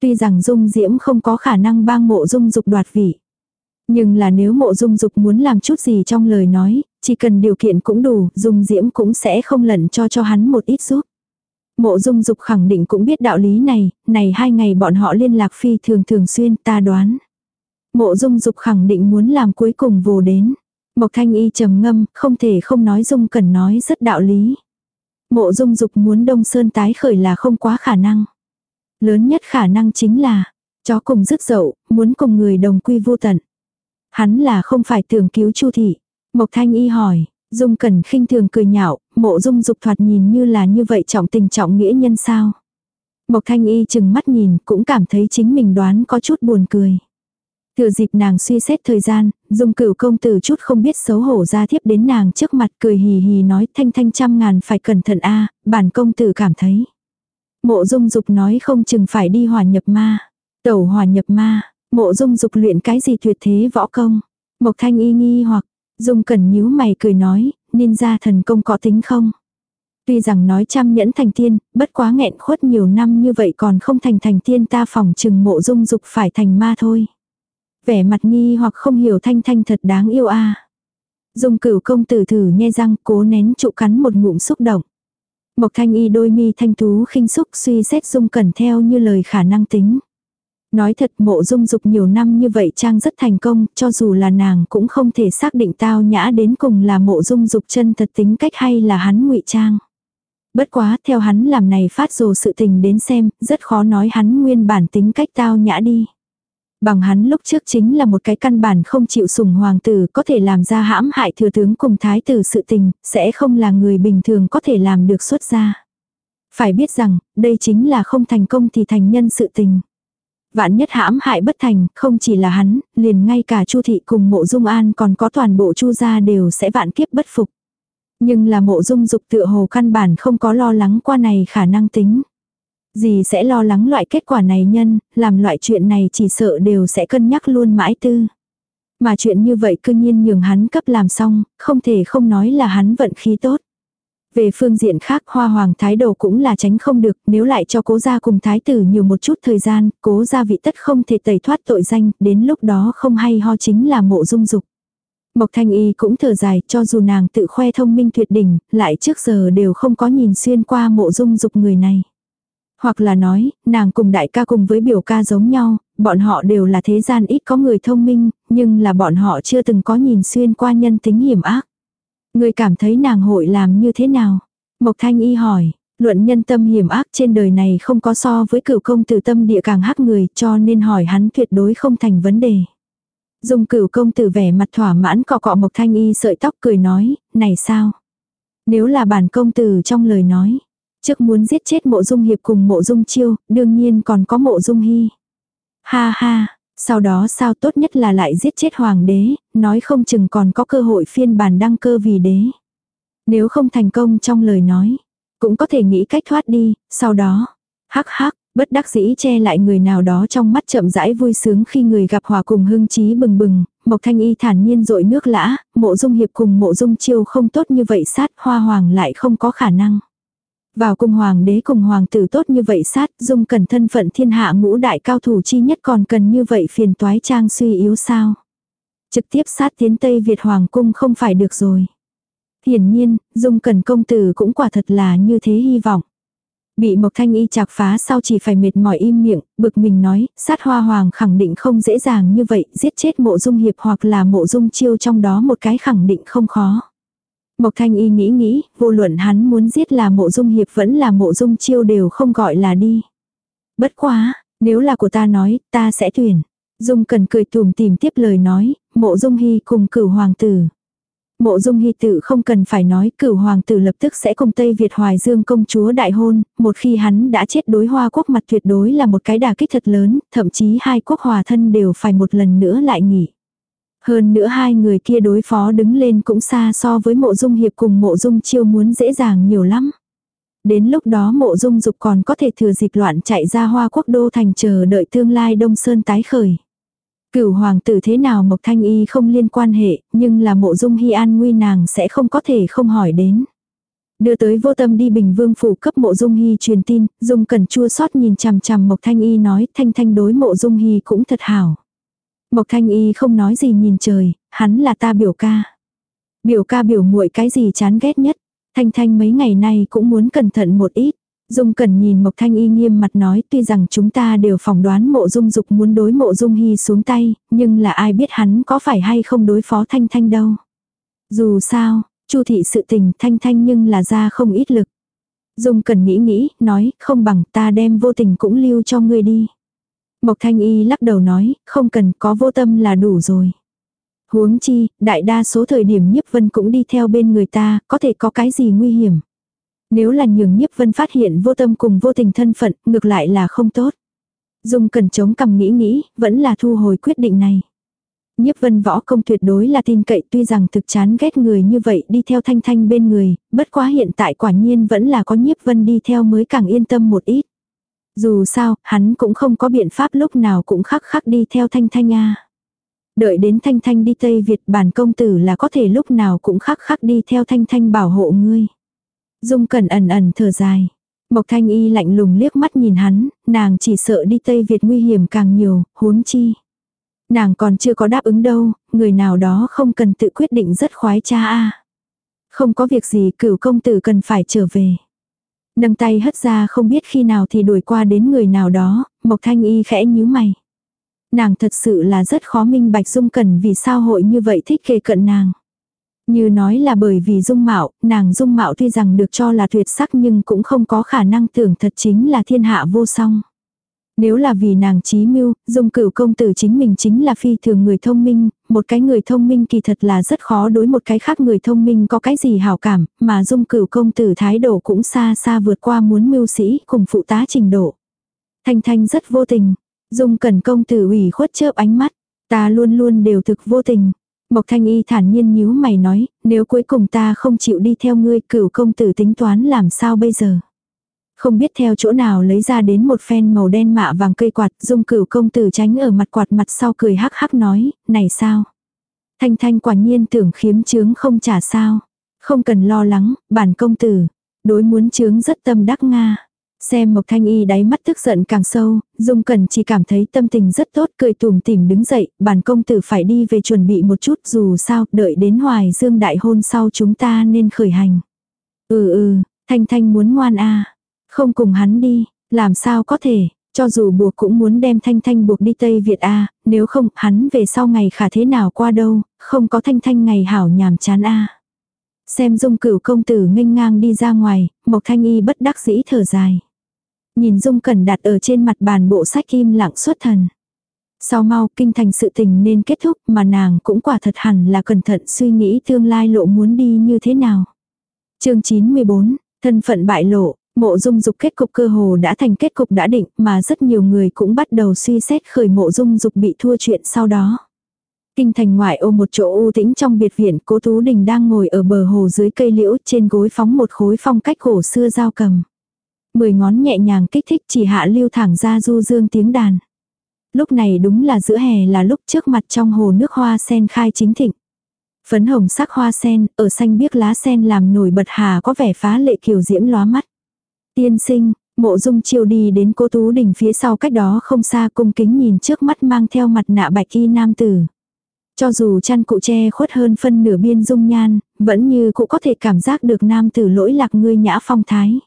Speaker 1: Tuy rằng Dung Diễm không có khả năng bang mộ Dung dục đoạt vị. Nhưng là nếu mộ Dung dục muốn làm chút gì trong lời nói, chỉ cần điều kiện cũng đủ, Dung Diễm cũng sẽ không lẩn cho cho hắn một ít giúp. Mộ dung dục khẳng định cũng biết đạo lý này, này hai ngày bọn họ liên lạc phi thường thường xuyên ta đoán. Mộ dung dục khẳng định muốn làm cuối cùng vô đến. Mộc thanh y trầm ngâm, không thể không nói dung cần nói rất đạo lý. Mộ dung dục muốn đông sơn tái khởi là không quá khả năng. Lớn nhất khả năng chính là, chó cùng rứt dậu, muốn cùng người đồng quy vô tận. Hắn là không phải tưởng cứu chu thị. Mộc thanh y hỏi, Dung Cẩn khinh thường cười nhạo, mộ dung dục thoạt nhìn như là như vậy trọng tình trọng nghĩa nhân sao. Mộc thanh y chừng mắt nhìn cũng cảm thấy chính mình đoán có chút buồn cười. Thừa dịp nàng suy xét thời gian, dung cửu công tử chút không biết xấu hổ ra thiếp đến nàng trước mặt cười hì hì nói thanh thanh trăm ngàn phải cẩn thận a bản công tử cảm thấy. Mộ dung dục nói không chừng phải đi hòa nhập ma. Tẩu hòa nhập ma, mộ dung dục luyện cái gì tuyệt thế võ công. Mộc thanh y nghi hoặc, Dung Cẩn nhíu mày cười nói, ninja thần công có tính không? Tuy rằng nói trăm nhẫn thành tiên, bất quá nghẹn khuất nhiều năm như vậy còn không thành thành tiên ta phòng trừng mộ dung dục phải thành ma thôi. Vẻ mặt nghi hoặc không hiểu thanh thanh thật đáng yêu a. Dung cửu công tử thử nhe răng cố nén trụ cắn một ngụm xúc động. Mộc thanh y đôi mi thanh tú khinh xúc suy xét dung cẩn theo như lời khả năng tính. Nói thật mộ dung dục nhiều năm như vậy trang rất thành công, cho dù là nàng cũng không thể xác định tao nhã đến cùng là mộ dung dục chân thật tính cách hay là hắn ngụy trang. Bất quá theo hắn làm này phát dù sự tình đến xem, rất khó nói hắn nguyên bản tính cách tao nhã đi. Bằng hắn lúc trước chính là một cái căn bản không chịu sủng hoàng tử có thể làm ra hãm hại thừa tướng cùng thái tử sự tình, sẽ không là người bình thường có thể làm được xuất ra. Phải biết rằng, đây chính là không thành công thì thành nhân sự tình. Vạn nhất hãm hại bất thành, không chỉ là hắn, liền ngay cả Chu thị cùng Mộ Dung An còn có toàn bộ Chu gia đều sẽ vạn kiếp bất phục. Nhưng là Mộ Dung Dục tựa hồ căn bản không có lo lắng qua này khả năng tính. Gì sẽ lo lắng loại kết quả này nhân, làm loại chuyện này chỉ sợ đều sẽ cân nhắc luôn mãi tư. Mà chuyện như vậy cư nhiên nhường hắn cấp làm xong, không thể không nói là hắn vận khí tốt. Về phương diện khác hoa hoàng thái độ cũng là tránh không được, nếu lại cho cố gia cùng thái tử nhiều một chút thời gian, cố gia vị tất không thể tẩy thoát tội danh, đến lúc đó không hay ho chính là mộ dung dục. Mộc thanh y cũng thở dài cho dù nàng tự khoe thông minh tuyệt đỉnh, lại trước giờ đều không có nhìn xuyên qua mộ dung dục người này. Hoặc là nói, nàng cùng đại ca cùng với biểu ca giống nhau, bọn họ đều là thế gian ít có người thông minh, nhưng là bọn họ chưa từng có nhìn xuyên qua nhân tính hiểm ác. Người cảm thấy nàng hội làm như thế nào? Mộc Thanh Y hỏi, luận nhân tâm hiểm ác trên đời này không có so với cửu công tử tâm địa càng hắc người cho nên hỏi hắn tuyệt đối không thành vấn đề. Dung cửu công tử vẻ mặt thỏa mãn cọ cọ Mộc Thanh Y sợi tóc cười nói, này sao? Nếu là bản công tử trong lời nói, trước muốn giết chết mộ dung hiệp cùng mộ dung chiêu, đương nhiên còn có mộ dung hy. Ha ha, sau đó sao tốt nhất là lại giết chết hoàng đế, nói không chừng còn có cơ hội phiên bản đăng cơ vì đế. Nếu không thành công trong lời nói, cũng có thể nghĩ cách thoát đi, sau đó, hắc hắc, bất đắc dĩ che lại người nào đó trong mắt chậm rãi vui sướng khi người gặp hòa cùng hưng trí bừng bừng, Mộc Thanh Y thản nhiên rội nước lã, mộ dung hiệp cùng mộ dung chiêu không tốt như vậy sát, hoa hoàng lại không có khả năng. Vào cung hoàng đế cùng hoàng tử tốt như vậy sát, dung cần thân phận thiên hạ ngũ đại cao thủ chi nhất còn cần như vậy phiền toái trang suy yếu sao. Trực tiếp sát tiến Tây Việt hoàng cung không phải được rồi. Hiển nhiên, dung cần công tử cũng quả thật là như thế hy vọng. Bị Mộc Thanh Y chạc phá sau chỉ phải mệt mỏi im miệng, bực mình nói, sát hoa hoàng khẳng định không dễ dàng như vậy, giết chết mộ dung hiệp hoặc là mộ dung chiêu trong đó một cái khẳng định không khó. Mộc Thanh Y nghĩ nghĩ, vô luận hắn muốn giết là mộ dung hiệp vẫn là mộ dung chiêu đều không gọi là đi. Bất quá, nếu là của ta nói, ta sẽ tuyển. Dung cần cười tùm tìm tiếp lời nói, mộ dung hy cùng cửu hoàng tử. Mộ dung hy tự không cần phải nói cửu hoàng tử lập tức sẽ cùng Tây Việt Hoài Dương công chúa đại hôn, một khi hắn đã chết đối hoa quốc mặt tuyệt đối là một cái đà kích thật lớn, thậm chí hai quốc hòa thân đều phải một lần nữa lại nghỉ. Hơn nữa hai người kia đối phó đứng lên cũng xa so với mộ dung hiệp cùng mộ dung chiêu muốn dễ dàng nhiều lắm. Đến lúc đó mộ dung dục còn có thể thừa dịp loạn chạy ra hoa quốc đô thành chờ đợi tương lai Đông Sơn tái khởi. Cửu hoàng tử thế nào Mộc Thanh Y không liên quan hệ, nhưng là mộ dung hy an nguy nàng sẽ không có thể không hỏi đến. Đưa tới vô tâm đi bình vương phủ cấp mộ dung hy truyền tin, dung cần chua sót nhìn chằm chằm Mộc Thanh Y nói thanh thanh đối mộ dung hy cũng thật hảo. Mộc Thanh Y không nói gì nhìn trời, hắn là ta biểu ca. Biểu ca biểu muội cái gì chán ghét nhất. Thanh Thanh mấy ngày nay cũng muốn cẩn thận một ít. Dung Cần nhìn Mộc Thanh Y nghiêm mặt nói tuy rằng chúng ta đều phỏng đoán mộ dung dục muốn đối mộ dung hy xuống tay, nhưng là ai biết hắn có phải hay không đối phó Thanh Thanh đâu. Dù sao, chu thị sự tình Thanh Thanh nhưng là ra không ít lực. Dung Cần nghĩ nghĩ, nói không bằng ta đem vô tình cũng lưu cho ngươi đi. Mộc Thanh Y lắc đầu nói, không cần có vô tâm là đủ rồi. Huống chi, đại đa số thời điểm nhiếp vân cũng đi theo bên người ta, có thể có cái gì nguy hiểm. Nếu là nhường nhiếp vân phát hiện vô tâm cùng vô tình thân phận, ngược lại là không tốt. Dung cần chống cầm nghĩ nghĩ, vẫn là thu hồi quyết định này. Nhiếp vân võ công tuyệt đối là tin cậy tuy rằng thực chán ghét người như vậy đi theo thanh thanh bên người, bất quá hiện tại quả nhiên vẫn là có nhiếp vân đi theo mới càng yên tâm một ít. Dù sao, hắn cũng không có biện pháp lúc nào cũng khắc khắc đi theo thanh thanh a. Đợi đến Thanh Thanh đi Tây Việt bản công tử là có thể lúc nào cũng khắc khắc đi theo Thanh Thanh bảo hộ ngươi. Dung Cẩn ẩn ẩn thở dài. Mộc Thanh Y lạnh lùng liếc mắt nhìn hắn, nàng chỉ sợ đi Tây Việt nguy hiểm càng nhiều, huống chi. Nàng còn chưa có đáp ứng đâu, người nào đó không cần tự quyết định rất khoái cha a. Không có việc gì cửu công tử cần phải trở về. Nâng tay hất ra không biết khi nào thì đuổi qua đến người nào đó, Mộc Thanh Y khẽ nhíu mày. Nàng thật sự là rất khó minh bạch Dung Cẩn vì sao hội như vậy thích kề cận nàng. Như nói là bởi vì dung mạo, nàng dung mạo tuy rằng được cho là tuyệt sắc nhưng cũng không có khả năng tưởng thật chính là thiên hạ vô song. Nếu là vì nàng trí mưu, dung cửu công tử chính mình chính là phi thường người thông minh, một cái người thông minh kỳ thật là rất khó đối một cái khác người thông minh có cái gì hảo cảm, mà dung cửu công tử thái độ cũng xa xa vượt qua muốn mưu sĩ cùng phụ tá trình độ. Thanh Thanh rất vô tình, Dung cẩn công tử ủy khuất chớp ánh mắt. Ta luôn luôn đều thực vô tình. Mộc thanh y thản nhiên nhíu mày nói, nếu cuối cùng ta không chịu đi theo ngươi cửu công tử tính toán làm sao bây giờ. Không biết theo chỗ nào lấy ra đến một phen màu đen mạ vàng cây quạt, dung cửu công tử tránh ở mặt quạt mặt sau cười hắc hắc nói, này sao? Thanh thanh quả nhiên tưởng khiếm chướng không trả sao. Không cần lo lắng, bản công tử. Đối muốn chướng rất tâm đắc Nga. Xem Mộc Thanh Y đáy mắt tức giận càng sâu, Dung Cẩn chỉ cảm thấy tâm tình rất tốt cười tùm tìm đứng dậy, bản công tử phải đi về chuẩn bị một chút dù sao, đợi đến hoài dương đại hôn sau chúng ta nên khởi hành. Ừ ừ, Thanh Thanh muốn ngoan a không cùng hắn đi, làm sao có thể, cho dù buộc cũng muốn đem Thanh Thanh buộc đi Tây Việt a nếu không hắn về sau ngày khả thế nào qua đâu, không có Thanh Thanh ngày hảo nhàm chán a Xem dung cửu công tử nghênh ngang đi ra ngoài, Mộc Thanh Y bất đắc dĩ thở dài. Nhìn Dung Cẩn đặt ở trên mặt bàn bộ sách kim lặng xuất thần. Sau mau kinh thành sự tình nên kết thúc mà nàng cũng quả thật hẳn là cẩn thận suy nghĩ tương lai lộ muốn đi như thế nào. chương 94, thân phận bại lộ, mộ dung dục kết cục cơ hồ đã thành kết cục đã định mà rất nhiều người cũng bắt đầu suy xét khởi mộ dung dục bị thua chuyện sau đó. Kinh thành ngoại ô một chỗ u tĩnh trong biệt viện cố Tú Đình đang ngồi ở bờ hồ dưới cây liễu trên gối phóng một khối phong cách cổ xưa giao cầm. Mười ngón nhẹ nhàng kích thích chỉ hạ lưu thẳng ra du dương tiếng đàn. Lúc này đúng là giữa hè là lúc trước mặt trong hồ nước hoa sen khai chính thịnh. Phấn hồng sắc hoa sen, ở xanh biếc lá sen làm nổi bật hà có vẻ phá lệ kiều diễm lóa mắt. Tiên sinh, mộ dung chiêu đi đến cô Tú Đình phía sau cách đó không xa cung kính nhìn trước mắt mang theo mặt nạ bạch y nam tử. Cho dù chăn cụ che khuất hơn phân nửa biên dung nhan, vẫn như cũng có thể cảm giác được nam tử lỗi lạc ngươi nhã phong thái.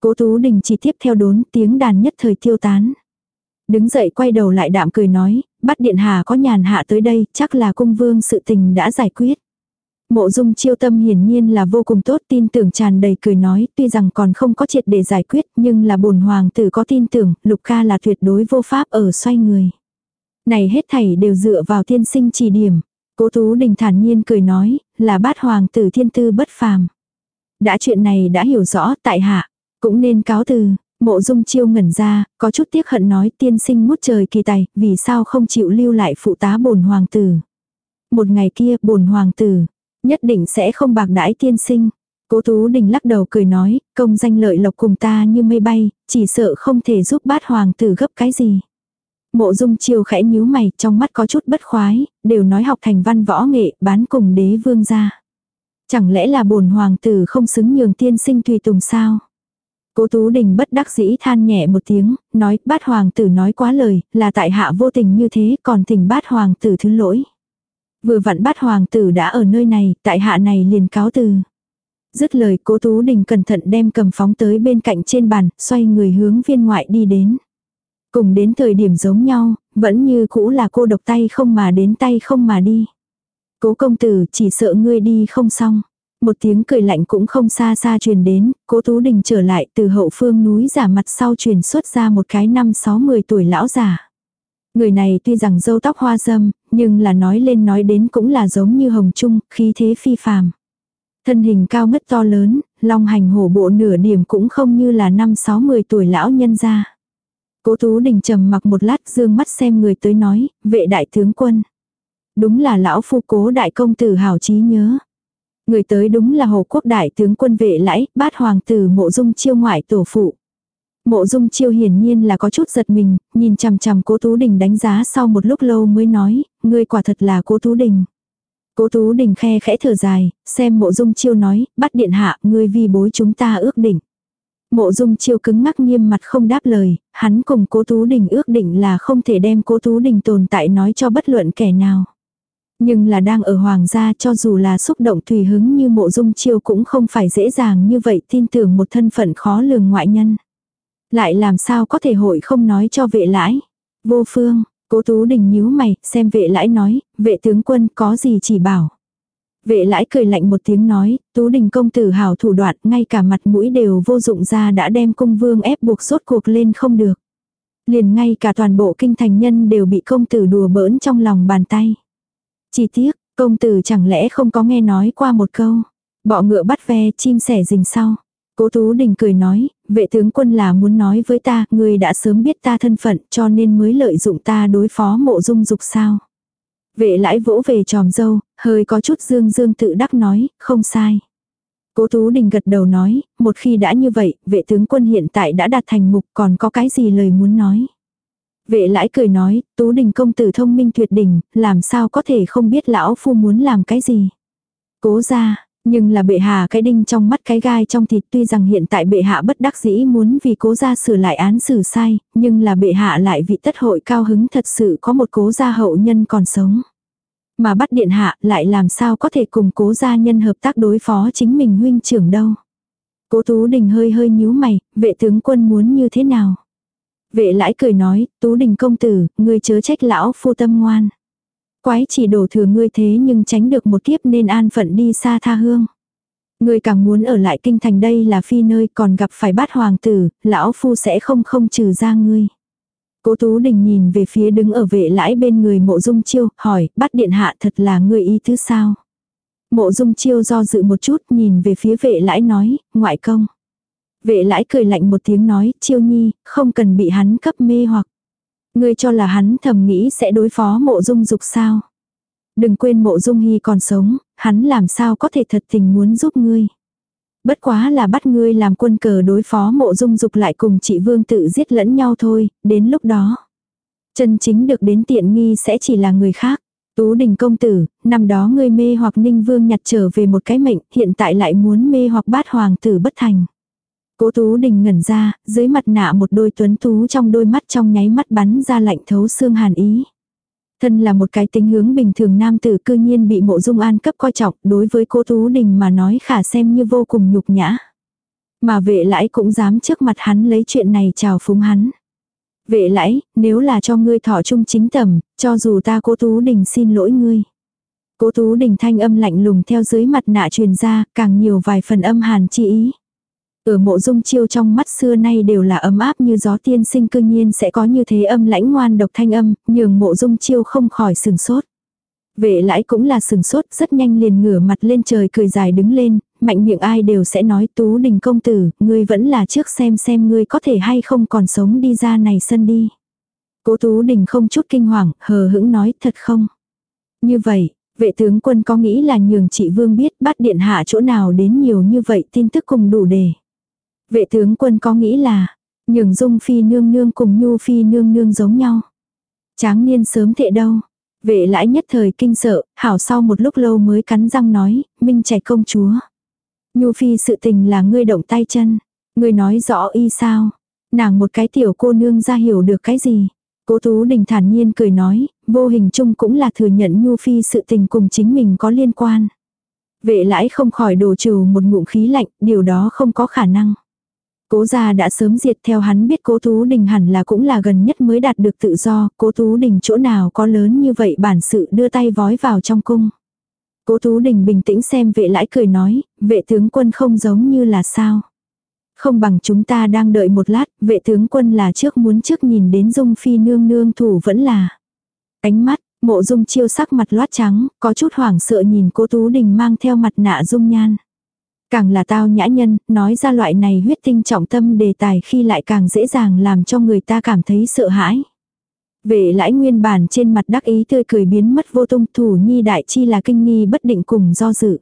Speaker 1: Cố Tú Đình chỉ tiếp theo đốn tiếng đàn nhất thời tiêu tán. Đứng dậy quay đầu lại đạm cười nói, bắt điện hà có nhàn hạ tới đây, chắc là cung vương sự tình đã giải quyết. Mộ dung chiêu tâm hiển nhiên là vô cùng tốt tin tưởng tràn đầy cười nói tuy rằng còn không có triệt để giải quyết nhưng là bồn hoàng tử có tin tưởng lục ca là tuyệt đối vô pháp ở xoay người. Này hết thảy đều dựa vào tiên sinh chỉ điểm. Cố Tú Đình thản nhiên cười nói là bát hoàng tử thiên tư bất phàm. Đã chuyện này đã hiểu rõ tại hạ. Cũng nên cáo từ, mộ dung chiêu ngẩn ra, có chút tiếc hận nói tiên sinh ngút trời kỳ tài, vì sao không chịu lưu lại phụ tá bổn hoàng tử. Một ngày kia bổn hoàng tử, nhất định sẽ không bạc đãi tiên sinh. Cố Tú Đình lắc đầu cười nói, công danh lợi lộc cùng ta như mây bay, chỉ sợ không thể giúp bát hoàng tử gấp cái gì. Mộ dung chiêu khẽ nhíu mày, trong mắt có chút bất khoái, đều nói học thành văn võ nghệ, bán cùng đế vương ra. Chẳng lẽ là bổn hoàng tử không xứng nhường tiên sinh tùy tùng sao? Cố Tú Đình bất đắc dĩ than nhẹ một tiếng, nói bát hoàng tử nói quá lời, là tại hạ vô tình như thế, còn tình bát hoàng tử thứ lỗi. Vừa vặn bát hoàng tử đã ở nơi này, tại hạ này liền cáo từ. Dứt lời cố Tú Đình cẩn thận đem cầm phóng tới bên cạnh trên bàn, xoay người hướng viên ngoại đi đến. Cùng đến thời điểm giống nhau, vẫn như cũ là cô độc tay không mà đến tay không mà đi. Cố công tử chỉ sợ ngươi đi không xong. Một tiếng cười lạnh cũng không xa xa truyền đến, cố Tú Đình trở lại từ hậu phương núi giả mặt sau truyền xuất ra một cái năm sáu mười tuổi lão giả. Người này tuy rằng dâu tóc hoa dâm, nhưng là nói lên nói đến cũng là giống như hồng trung, khí thế phi phàm. Thân hình cao ngất to lớn, long hành hổ bộ nửa điểm cũng không như là năm sáu mười tuổi lão nhân ra. Cố Tú Đình trầm mặc một lát dương mắt xem người tới nói, vệ đại tướng quân. Đúng là lão phu cố đại công tử hảo trí nhớ. Người tới đúng là hồ quốc đại tướng quân vệ lãi, bát hoàng tử mộ dung chiêu ngoại tổ phụ. Mộ dung chiêu hiển nhiên là có chút giật mình, nhìn chằm chằm cố Tú Đình đánh giá sau một lúc lâu mới nói, ngươi quả thật là cố Tú Đình. Cố Tú Đình khe khẽ thở dài, xem mộ dung chiêu nói, bắt điện hạ, ngươi vì bối chúng ta ước định. Mộ dung chiêu cứng ngắc nghiêm mặt không đáp lời, hắn cùng cố Tú Đình ước định là không thể đem cố Tú Đình tồn tại nói cho bất luận kẻ nào. Nhưng là đang ở hoàng gia cho dù là xúc động tùy hứng như mộ dung chiêu cũng không phải dễ dàng như vậy tin tưởng một thân phận khó lường ngoại nhân. Lại làm sao có thể hội không nói cho vệ lãi. Vô phương, cố tú đình nhíu mày, xem vệ lãi nói, vệ tướng quân có gì chỉ bảo. Vệ lãi cười lạnh một tiếng nói, tú đình công tử hào thủ đoạn, ngay cả mặt mũi đều vô dụng ra đã đem công vương ép buộc sốt cuộc lên không được. Liền ngay cả toàn bộ kinh thành nhân đều bị công tử đùa bỡn trong lòng bàn tay. Chỉ tiếc, công tử chẳng lẽ không có nghe nói qua một câu. Bọ ngựa bắt ve chim sẻ rình sau. Cố Tú Đình cười nói, vệ tướng quân là muốn nói với ta, người đã sớm biết ta thân phận cho nên mới lợi dụng ta đối phó mộ dung dục sao. Vệ lãi vỗ về tròm dâu, hơi có chút dương dương tự đắc nói, không sai. Cố Tú Đình gật đầu nói, một khi đã như vậy, vệ tướng quân hiện tại đã đạt thành mục còn có cái gì lời muốn nói. Vệ lãi cười nói, Tú Đình công tử thông minh tuyệt đỉnh, làm sao có thể không biết lão phu muốn làm cái gì. Cố ra, nhưng là bệ hạ cái đinh trong mắt cái gai trong thịt tuy rằng hiện tại bệ hạ bất đắc dĩ muốn vì cố gia sửa lại án xử sai, nhưng là bệ hạ lại vị tất hội cao hứng thật sự có một cố gia hậu nhân còn sống. Mà bắt điện hạ lại làm sao có thể cùng cố gia nhân hợp tác đối phó chính mình huynh trưởng đâu. Cố Tú Đình hơi hơi nhíu mày, vệ tướng quân muốn như thế nào? Vệ lãi cười nói, Tú Đình công tử, ngươi chớ trách lão phu tâm ngoan. Quái chỉ đổ thừa ngươi thế nhưng tránh được một kiếp nên an phận đi xa tha hương. Ngươi càng muốn ở lại kinh thành đây là phi nơi còn gặp phải bát hoàng tử, lão phu sẽ không không trừ ra ngươi. Cố Tú Đình nhìn về phía đứng ở vệ lãi bên người mộ dung chiêu, hỏi, bắt điện hạ thật là ngươi ý thứ sao? Mộ dung chiêu do dự một chút nhìn về phía vệ lãi nói, ngoại công. Vệ lãi cười lạnh một tiếng nói, chiêu nhi, không cần bị hắn cấp mê hoặc. Ngươi cho là hắn thầm nghĩ sẽ đối phó mộ dung dục sao. Đừng quên mộ dung hy còn sống, hắn làm sao có thể thật tình muốn giúp ngươi. Bất quá là bắt ngươi làm quân cờ đối phó mộ dung dục lại cùng chị Vương tự giết lẫn nhau thôi, đến lúc đó. Chân chính được đến tiện nghi sẽ chỉ là người khác. Tú đình công tử, năm đó ngươi mê hoặc ninh vương nhặt trở về một cái mệnh, hiện tại lại muốn mê hoặc bát hoàng tử bất thành. Cố Tú Đình ngẩn ra, dưới mặt nạ một đôi tuấn tú trong đôi mắt trong nháy mắt bắn ra lạnh thấu xương hàn ý. Thân là một cái tính hướng bình thường nam tử cư nhiên bị mộ dung an cấp coi trọng đối với cố Tú Đình mà nói khả xem như vô cùng nhục nhã. Mà vệ lãi cũng dám trước mặt hắn lấy chuyện này chào phúng hắn. Vệ lãi, nếu là cho ngươi thọ chung chính tầm, cho dù ta cố Tú Đình xin lỗi ngươi. Cố Tú Đình thanh âm lạnh lùng theo dưới mặt nạ truyền ra, càng nhiều vài phần âm hàn chi ý. Ở mộ dung chiêu trong mắt xưa nay đều là ấm áp như gió tiên sinh cương nhiên sẽ có như thế âm lãnh ngoan độc thanh âm, nhường mộ dung chiêu không khỏi sừng sốt. Vệ lãi cũng là sừng sốt, rất nhanh liền ngửa mặt lên trời cười dài đứng lên, mạnh miệng ai đều sẽ nói tú đình công tử, ngươi vẫn là trước xem xem ngươi có thể hay không còn sống đi ra này sân đi. Cố tú đình không chút kinh hoàng, hờ hững nói thật không. Như vậy, Vệ tướng quân có nghĩ là nhường chị Vương biết bắt điện hạ chỗ nào đến nhiều như vậy tin tức cùng đủ để. Vệ tướng quân có nghĩ là nhường dung phi nương nương cùng nhu phi nương nương giống nhau. Tráng niên sớm thệ đâu. Vệ lãi nhất thời kinh sợ, hảo sau một lúc lâu mới cắn răng nói, minh trẻ công chúa. Nhu phi sự tình là ngươi động tay chân. Ngươi nói rõ y sao. Nàng một cái tiểu cô nương ra hiểu được cái gì. Cố Tú Đình thản nhiên cười nói, vô hình chung cũng là thừa nhận Nhu Phi sự tình cùng chính mình có liên quan. Vệ lãi không khỏi đổ trừ một ngụm khí lạnh, điều đó không có khả năng. Cố gia đã sớm diệt theo hắn biết cố Tú Đình hẳn là cũng là gần nhất mới đạt được tự do, cố Tú Đình chỗ nào có lớn như vậy bản sự đưa tay vói vào trong cung. Cố Tú Đình bình tĩnh xem vệ lãi cười nói, vệ tướng quân không giống như là sao. Không bằng chúng ta đang đợi một lát, vệ tướng quân là trước muốn trước nhìn đến dung phi nương nương thủ vẫn là. Ánh mắt, mộ dung chiêu sắc mặt loát trắng, có chút hoảng sợ nhìn cố Tú Đình mang theo mặt nạ dung nhan. Càng là tao nhã nhân, nói ra loại này huyết tinh trọng tâm đề tài khi lại càng dễ dàng làm cho người ta cảm thấy sợ hãi. Vệ lãi nguyên bản trên mặt đắc ý tươi cười biến mất vô tung thủ nhi đại chi là kinh nghi bất định cùng do dự.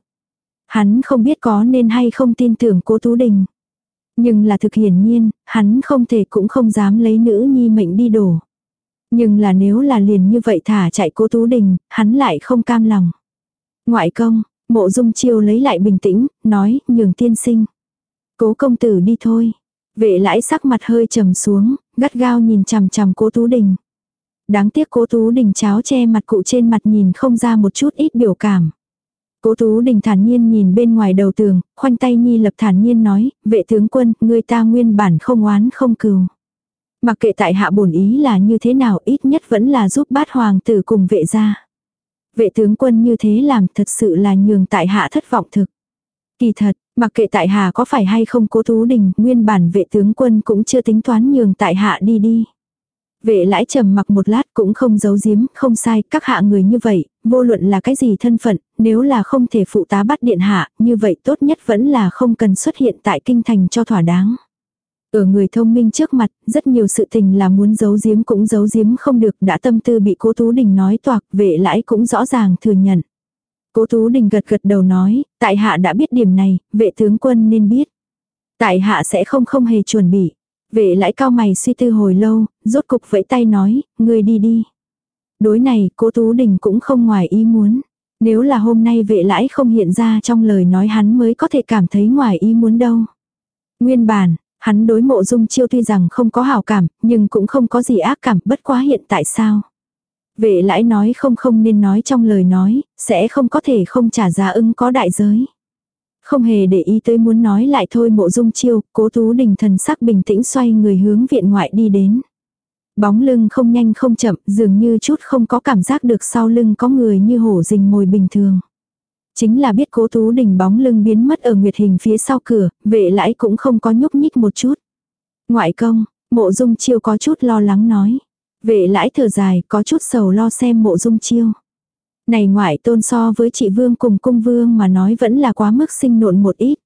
Speaker 1: Hắn không biết có nên hay không tin tưởng cô Tú Đình. Nhưng là thực hiển nhiên, hắn không thể cũng không dám lấy nữ nhi mệnh đi đổ. Nhưng là nếu là liền như vậy thả chạy cô Tú Đình, hắn lại không cam lòng. Ngoại công, mộ dung chiêu lấy lại bình tĩnh, nói, nhường tiên sinh. Cố công tử đi thôi. Vệ lãi sắc mặt hơi trầm xuống, gắt gao nhìn chằm chằm cố Tú Đình. Đáng tiếc cố Tú Đình cháo che mặt cụ trên mặt nhìn không ra một chút ít biểu cảm. Cố Tú Đình thản nhiên nhìn bên ngoài đầu tường, khoanh tay nhi lập thản nhiên nói, vệ tướng quân, người ta nguyên bản không oán không cừu. Mặc kệ tại hạ bổn ý là như thế nào ít nhất vẫn là giúp bát hoàng tử cùng vệ gia. Vệ tướng quân như thế làm thật sự là nhường tại hạ thất vọng thực. Kỳ thật, mặc kệ tại hạ có phải hay không cố Tú Đình, nguyên bản vệ tướng quân cũng chưa tính toán nhường tại hạ đi đi. Vệ lãi trầm mặc một lát cũng không giấu giếm, không sai, các hạ người như vậy, vô luận là cái gì thân phận, nếu là không thể phụ tá bắt điện hạ, như vậy tốt nhất vẫn là không cần xuất hiện tại kinh thành cho thỏa đáng. Ở người thông minh trước mặt, rất nhiều sự tình là muốn giấu giếm cũng giấu giếm không được, đã tâm tư bị cố Tú Đình nói toạc, vệ lãi cũng rõ ràng thừa nhận. Cố Tú Đình gật gật đầu nói, tại hạ đã biết điểm này, vệ tướng quân nên biết. Tại hạ sẽ không không hề chuẩn bị. Vệ lãi cao mày suy tư hồi lâu, rốt cục vẫy tay nói, người đi đi. Đối này, cố Tú Đình cũng không ngoài ý muốn. Nếu là hôm nay vệ lãi không hiện ra trong lời nói hắn mới có thể cảm thấy ngoài ý muốn đâu. Nguyên bản, hắn đối mộ dung chiêu tuy rằng không có hảo cảm, nhưng cũng không có gì ác cảm, bất quá hiện tại sao. Vệ lãi nói không không nên nói trong lời nói, sẽ không có thể không trả giá ứng có đại giới. Không hề để ý tới muốn nói lại thôi mộ dung chiêu, cố tú đình thần sắc bình tĩnh xoay người hướng viện ngoại đi đến. Bóng lưng không nhanh không chậm, dường như chút không có cảm giác được sau lưng có người như hổ rình mồi bình thường. Chính là biết cố tú đình bóng lưng biến mất ở nguyệt hình phía sau cửa, vệ lãi cũng không có nhúc nhích một chút. Ngoại công, mộ dung chiêu có chút lo lắng nói. Vệ lãi thở dài, có chút sầu lo xem mộ dung chiêu. Này ngoại tôn so với chị Vương cùng cung Vương mà nói vẫn là quá mức sinh nộn một ít.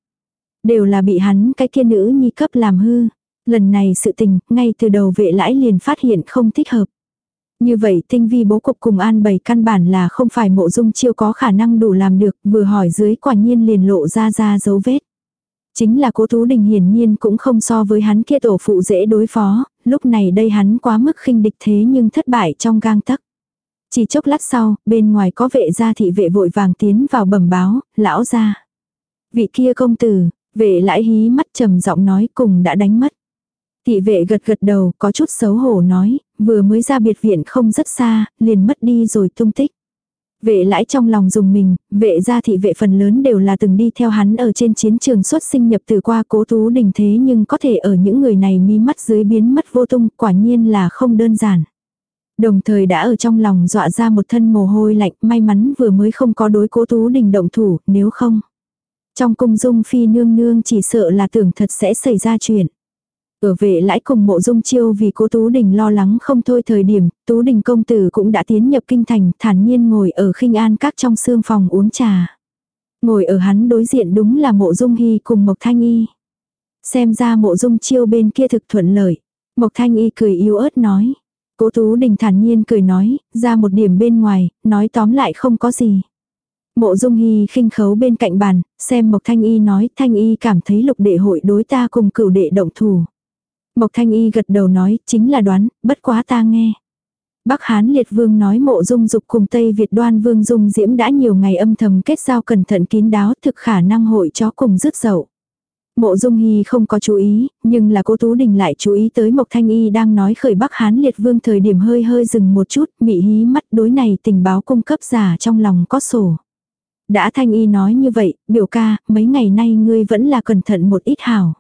Speaker 1: Đều là bị hắn cái kia nữ nhi cấp làm hư. Lần này sự tình, ngay từ đầu vệ lãi liền phát hiện không thích hợp. Như vậy tinh vi bố cục cùng an bày căn bản là không phải mộ dung chiêu có khả năng đủ làm được, vừa hỏi dưới quả nhiên liền lộ ra ra dấu vết. Chính là cố Tú Đình hiển nhiên cũng không so với hắn kia tổ phụ dễ đối phó, lúc này đây hắn quá mức khinh địch thế nhưng thất bại trong gang tấc. Chỉ chốc lát sau, bên ngoài có vệ gia thị vệ vội vàng tiến vào bẩm báo, lão gia. Vị kia công tử, vệ lãi hí mắt trầm giọng nói cùng đã đánh mất. Thị vệ gật gật đầu, có chút xấu hổ nói, vừa mới ra biệt viện không rất xa, liền mất đi rồi tung tích. Vệ lãi trong lòng dùng mình, vệ gia thị vệ phần lớn đều là từng đi theo hắn ở trên chiến trường xuất sinh nhập từ qua cố tú đình thế nhưng có thể ở những người này mi mắt dưới biến mất vô tung quả nhiên là không đơn giản. Đồng thời đã ở trong lòng dọa ra một thân mồ hôi lạnh may mắn vừa mới không có đối cố tú đình động thủ nếu không. Trong cung dung phi nương nương chỉ sợ là tưởng thật sẽ xảy ra chuyện. Ở vệ lãi cùng mộ dung chiêu vì cố Tú Đình lo lắng không thôi thời điểm, Tú Đình công tử cũng đã tiến nhập kinh thành, thản nhiên ngồi ở khinh an các trong sương phòng uống trà. Ngồi ở hắn đối diện đúng là mộ dung hy cùng Mộc Thanh Y. Xem ra mộ dung chiêu bên kia thực thuận lợi. Mộc Thanh Y cười yếu ớt nói. Cố Tú Đình thản nhiên cười nói, ra một điểm bên ngoài, nói tóm lại không có gì. Mộ Dung Hy khinh khấu bên cạnh bàn, xem Mộc Thanh Y nói Thanh Y cảm thấy lục đệ hội đối ta cùng cửu đệ động thủ. Mộc Thanh Y gật đầu nói chính là đoán, bất quá ta nghe. Bắc Hán Liệt Vương nói mộ dung dục cùng Tây Việt đoan vương dung diễm đã nhiều ngày âm thầm kết giao cẩn thận kín đáo thực khả năng hội chó cùng rứt dậu. Mộ Dung Hy không có chú ý, nhưng là cô Tú Đình lại chú ý tới Mộc Thanh Y đang nói khởi Bắc Hán Liệt Vương thời điểm hơi hơi dừng một chút, mị hí mắt đối này tình báo cung cấp giả trong lòng có sổ. Đã Thanh Y nói như vậy, biểu ca, mấy ngày nay ngươi vẫn là cẩn thận một ít hảo.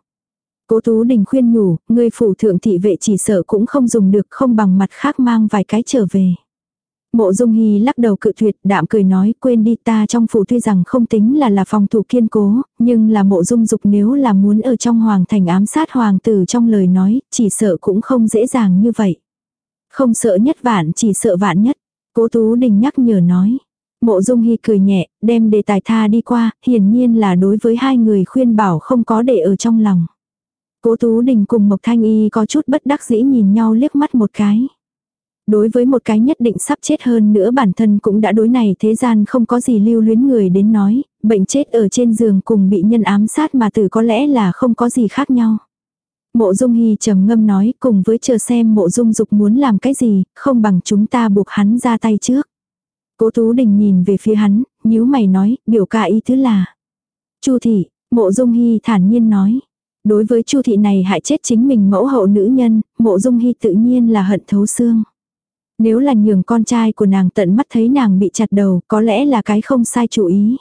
Speaker 1: Cố Tú Đình khuyên nhủ, người phủ thượng thị vệ chỉ sợ cũng không dùng được không bằng mặt khác mang vài cái trở về. Mộ Dung Hy lắc đầu cự tuyệt, đạm cười nói, quên đi ta trong phủ tuy rằng không tính là là phòng thủ kiên cố, nhưng là mộ dung dục nếu là muốn ở trong hoàng thành ám sát hoàng tử trong lời nói, chỉ sợ cũng không dễ dàng như vậy. Không sợ nhất vạn chỉ sợ vạn nhất. Cố Tú Đình nhắc nhở nói. Mộ Dung Hy cười nhẹ, đem đề tài tha đi qua, hiển nhiên là đối với hai người khuyên bảo không có để ở trong lòng. Cố Tú Đình cùng Mộc Thanh Y có chút bất đắc dĩ nhìn nhau liếc mắt một cái. Đối với một cái nhất định sắp chết hơn nữa bản thân cũng đã đối này thế gian không có gì lưu luyến người đến nói, bệnh chết ở trên giường cùng bị nhân ám sát mà tử có lẽ là không có gì khác nhau. Mộ Dung Hy trầm ngâm nói cùng với chờ xem mộ Dung Dục muốn làm cái gì, không bằng chúng ta buộc hắn ra tay trước. Cố Tú Đình nhìn về phía hắn, nhíu mày nói, biểu ca ý thứ là. Chu thị, mộ Dung Hy thản nhiên nói. Đối với Chu thị này hại chết chính mình mẫu hậu nữ nhân, mộ Dung Hy tự nhiên là hận thấu xương. Nếu là nhường con trai của nàng tận mắt thấy nàng bị chặt đầu, có lẽ là cái không sai chủ ý.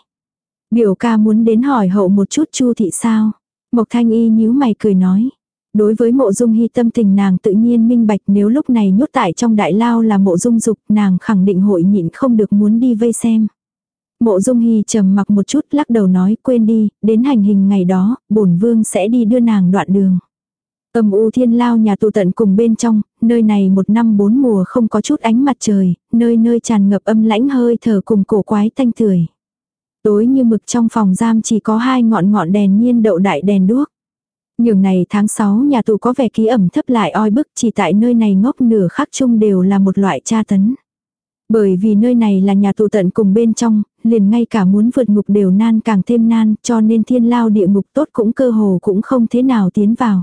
Speaker 1: Biểu ca muốn đến hỏi hậu một chút Chu thị sao? Mộc Thanh Y nhíu mày cười nói. Đối với mộ dung hy tâm tình nàng tự nhiên minh bạch nếu lúc này nhốt tại trong đại lao là mộ dung dục nàng khẳng định hội nhịn không được muốn đi vây xem. Mộ dung hy trầm mặc một chút lắc đầu nói quên đi, đến hành hình ngày đó, bổn vương sẽ đi đưa nàng đoạn đường. Âm u thiên lao nhà tù tận cùng bên trong, nơi này một năm bốn mùa không có chút ánh mặt trời, nơi nơi tràn ngập âm lãnh hơi thở cùng cổ quái thanh tưởi. Tối như mực trong phòng giam chỉ có hai ngọn ngọn đèn nhiên đậu đại đèn đuốc. Nhường này tháng 6 nhà tù có vẻ ký ẩm thấp lại oi bức chỉ tại nơi này ngốc nửa khắc chung đều là một loại tra tấn. Bởi vì nơi này là nhà tù tận cùng bên trong, liền ngay cả muốn vượt ngục đều nan càng thêm nan cho nên thiên lao địa ngục tốt cũng cơ hồ cũng không thế nào tiến vào.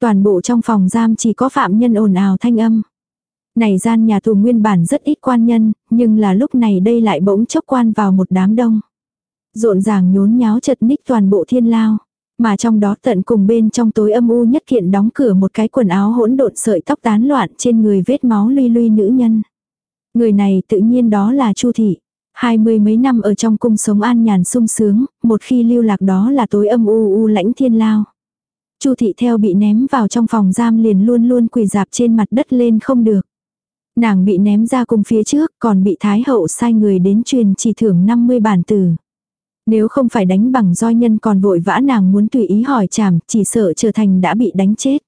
Speaker 1: Toàn bộ trong phòng giam chỉ có phạm nhân ồn ào thanh âm. Này gian nhà tù nguyên bản rất ít quan nhân, nhưng là lúc này đây lại bỗng chốc quan vào một đám đông. Rộn ràng nhốn nháo chật ních toàn bộ thiên lao. Mà trong đó tận cùng bên trong tối âm u nhất kiện đóng cửa một cái quần áo hỗn độn sợi tóc tán loạn trên người vết máu luy luy nữ nhân. Người này tự nhiên đó là Chu Thị. Hai mươi mấy năm ở trong cung sống an nhàn sung sướng, một khi lưu lạc đó là tối âm u u lãnh thiên lao. Chu thị theo bị ném vào trong phòng giam liền luôn luôn quỳ dạp trên mặt đất lên không được. Nàng bị ném ra cùng phía trước, còn bị Thái hậu sai người đến truyền chỉ thưởng 50 bản tử. Nếu không phải đánh bằng roi nhân còn vội vã nàng muốn tùy ý hỏi chảm, chỉ sợ trở thành đã bị đánh chết.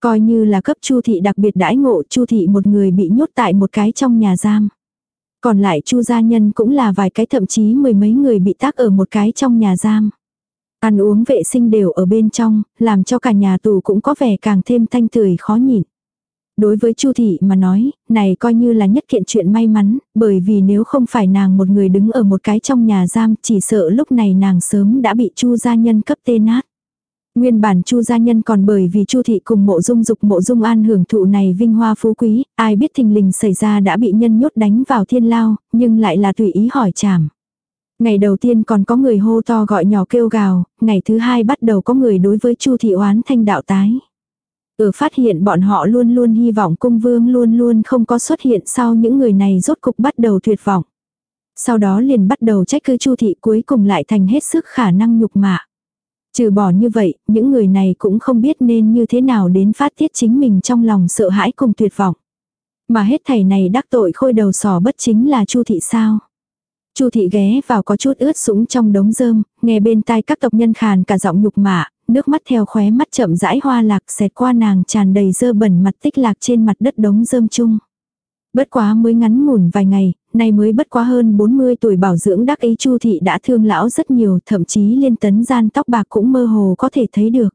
Speaker 1: Coi như là cấp Chu thị đặc biệt đãi ngộ, Chu thị một người bị nhốt tại một cái trong nhà giam. Còn lại Chu gia nhân cũng là vài cái thậm chí mười mấy người bị tác ở một cái trong nhà giam. Ăn uống vệ sinh đều ở bên trong, làm cho cả nhà tù cũng có vẻ càng thêm thanh tươi khó nhịn. Đối với Chu thị mà nói, này coi như là nhất kiện chuyện may mắn, bởi vì nếu không phải nàng một người đứng ở một cái trong nhà giam, chỉ sợ lúc này nàng sớm đã bị Chu gia nhân cấp tê nát. Nguyên bản Chu gia nhân còn bởi vì Chu thị cùng Mộ Dung Dục Mộ Dung An hưởng thụ này vinh hoa phú quý, ai biết thình lình xảy ra đã bị nhân nhốt đánh vào thiên lao, nhưng lại là tùy ý hỏi chảm. Ngày đầu tiên còn có người hô to gọi nhỏ kêu gào, ngày thứ hai bắt đầu có người đối với Chu thị oán thanh đạo tái. Ở phát hiện bọn họ luôn luôn hy vọng cung vương luôn luôn không có xuất hiện sau những người này rốt cục bắt đầu tuyệt vọng. Sau đó liền bắt đầu trách cứ Chu thị cuối cùng lại thành hết sức khả năng nhục mạ. Trừ bỏ như vậy, những người này cũng không biết nên như thế nào đến phát tiết chính mình trong lòng sợ hãi cùng tuyệt vọng. Mà hết thầy này đắc tội khôi đầu sò bất chính là Chu thị sao. Chu thị ghé vào có chút ướt sũng trong đống rơm, nghe bên tai các tộc nhân khàn cả giọng nhục mạ, nước mắt theo khóe mắt chậm rãi hoa lạc xẹt qua nàng tràn đầy dơ bẩn mặt tích lạc trên mặt đất đống rơm chung. Bất quá mới ngắn ngủn vài ngày, nay mới bất quá hơn 40 tuổi bảo dưỡng đắc ý Chu thị đã thương lão rất nhiều, thậm chí liên tấn gian tóc bạc cũng mơ hồ có thể thấy được.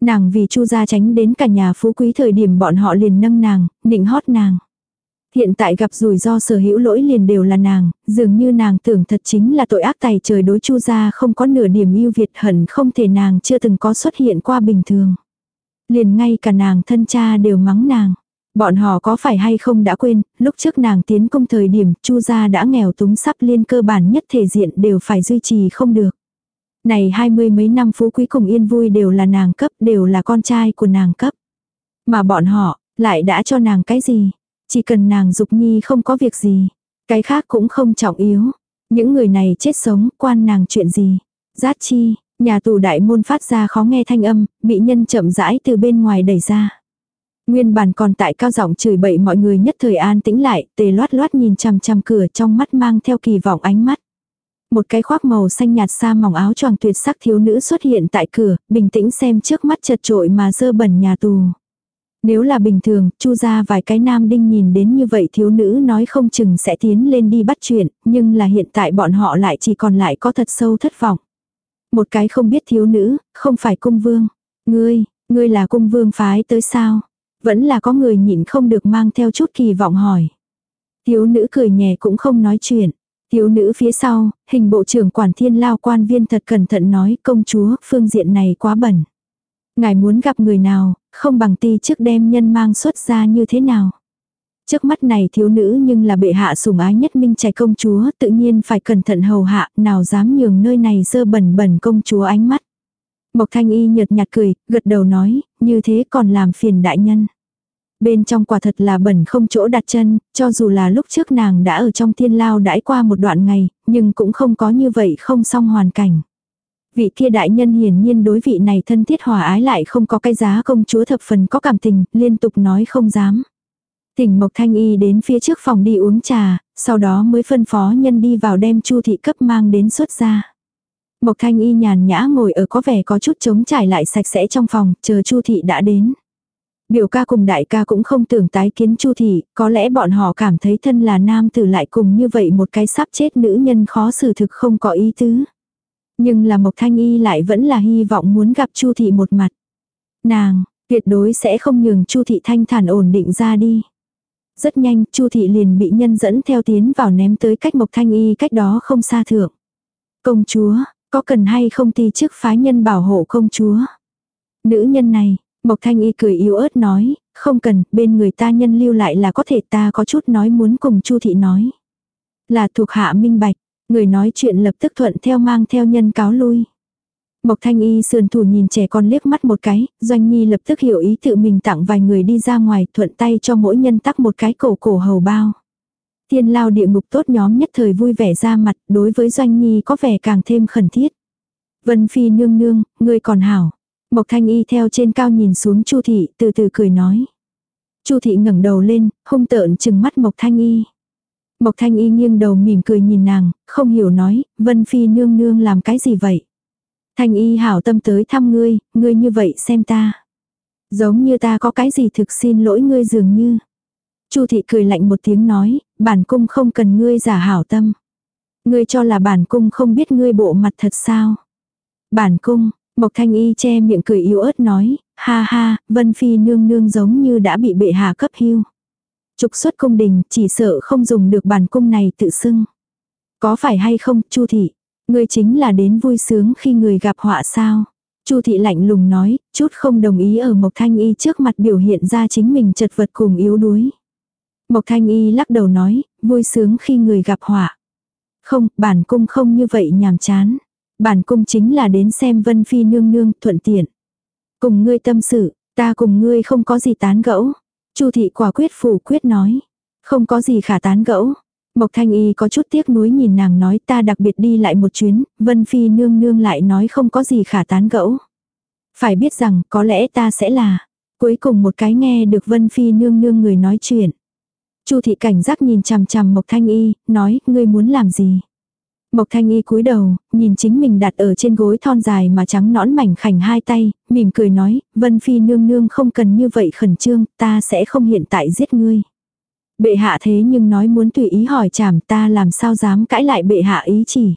Speaker 1: Nàng vì Chu gia tránh đến cả nhà phú quý thời điểm bọn họ liền nâng nàng, nịnh hót nàng. Hiện tại gặp rủi ro sở hữu lỗi liền đều là nàng, dường như nàng tưởng thật chính là tội ác tài trời đối chu gia không có nửa điểm ưu việt hận không thể nàng chưa từng có xuất hiện qua bình thường. Liền ngay cả nàng thân cha đều mắng nàng. Bọn họ có phải hay không đã quên, lúc trước nàng tiến công thời điểm chu gia đã nghèo túng sắp liên cơ bản nhất thể diện đều phải duy trì không được. Này hai mươi mấy năm phú quý cùng yên vui đều là nàng cấp, đều là con trai của nàng cấp. Mà bọn họ, lại đã cho nàng cái gì? Chỉ cần nàng dục nhi không có việc gì. Cái khác cũng không trọng yếu. Những người này chết sống, quan nàng chuyện gì? Giác chi, nhà tù đại môn phát ra khó nghe thanh âm, bị nhân chậm rãi từ bên ngoài đẩy ra. Nguyên bản còn tại cao giọng chửi bậy mọi người nhất thời an tĩnh lại, tề loát loát nhìn chằm chằm cửa trong mắt mang theo kỳ vọng ánh mắt. Một cái khoác màu xanh nhạt xa mỏng áo choàng tuyệt sắc thiếu nữ xuất hiện tại cửa, bình tĩnh xem trước mắt chật trội mà dơ bẩn nhà tù. Nếu là bình thường, chu ra vài cái nam đinh nhìn đến như vậy thiếu nữ nói không chừng sẽ tiến lên đi bắt chuyện, nhưng là hiện tại bọn họ lại chỉ còn lại có thật sâu thất vọng. Một cái không biết thiếu nữ, không phải cung vương. Ngươi, ngươi là cung vương phái tới sao? Vẫn là có người nhịn không được mang theo chút kỳ vọng hỏi. Thiếu nữ cười nhẹ cũng không nói chuyện. Thiếu nữ phía sau, hình bộ trưởng quản thiên lao quan viên thật cẩn thận nói công chúa, phương diện này quá bẩn. Ngài muốn gặp người nào, không bằng ti trước đem nhân mang xuất ra như thế nào. Trước mắt này thiếu nữ nhưng là bệ hạ sủng ái nhất minh trẻ công chúa, tự nhiên phải cẩn thận hầu hạ, nào dám nhường nơi này dơ bẩn bẩn công chúa ánh mắt. Mộc thanh y nhợt nhạt cười, gật đầu nói, như thế còn làm phiền đại nhân. Bên trong quả thật là bẩn không chỗ đặt chân, cho dù là lúc trước nàng đã ở trong thiên lao đãi qua một đoạn ngày, nhưng cũng không có như vậy không xong hoàn cảnh. Vị kia đại nhân hiển nhiên đối vị này thân thiết hòa ái lại không có cái giá công chúa thập phần có cảm tình, liên tục nói không dám. Tỉnh Mộc Thanh Y đến phía trước phòng đi uống trà, sau đó mới phân phó nhân đi vào đem Chu thị cấp mang đến xuất ra. Mộc Thanh Y nhàn nhã ngồi ở có vẻ có chút trống trải lại sạch sẽ trong phòng, chờ Chu thị đã đến. Biểu ca cùng đại ca cũng không tưởng tái kiến Chu thị, có lẽ bọn họ cảm thấy thân là nam tử lại cùng như vậy một cái sắp chết nữ nhân khó xử thực không có ý tứ. Nhưng là Mộc Thanh Y lại vẫn là hy vọng muốn gặp Chu thị một mặt. Nàng, tuyệt đối sẽ không nhường Chu thị thanh thản ổn định ra đi. Rất nhanh, Chu thị liền bị nhân dẫn theo tiến vào ném tới cách Mộc Thanh Y cách đó không xa thượng. Công chúa, có cần hay không ti chức phái nhân bảo hộ công chúa? Nữ nhân này, Mộc Thanh Y cười yếu ớt nói, không cần, bên người ta nhân lưu lại là có thể ta có chút nói muốn cùng Chu thị nói. Là thuộc hạ minh bạch, người nói chuyện lập tức thuận theo mang theo nhân cáo lui. Mộc Thanh Y sườn thủ nhìn trẻ con liếc mắt một cái, Doanh Nhi lập tức hiểu ý tự mình tặng vài người đi ra ngoài thuận tay cho mỗi nhân tắc một cái cổ cổ hầu bao. Thiên lao địa ngục tốt nhóm nhất thời vui vẻ ra mặt, đối với Doanh Nhi có vẻ càng thêm khẩn thiết. Vân Phi nương nương, ngươi còn hảo. Mộc Thanh Y theo trên cao nhìn xuống Chu thị, từ từ cười nói. Chu thị ngẩng đầu lên, hung tợn chừng mắt Mộc Thanh Y. Mộc Thanh Y nghiêng đầu mỉm cười nhìn nàng, không hiểu nói, Vân Phi nương nương làm cái gì vậy? Thanh Y hảo tâm tới thăm ngươi, ngươi như vậy xem ta. Giống như ta có cái gì thực xin lỗi ngươi dường như. Chu thị cười lạnh một tiếng nói, bản cung không cần ngươi giả hảo tâm. Ngươi cho là bản cung không biết ngươi bộ mặt thật sao? Bản cung, Mộc Thanh Y che miệng cười yếu ớt nói, ha ha, Vân Phi nương nương giống như đã bị bệ hạ cấp hưu. Trục xuất cung đình, chỉ sợ không dùng được bản cung này tự xưng. Có phải hay không, Chu thị? Ngươi chính là đến vui sướng khi người gặp họa sao? Chu thị lạnh lùng nói, chút không đồng ý ở Mộc Thanh Y trước mặt biểu hiện ra chính mình chật vật cùng yếu đuối. Mộc Thanh Y lắc đầu nói, vui sướng khi người gặp họa. Không, bản cung không như vậy nhàm chán. Bản cung chính là đến xem Vân Phi nương nương thuận tiện. Cùng ngươi tâm sự, ta cùng ngươi không có gì tán gẫu. Chu thị quả quyết phủ quyết nói. Không có gì khả tán gẫu. Mộc Thanh Y có chút tiếc nuối nhìn nàng nói ta đặc biệt đi lại một chuyến, Vân Phi nương nương lại nói không có gì khả tán gẫu. Phải biết rằng có lẽ ta sẽ là cuối cùng một cái nghe được Vân Phi nương nương người nói chuyện. Chu thị cảnh giác nhìn chằm chằm Mộc Thanh Y, nói, ngươi muốn làm gì? Mộc Thanh Y cúi đầu, nhìn chính mình đặt ở trên gối thon dài mà trắng nõn mảnh khảnh hai tay, mỉm cười nói, Vân Phi nương nương không cần như vậy khẩn trương, ta sẽ không hiện tại giết ngươi. Bệ hạ thế nhưng nói muốn tùy ý hỏi chảm ta làm sao dám cãi lại bệ hạ ý chỉ.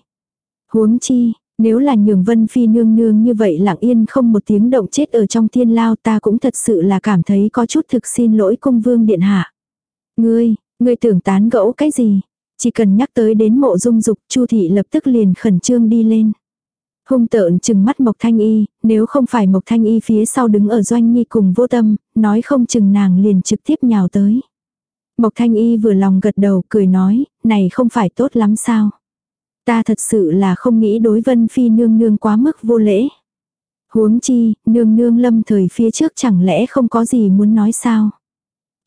Speaker 1: Huống chi, nếu là nhường Vân Phi nương nương như vậy lặng yên không một tiếng động chết ở trong thiên lao ta cũng thật sự là cảm thấy có chút thực xin lỗi cung vương điện hạ. Ngươi, Ngươi tưởng tán gẫu cái gì? Chỉ cần nhắc tới đến mộ dung dục, Chu thị lập tức liền khẩn trương đi lên. Hung tợn chừng mắt Mộc Thanh Y, nếu không phải Mộc Thanh Y phía sau đứng ở doanh nhi cùng vô tâm, nói không chừng nàng liền trực tiếp nhào tới. Mộc Thanh Y vừa lòng gật đầu cười nói, này không phải tốt lắm sao. Ta thật sự là không nghĩ đối vân phi nương nương quá mức vô lễ. Huống chi, nương nương lâm thời phía trước chẳng lẽ không có gì muốn nói sao.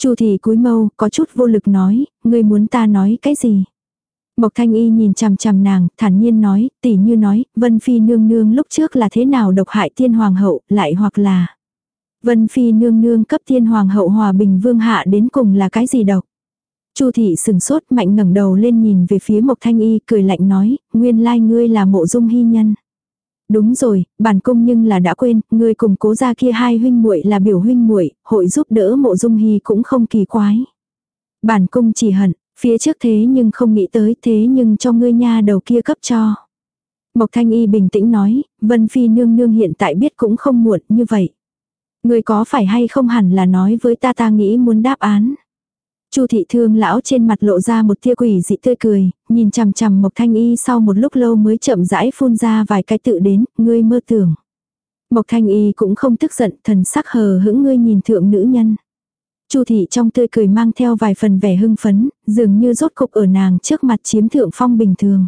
Speaker 1: Chu thì cúi mâu, có chút vô lực nói, ngươi muốn ta nói cái gì. Mộc Thanh Y nhìn chằm chằm nàng, thản nhiên nói, tỉ như nói, Vân Phi nương nương lúc trước là thế nào độc hại tiên hoàng hậu, lại hoặc là Vân Phi nương nương cấp tiên hoàng hậu hòa bình vương hạ đến cùng là cái gì độc. Chu thị sừng sốt mạnh ngẩng đầu lên nhìn về phía Mộc Thanh Y cười lạnh nói, nguyên lai ngươi là mộ dung hy nhân. Đúng rồi, bản cung nhưng là đã quên, người cùng cố gia kia hai huynh muội là biểu huynh muội, hội giúp đỡ mộ dung hy cũng không kỳ quái. Bản cung chỉ hận, phía trước thế nhưng không nghĩ tới thế nhưng cho ngươi nha đầu kia cấp cho. Mộc Thanh Y bình tĩnh nói, Vân Phi nương nương hiện tại biết cũng không muộn như vậy. Ngươi có phải hay không hẳn là nói với ta ta nghĩ muốn đáp án. Chu thị thương lão trên mặt lộ ra một tia quỷ dị tươi cười, nhìn chằm chằm Mộc Thanh Y sau một lúc lâu mới chậm rãi phun ra vài cái tự đến, ngươi mơ tưởng. Mộc Thanh Y cũng không tức giận, thần sắc hờ hững ngươi nhìn thượng nữ nhân. Chu thị trong tươi cười mang theo vài phần vẻ hưng phấn, dường như rốt cục ở nàng trước mặt chiếm thượng phong bình thường.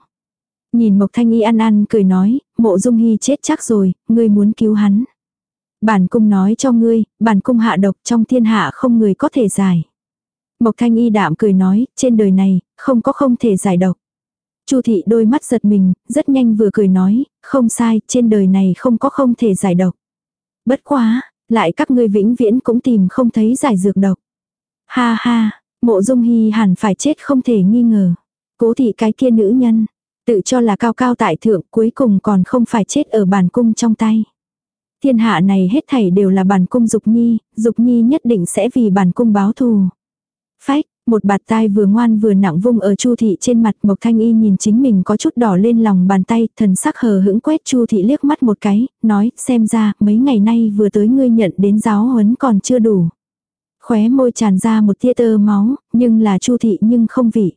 Speaker 1: Nhìn Mộc Thanh Y ăn ăn cười nói, mộ dung hy chết chắc rồi, ngươi muốn cứu hắn. Bản cung nói cho ngươi, bản cung hạ độc trong thiên hạ không người có thể giải. Mộc Thanh Y đạm cười nói, trên đời này, không có không thể giải độc. Chu thị đôi mắt giật mình, rất nhanh vừa cười nói, không sai, trên đời này không có không thể giải độc. Bất quá, lại các ngươi vĩnh viễn cũng tìm không thấy giải dược độc. Ha ha, mộ dung hy hẳn phải chết không thể nghi ngờ. Cố thị cái kia nữ nhân, tự cho là cao cao tại thượng cuối cùng còn không phải chết ở bản cung trong tay. Thiên hạ này hết thảy đều là bản cung dục nhi, dục nhi nhất định sẽ vì bản cung báo thù. Phách, một bạt tai vừa ngoan vừa nặng vung ở Chu thị trên mặt, Mộc Thanh Y nhìn chính mình có chút đỏ lên lòng bàn tay, thần sắc hờ hững quét Chu thị liếc mắt một cái, nói, xem ra, mấy ngày nay vừa tới ngươi nhận đến giáo huấn còn chưa đủ. Khóe môi tràn ra một tia tơ máu, nhưng là Chu thị nhưng không vị.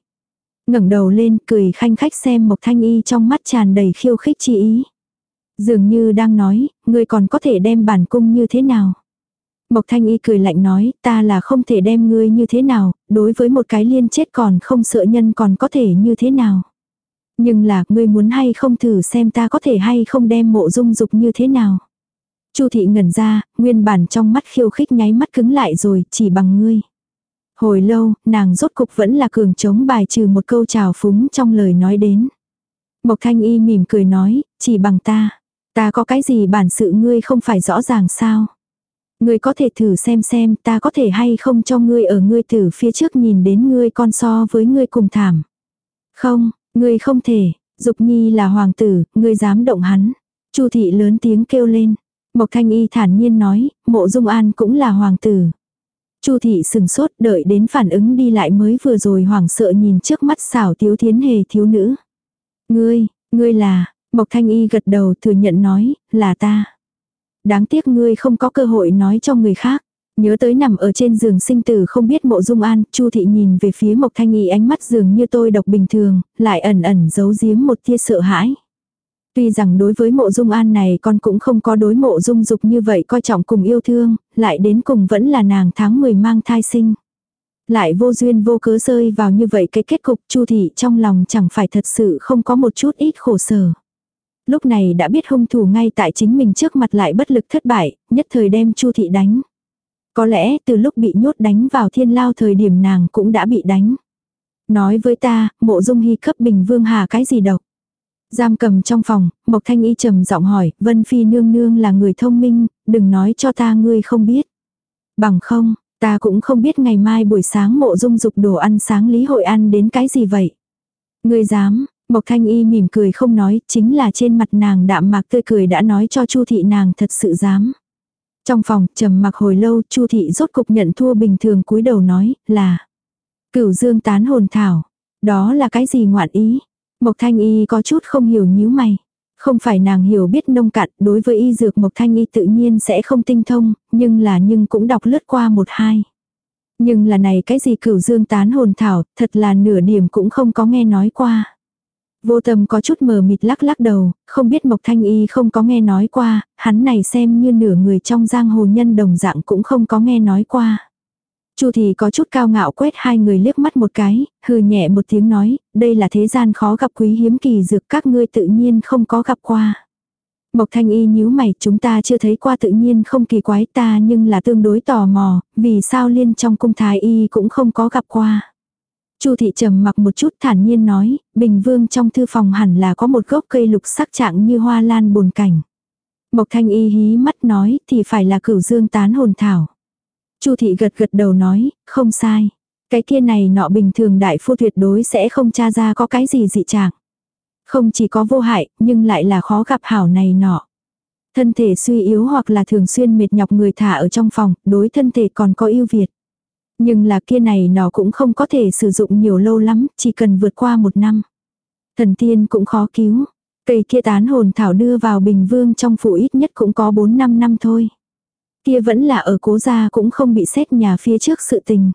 Speaker 1: ngẩng đầu lên, cười khanh khách xem Mộc Thanh Y trong mắt tràn đầy khiêu khích chi ý. Dường như đang nói, ngươi còn có thể đem bản cung như thế nào. Mộc Thanh Y cười lạnh nói, ta là không thể đem ngươi như thế nào, đối với một cái liên chết còn không sợ nhân còn có thể như thế nào. Nhưng là, ngươi muốn hay không thử xem ta có thể hay không đem mộ dung dục như thế nào. Chu thị ngẩn ra, nguyên bản trong mắt khiêu khích nháy mắt cứng lại rồi, chỉ bằng ngươi. Hồi lâu, nàng rốt cục vẫn là cường chống bài trừ một câu trào phúng trong lời nói đến. Mộc thanh y mỉm cười nói, chỉ bằng ta. Ta có cái gì bản sự ngươi không phải rõ ràng sao. Ngươi có thể thử xem xem ta có thể hay không cho ngươi ở ngươi tử phía trước nhìn đến ngươi con so với ngươi cùng thảm. Không, ngươi không thể, Dục Nhi là hoàng tử, ngươi dám động hắn. Chu thị lớn tiếng kêu lên. Mộc Thanh Y thản nhiên nói, mộ dung an cũng là hoàng tử. Chu thị sừng sốt đợi đến phản ứng đi lại mới vừa rồi hoảng sợ nhìn trước mắt xảo thiếu thiến hề thiếu nữ. Ngươi, ngươi là, Mộc Thanh Y gật đầu thừa nhận nói, là ta đáng tiếc ngươi không có cơ hội nói cho người khác. Nhớ tới nằm ở trên giường sinh tử không biết mộ dung an, Chu thị nhìn về phía Mộc Thanh Y ánh mắt dường như tôi độc bình thường, lại ẩn ẩn giấu giếm một tia sợ hãi. Tuy rằng đối với mộ dung an này con cũng không có đối mộ dung dục như vậy coi trọng cùng yêu thương, lại đến cùng vẫn là nàng tháng 10 mang thai sinh. Lại vô duyên vô cớ rơi vào như vậy cái kết cục chu thị trong lòng chẳng phải thật sự không có một chút ít khổ sở. Lúc này đã biết hung thủ ngay tại chính mình trước mặt lại bất lực thất bại, nhất thời đem Chu thị đánh. Có lẽ từ lúc bị nhốt đánh vào thiên lao thời điểm nàng cũng đã bị đánh. Nói với ta, mộ dung hy cấp bình vương hà cái gì độc. Giam cầm trong phòng, Mộc Thanh Y trầm giọng hỏi, Vân Phi nương nương là người thông minh, đừng nói cho ta ngươi không biết. Bằng không, ta cũng không biết ngày mai buổi sáng mộ dung dục đồ ăn sáng lý hội ăn đến cái gì vậy. Ngươi dám, Mộc Thanh Y mỉm cười không nói, chính là trên mặt nàng đạm mạc tươi cười đã nói cho Chu thị nàng thật sự dám. Trong phòng, trầm mặc hồi lâu, Chu thị rốt cục nhận thua bình thường cúi đầu nói, là Cửu Dương tán hồn thảo. Đó là cái gì ngoạn ý? Mộc Thanh Y có chút không hiểu nhíu mày. Không phải nàng hiểu biết nông cạn, đối với y dược Mộc Thanh Y tự nhiên sẽ không tinh thông, nhưng là nhưng cũng đọc lướt qua một hai. Nhưng là này cái gì cửu dương tán hồn thảo, thật là nửa điểm cũng không có nghe nói qua. Vô tâm có chút mờ mịt lắc lắc đầu, không biết Mộc Thanh Y không có nghe nói qua, hắn này xem như nửa người trong giang hồ nhân đồng dạng cũng không có nghe nói qua. Chu thì có chút cao ngạo quét hai người liếc mắt một cái, hừ nhẹ một tiếng nói, đây là thế gian khó gặp quý hiếm kỳ dược các ngươi tự nhiên không có gặp qua. Mộc thanh y nhíu mày, chúng ta chưa thấy qua tự nhiên không kỳ quái ta nhưng là tương đối tò mò, vì sao liên trong cung thái y cũng không có gặp qua. Chu thị trầm mặc một chút thản nhiên nói, bình vương trong thư phòng hẳn là có một gốc cây lục sắc trạng như hoa lan bồn cảnh. Mộc thanh y hí mắt nói thì phải là cửu dương tán hồn thảo. Chu thị gật gật đầu nói, không sai. Cái kia này nọ bình thường đại phu tuyệt đối sẽ không tra ra có cái gì dị trạng. Không chỉ có vô hại, nhưng lại là khó gặp hảo này nọ. Thân thể suy yếu hoặc là thường xuyên mệt nhọc người thả ở trong phòng, đối thân thể còn có ưu việt. Nhưng là kia này nó cũng không có thể sử dụng nhiều lâu lắm, chỉ cần vượt qua một năm. Thần tiên cũng khó cứu. Cây kia tán hồn thảo đưa vào bình vương trong phủ ít nhất cũng có 4-5 năm thôi. Kia vẫn là ở cố gia cũng không bị xét nhà phía trước sự tình.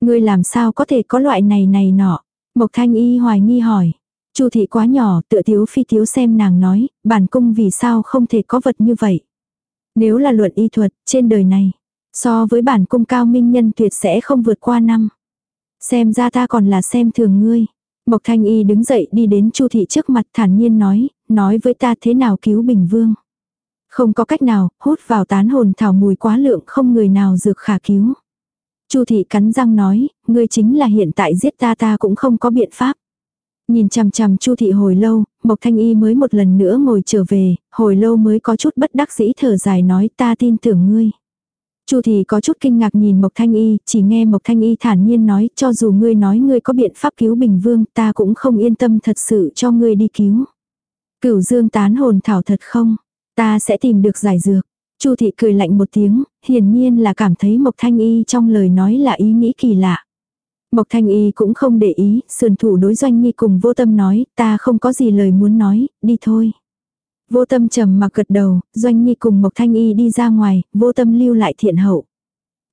Speaker 1: Ngươi làm sao có thể có loại này này nọ. Mộc thanh y hoài nghi hỏi. Chu thị quá nhỏ, tựa thiếu phi thiếu xem nàng nói, bản cung vì sao không thể có vật như vậy. Nếu là luận y thuật, trên đời này, so với bản cung cao minh nhân tuyệt sẽ không vượt qua năm. Xem ra ta còn là xem thường ngươi. Mộc thanh y đứng dậy đi đến chu thị trước mặt thản nhiên nói, nói với ta thế nào cứu bình vương. Không có cách nào, hút vào tán hồn thảo mùi quá lượng không người nào dược khả cứu. Chu thị cắn răng nói, ngươi chính là hiện tại giết ta ta cũng không có biện pháp. Nhìn chằm chằm Chu thị hồi lâu, Mộc Thanh Y mới một lần nữa ngồi trở về, hồi lâu mới có chút bất đắc dĩ thở dài nói ta tin tưởng ngươi. Chu thì có chút kinh ngạc nhìn Mộc Thanh Y, chỉ nghe Mộc Thanh Y thản nhiên nói, cho dù ngươi nói ngươi có biện pháp cứu Bình Vương, ta cũng không yên tâm thật sự cho ngươi đi cứu. Cửu Dương tán hồn thảo thật không? Ta sẽ tìm được giải dược. Chu thị cười lạnh một tiếng, hiển nhiên là cảm thấy Mộc Thanh Y trong lời nói là ý nghĩ kỳ lạ. Mộc Thanh Y cũng không để ý, sườn thủ đối doanh nhi cùng vô tâm nói, ta không có gì lời muốn nói, đi thôi. Vô tâm trầm mặc gật đầu, doanh nhi cùng Mộc Thanh Y đi ra ngoài, vô tâm lưu lại thiện hậu.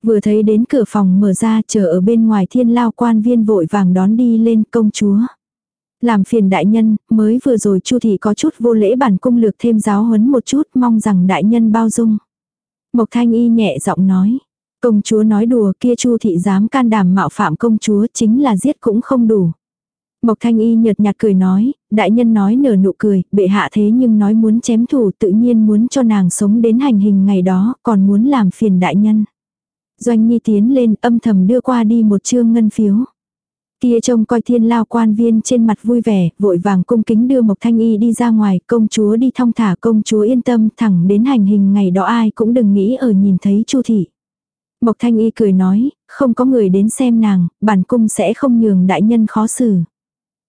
Speaker 1: Vừa thấy đến cửa phòng mở ra chờ ở bên ngoài thiên lao quan viên vội vàng đón đi lên công chúa. Làm phiền đại nhân, mới vừa rồi chu thị có chút vô lễ bản cung lược thêm giáo huấn một chút mong rằng đại nhân bao dung. Mộc thanh y nhẹ giọng nói. Công chúa nói đùa kia chu thị dám can đảm mạo phạm công chúa chính là giết cũng không đủ. Mộc thanh y nhợt nhạt cười nói, đại nhân nói nở nụ cười, bệ hạ thế nhưng nói muốn chém thủ tự nhiên muốn cho nàng sống đến hành hình ngày đó, còn muốn làm phiền đại nhân. Doanh nhi tiến lên âm thầm đưa qua đi một chương ngân phiếu. Kia trông coi thiên lao quan viên trên mặt vui vẻ, vội vàng cung kính đưa Mộc Thanh Y đi ra ngoài, công chúa đi thong thả công chúa yên tâm thẳng đến hành hình ngày đó ai cũng đừng nghĩ ở nhìn thấy chu thị. Mộc Thanh Y cười nói, không có người đến xem nàng, bản cung sẽ không nhường đại nhân khó xử.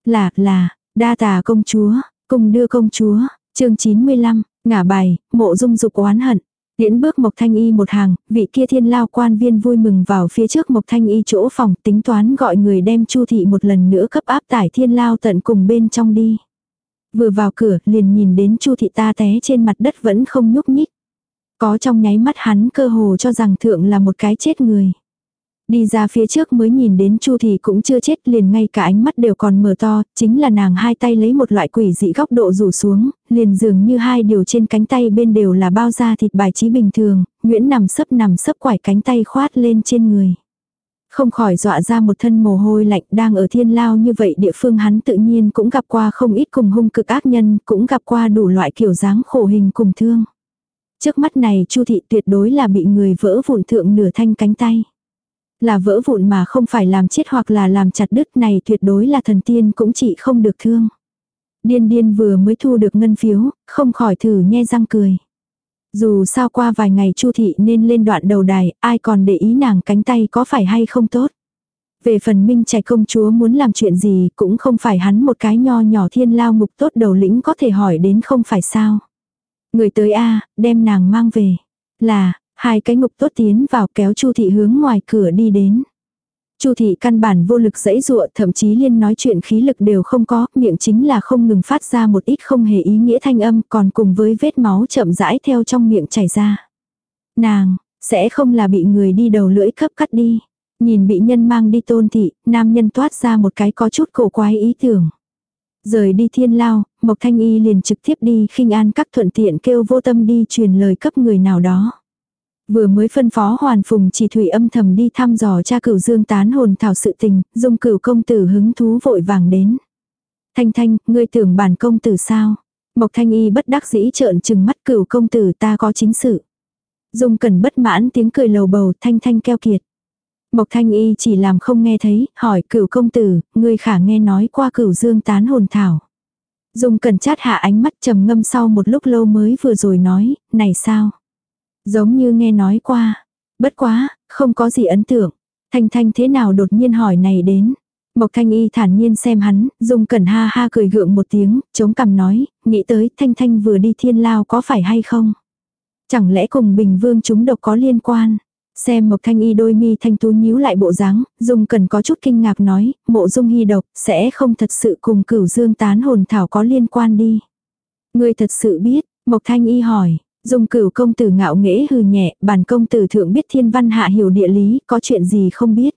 Speaker 1: Là, là, đa tà công chúa, cùng đưa công chúa, chương 95, ngả bài, mộ dung dục oán hận. Điễn bước Mộc Thanh Y một hàng, vị kia thiên lao quan viên vui mừng vào phía trước Mộc Thanh Y chỗ phòng tính toán gọi người đem Chu thị một lần nữa cấp áp tải thiên lao tận cùng bên trong đi. Vừa vào cửa liền nhìn đến Chu thị ta té trên mặt đất vẫn không nhúc nhích. Có trong nháy mắt hắn cơ hồ cho rằng thượng là một cái chết người. Đi ra phía trước mới nhìn đến Chu thì cũng chưa chết liền ngay cả ánh mắt đều còn mở to, chính là nàng hai tay lấy một loại quỷ dị góc độ rủ xuống, liền dường như hai điều trên cánh tay bên đều là bao da thịt bài trí bình thường, Nguyễn nằm sấp nằm sấp quải cánh tay khoát lên trên người. Không khỏi dọa ra một thân mồ hôi lạnh đang ở thiên lao như vậy địa phương hắn tự nhiên cũng gặp qua không ít cùng hung cực ác nhân, cũng gặp qua đủ loại kiểu dáng khổ hình cùng thương. Trước mắt này Chu thị tuyệt đối là bị người vỡ vụn thượng nửa thanh cánh tay. Là vỡ vụn mà không phải làm chết hoặc là làm chặt đứt này tuyệt đối là thần tiên cũng chỉ không được thương. Điên điên vừa mới thu được ngân phiếu, không khỏi thử nhe răng cười. Dù sao qua vài ngày Chu thị nên lên đoạn đầu đài, ai còn để ý nàng cánh tay có phải hay không tốt. Về phần minh trẻ công chúa muốn làm chuyện gì cũng không phải hắn một cái nho nhỏ thiên lao ngục tốt đầu lĩnh có thể hỏi đến không phải sao. Người tới a đem nàng mang về. Là, hai cái ngục tốt tiến vào kéo Chu thị hướng ngoài cửa đi đến. Chu thị căn bản vô lực dãy dụa, thậm chí liên nói chuyện khí lực đều không có, miệng chính là không ngừng phát ra một ít không hề ý nghĩa thanh âm, còn cùng với vết máu chậm rãi theo trong miệng chảy ra. Nàng, sẽ không là bị người đi đầu lưỡi cấp cắt đi. Nhìn bị nhân mang đi tôn thị, nam nhân toát ra một cái có chút cổ quái ý tưởng. Rời đi thiên lao, Mộc Thanh Y liền trực tiếp đi khinh an các thuận tiện kêu vô tâm đi truyền lời cấp người nào đó. Vừa mới phân phó hoàn phùng chỉ thủy âm thầm đi thăm dò cha cửu dương tán hồn thảo sự tình, dung cửu công tử hứng thú vội vàng đến. Thanh thanh, ngươi tưởng bản công tử sao? Mộc thanh y bất đắc dĩ trợn trừng mắt cửu công tử ta có chính sự. Dung cần bất mãn tiếng cười lầu bầu thanh thanh keo kiệt. Mộc thanh y chỉ làm không nghe thấy, hỏi cửu công tử, ngươi khả nghe nói qua cửu dương tán hồn thảo. Dung cần chát hạ ánh mắt trầm ngâm sau một lúc lâu mới vừa rồi nói, này sao? Giống như nghe nói qua. Bất quá, không có gì ấn tượng. Thanh Thanh thế nào đột nhiên hỏi này đến. Mộc Thanh Y thản nhiên xem hắn, Dung Cẩn ha ha cười gượng một tiếng, chống cằm nói, nghĩ tới Thanh Thanh vừa đi thiên lao có phải hay không? Chẳng lẽ cùng Bình Vương chúng độc có liên quan? Xem Mộc Thanh Y đôi mi thanh tú nhíu lại bộ dáng, Dung Cẩn có chút kinh ngạc nói, mộ Dung Hy độc sẽ không thật sự cùng cửu dương tán hồn thảo có liên quan đi. Người thật sự biết, Mộc Thanh Y hỏi, Dung cửu công tử ngạo nghễ hừ nhẹ, bản công tử thượng biết thiên văn hạ hiểu địa lý, có chuyện gì không biết.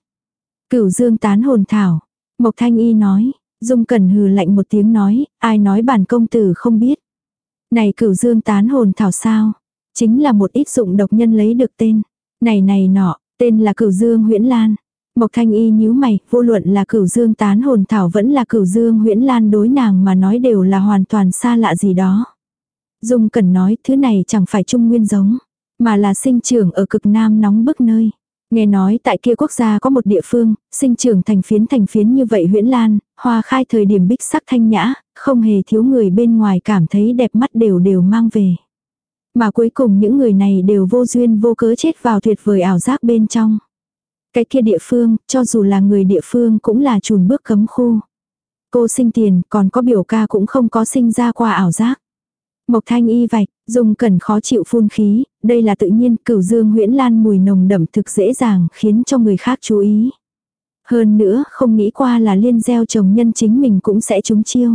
Speaker 1: Cửu dương tán hồn thảo. Mộc thanh y nói, Dung cẩn hừ lạnh một tiếng nói, ai nói bản công tử không biết. Này cửu dương tán hồn thảo sao? Chính là một ít dụng độc nhân lấy được tên. Này này nọ, tên là cửu dương huyễn lan. Mộc thanh y nhíu mày, vô luận là cửu dương tán hồn thảo vẫn là cửu dương huyễn lan đối nàng mà nói đều là hoàn toàn xa lạ gì đó. Dung cần nói thứ này chẳng phải trung nguyên giống, mà là sinh trưởng ở cực nam nóng bức nơi. Nghe nói tại kia quốc gia có một địa phương, sinh trưởng thành phiến thành phiến như vậy huyễn lan, hoa khai thời điểm bích sắc thanh nhã, không hề thiếu người bên ngoài cảm thấy đẹp mắt đều đều mang về. Mà cuối cùng những người này đều vô duyên vô cớ chết vào tuyệt vời ảo giác bên trong. Cái kia địa phương, cho dù là người địa phương cũng là chùn bước cấm khu. Cô sinh tiền, còn có biểu ca cũng không có sinh ra qua ảo giác. Mộc thanh y vạch, dùng cần khó chịu phun khí, đây là tự nhiên cửu dương huyễn lan mùi nồng đậm thực dễ dàng khiến cho người khác chú ý. Hơn nữa không nghĩ qua là liên gieo chồng nhân chính mình cũng sẽ trúng chiêu.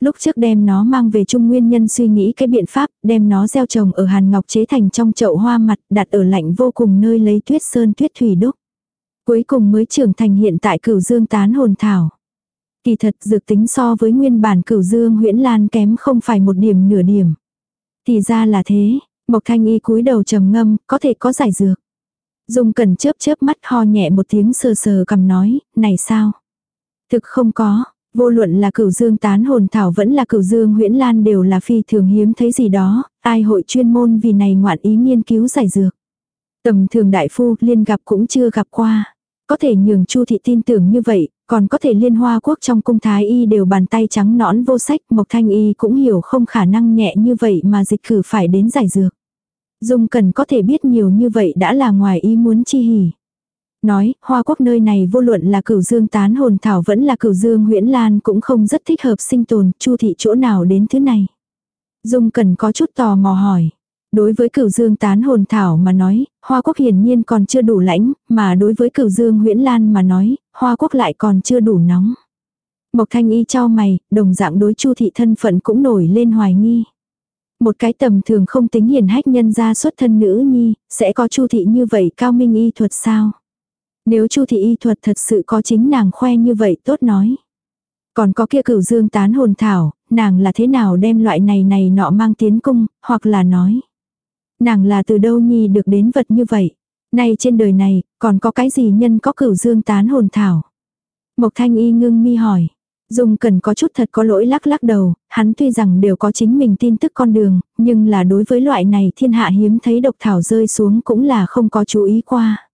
Speaker 1: Lúc trước đem nó mang về trung nguyên nhân suy nghĩ cái biện pháp đem nó gieo trồng ở hàn ngọc chế thành trong chậu hoa mặt đặt ở lạnh vô cùng nơi lấy tuyết sơn tuyết thủy đúc. Cuối cùng mới trưởng thành hiện tại cửu dương tán hồn thảo. Kỳ thật dược tính so với nguyên bản cửu dương huyễn lan kém không phải một điểm nửa điểm. Thì ra là thế, Mộc Thanh Y cúi đầu trầm ngâm, có thể có giải dược. Dung Cẩn chớp chớp mắt ho nhẹ một tiếng sờ sờ cầm nói, này sao? Thực không có, vô luận là cửu dương tán hồn thảo vẫn là cửu dương huyễn lan đều là phi thường hiếm thấy gì đó, ai hội chuyên môn vì này ngoạn ý nghiên cứu giải dược. Tầm thường đại phu liên gặp cũng chưa gặp qua. Có thể nhường Chu thị tin tưởng như vậy, còn có thể liên hoa quốc trong cung thái y đều bàn tay trắng nõn vô sách, Mộc Thanh y cũng hiểu không khả năng nhẹ như vậy mà dịch cử phải đến giải dược. Dung cần có thể biết nhiều như vậy đã là ngoài ý muốn chi hỉ. Nói, hoa quốc nơi này vô luận là cửu dương tán hồn thảo vẫn là cửu dương huyễn lan cũng không rất thích hợp sinh tồn, chu thị chỗ nào đến thứ này. Dung cần có chút tò mò hỏi. Đối với cửu dương tán hồn thảo mà nói, Hoa Quốc hiển nhiên còn chưa đủ lãnh, mà đối với cửu dương huyễn lan mà nói, Hoa Quốc lại còn chưa đủ nóng. Mộc thanh y cho mày, đồng dạng đối chu thị thân phận cũng nổi lên hoài nghi. Một cái tầm thường không tính hiền hách nhân ra xuất thân nữ nhi, sẽ có chu thị như vậy cao minh y thuật sao? Nếu chu thị y thuật thật sự có chính nàng khoe như vậy tốt nói. Còn có kia cửu dương tán hồn thảo, nàng là thế nào đem loại này này nọ mang tiến cung, hoặc là nói. Nàng là từ đâu nhi được đến vật như vậy? Nay trên đời này, còn có cái gì nhân có cửu dương tán hồn thảo? Mộc thanh y ngưng mi hỏi. Dung cần có chút thật có lỗi lắc lắc đầu, hắn tuy rằng đều có chính mình tin tức con đường, nhưng là đối với loại này thiên hạ hiếm thấy độc thảo rơi xuống cũng là không có chú ý qua.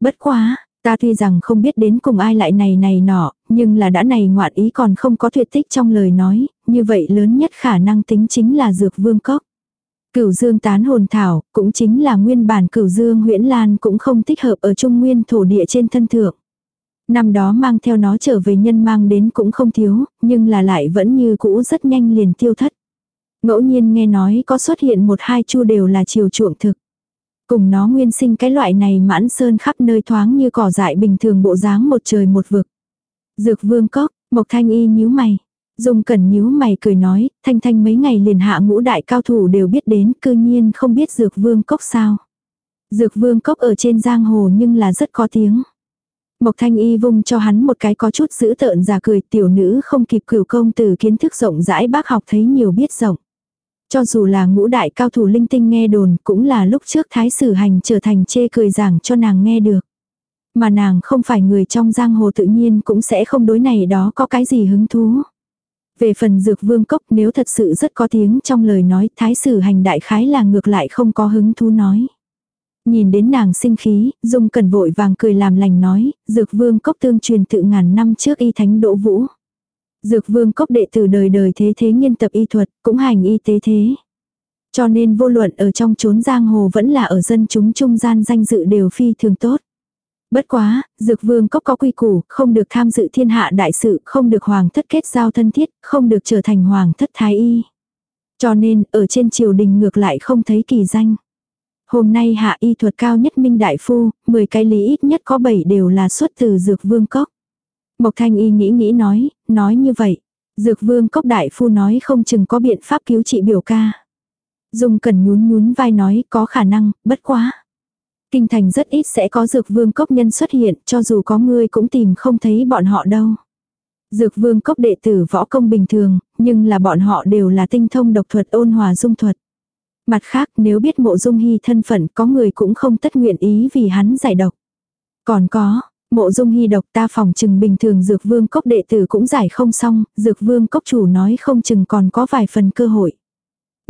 Speaker 1: Bất quá, ta tuy rằng không biết đến cùng ai lại này này nọ, nhưng là đã này ngoạn ý còn không có tuyệt tích trong lời nói, như vậy lớn nhất khả năng tính chính là dược vương cốc. Cửu dương tán hồn thảo, cũng chính là nguyên bản cửu dương huyễn lan cũng không thích hợp ở trung nguyên thổ địa trên thân thượng. Năm đó mang theo nó trở về nhân mang đến cũng không thiếu, nhưng là lại vẫn như cũ rất nhanh liền tiêu thất. Ngẫu nhiên nghe nói có xuất hiện một hai chu đều là chiều chuộng thực. Cùng nó nguyên sinh cái loại này mãn sơn khắp nơi thoáng như cỏ dại bình thường bộ dáng một trời một vực. Dược vương cốc, mộc thanh y nhíu mày. Dung cẩn nhíu mày cười nói, thanh thanh mấy ngày liền hạ ngũ đại cao thủ đều biết đến, cư nhiên không biết dược vương cốc sao. Dược vương cốc ở trên giang hồ nhưng là rất có tiếng. Mộc Thanh Y vung cho hắn một cái có chút giữ tợn giả cười tiểu nữ không kịp cửu công từ kiến thức rộng rãi bác học thấy nhiều biết rộng. Cho dù là ngũ đại cao thủ linh tinh nghe đồn cũng là lúc trước thái sử hành trở thành chê cười giảng cho nàng nghe được. Mà nàng không phải người trong giang hồ tự nhiên cũng sẽ không đối này đó có cái gì hứng thú. Về phần dược vương cốc nếu thật sự rất có tiếng trong lời nói thái sử hành đại khái là ngược lại không có hứng thú nói. Nhìn đến nàng sinh khí, Dung cần vội vàng cười làm lành nói, Dược Vương Cốc tương truyền tự ngàn năm trước y thánh Đỗ Vũ. Dược Vương Cốc đệ tử đời đời thế thế nghiên tập y thuật, cũng hành y tế thế. Cho nên vô luận ở trong chốn giang hồ vẫn là ở dân chúng trung gian danh dự đều phi thường tốt. Bất quá, Dược Vương Cốc có quy củ, không được tham dự thiên hạ đại sự, không được hoàng thất kết giao thân thiết, không được trở thành hoàng thất thái y. Cho nên, ở trên triều đình ngược lại không thấy kỳ danh. Hôm nay hạ y thuật cao nhất minh đại phu, 10 cái lý ít nhất có 7 đều là xuất từ dược vương cốc. Mộc thanh y nghĩ nghĩ nói, nói như vậy. Dược vương cốc đại phu nói không chừng có biện pháp cứu trị biểu ca. Dung cần nhún nhún vai nói có khả năng, bất quá. Kinh thành rất ít sẽ có dược vương cốc nhân xuất hiện, cho dù có người cũng tìm không thấy bọn họ đâu. Dược vương cốc đệ tử võ công bình thường, nhưng là bọn họ đều là tinh thông độc thuật ôn hòa dung thuật. Mặt khác nếu biết mộ dung hy thân phận có người cũng không tất nguyện ý vì hắn giải độc. Còn có, mộ dung hy độc ta phòng chừng bình thường dược vương cốc đệ tử cũng giải không xong, dược vương cốc chủ nói không chừng còn có vài phần cơ hội.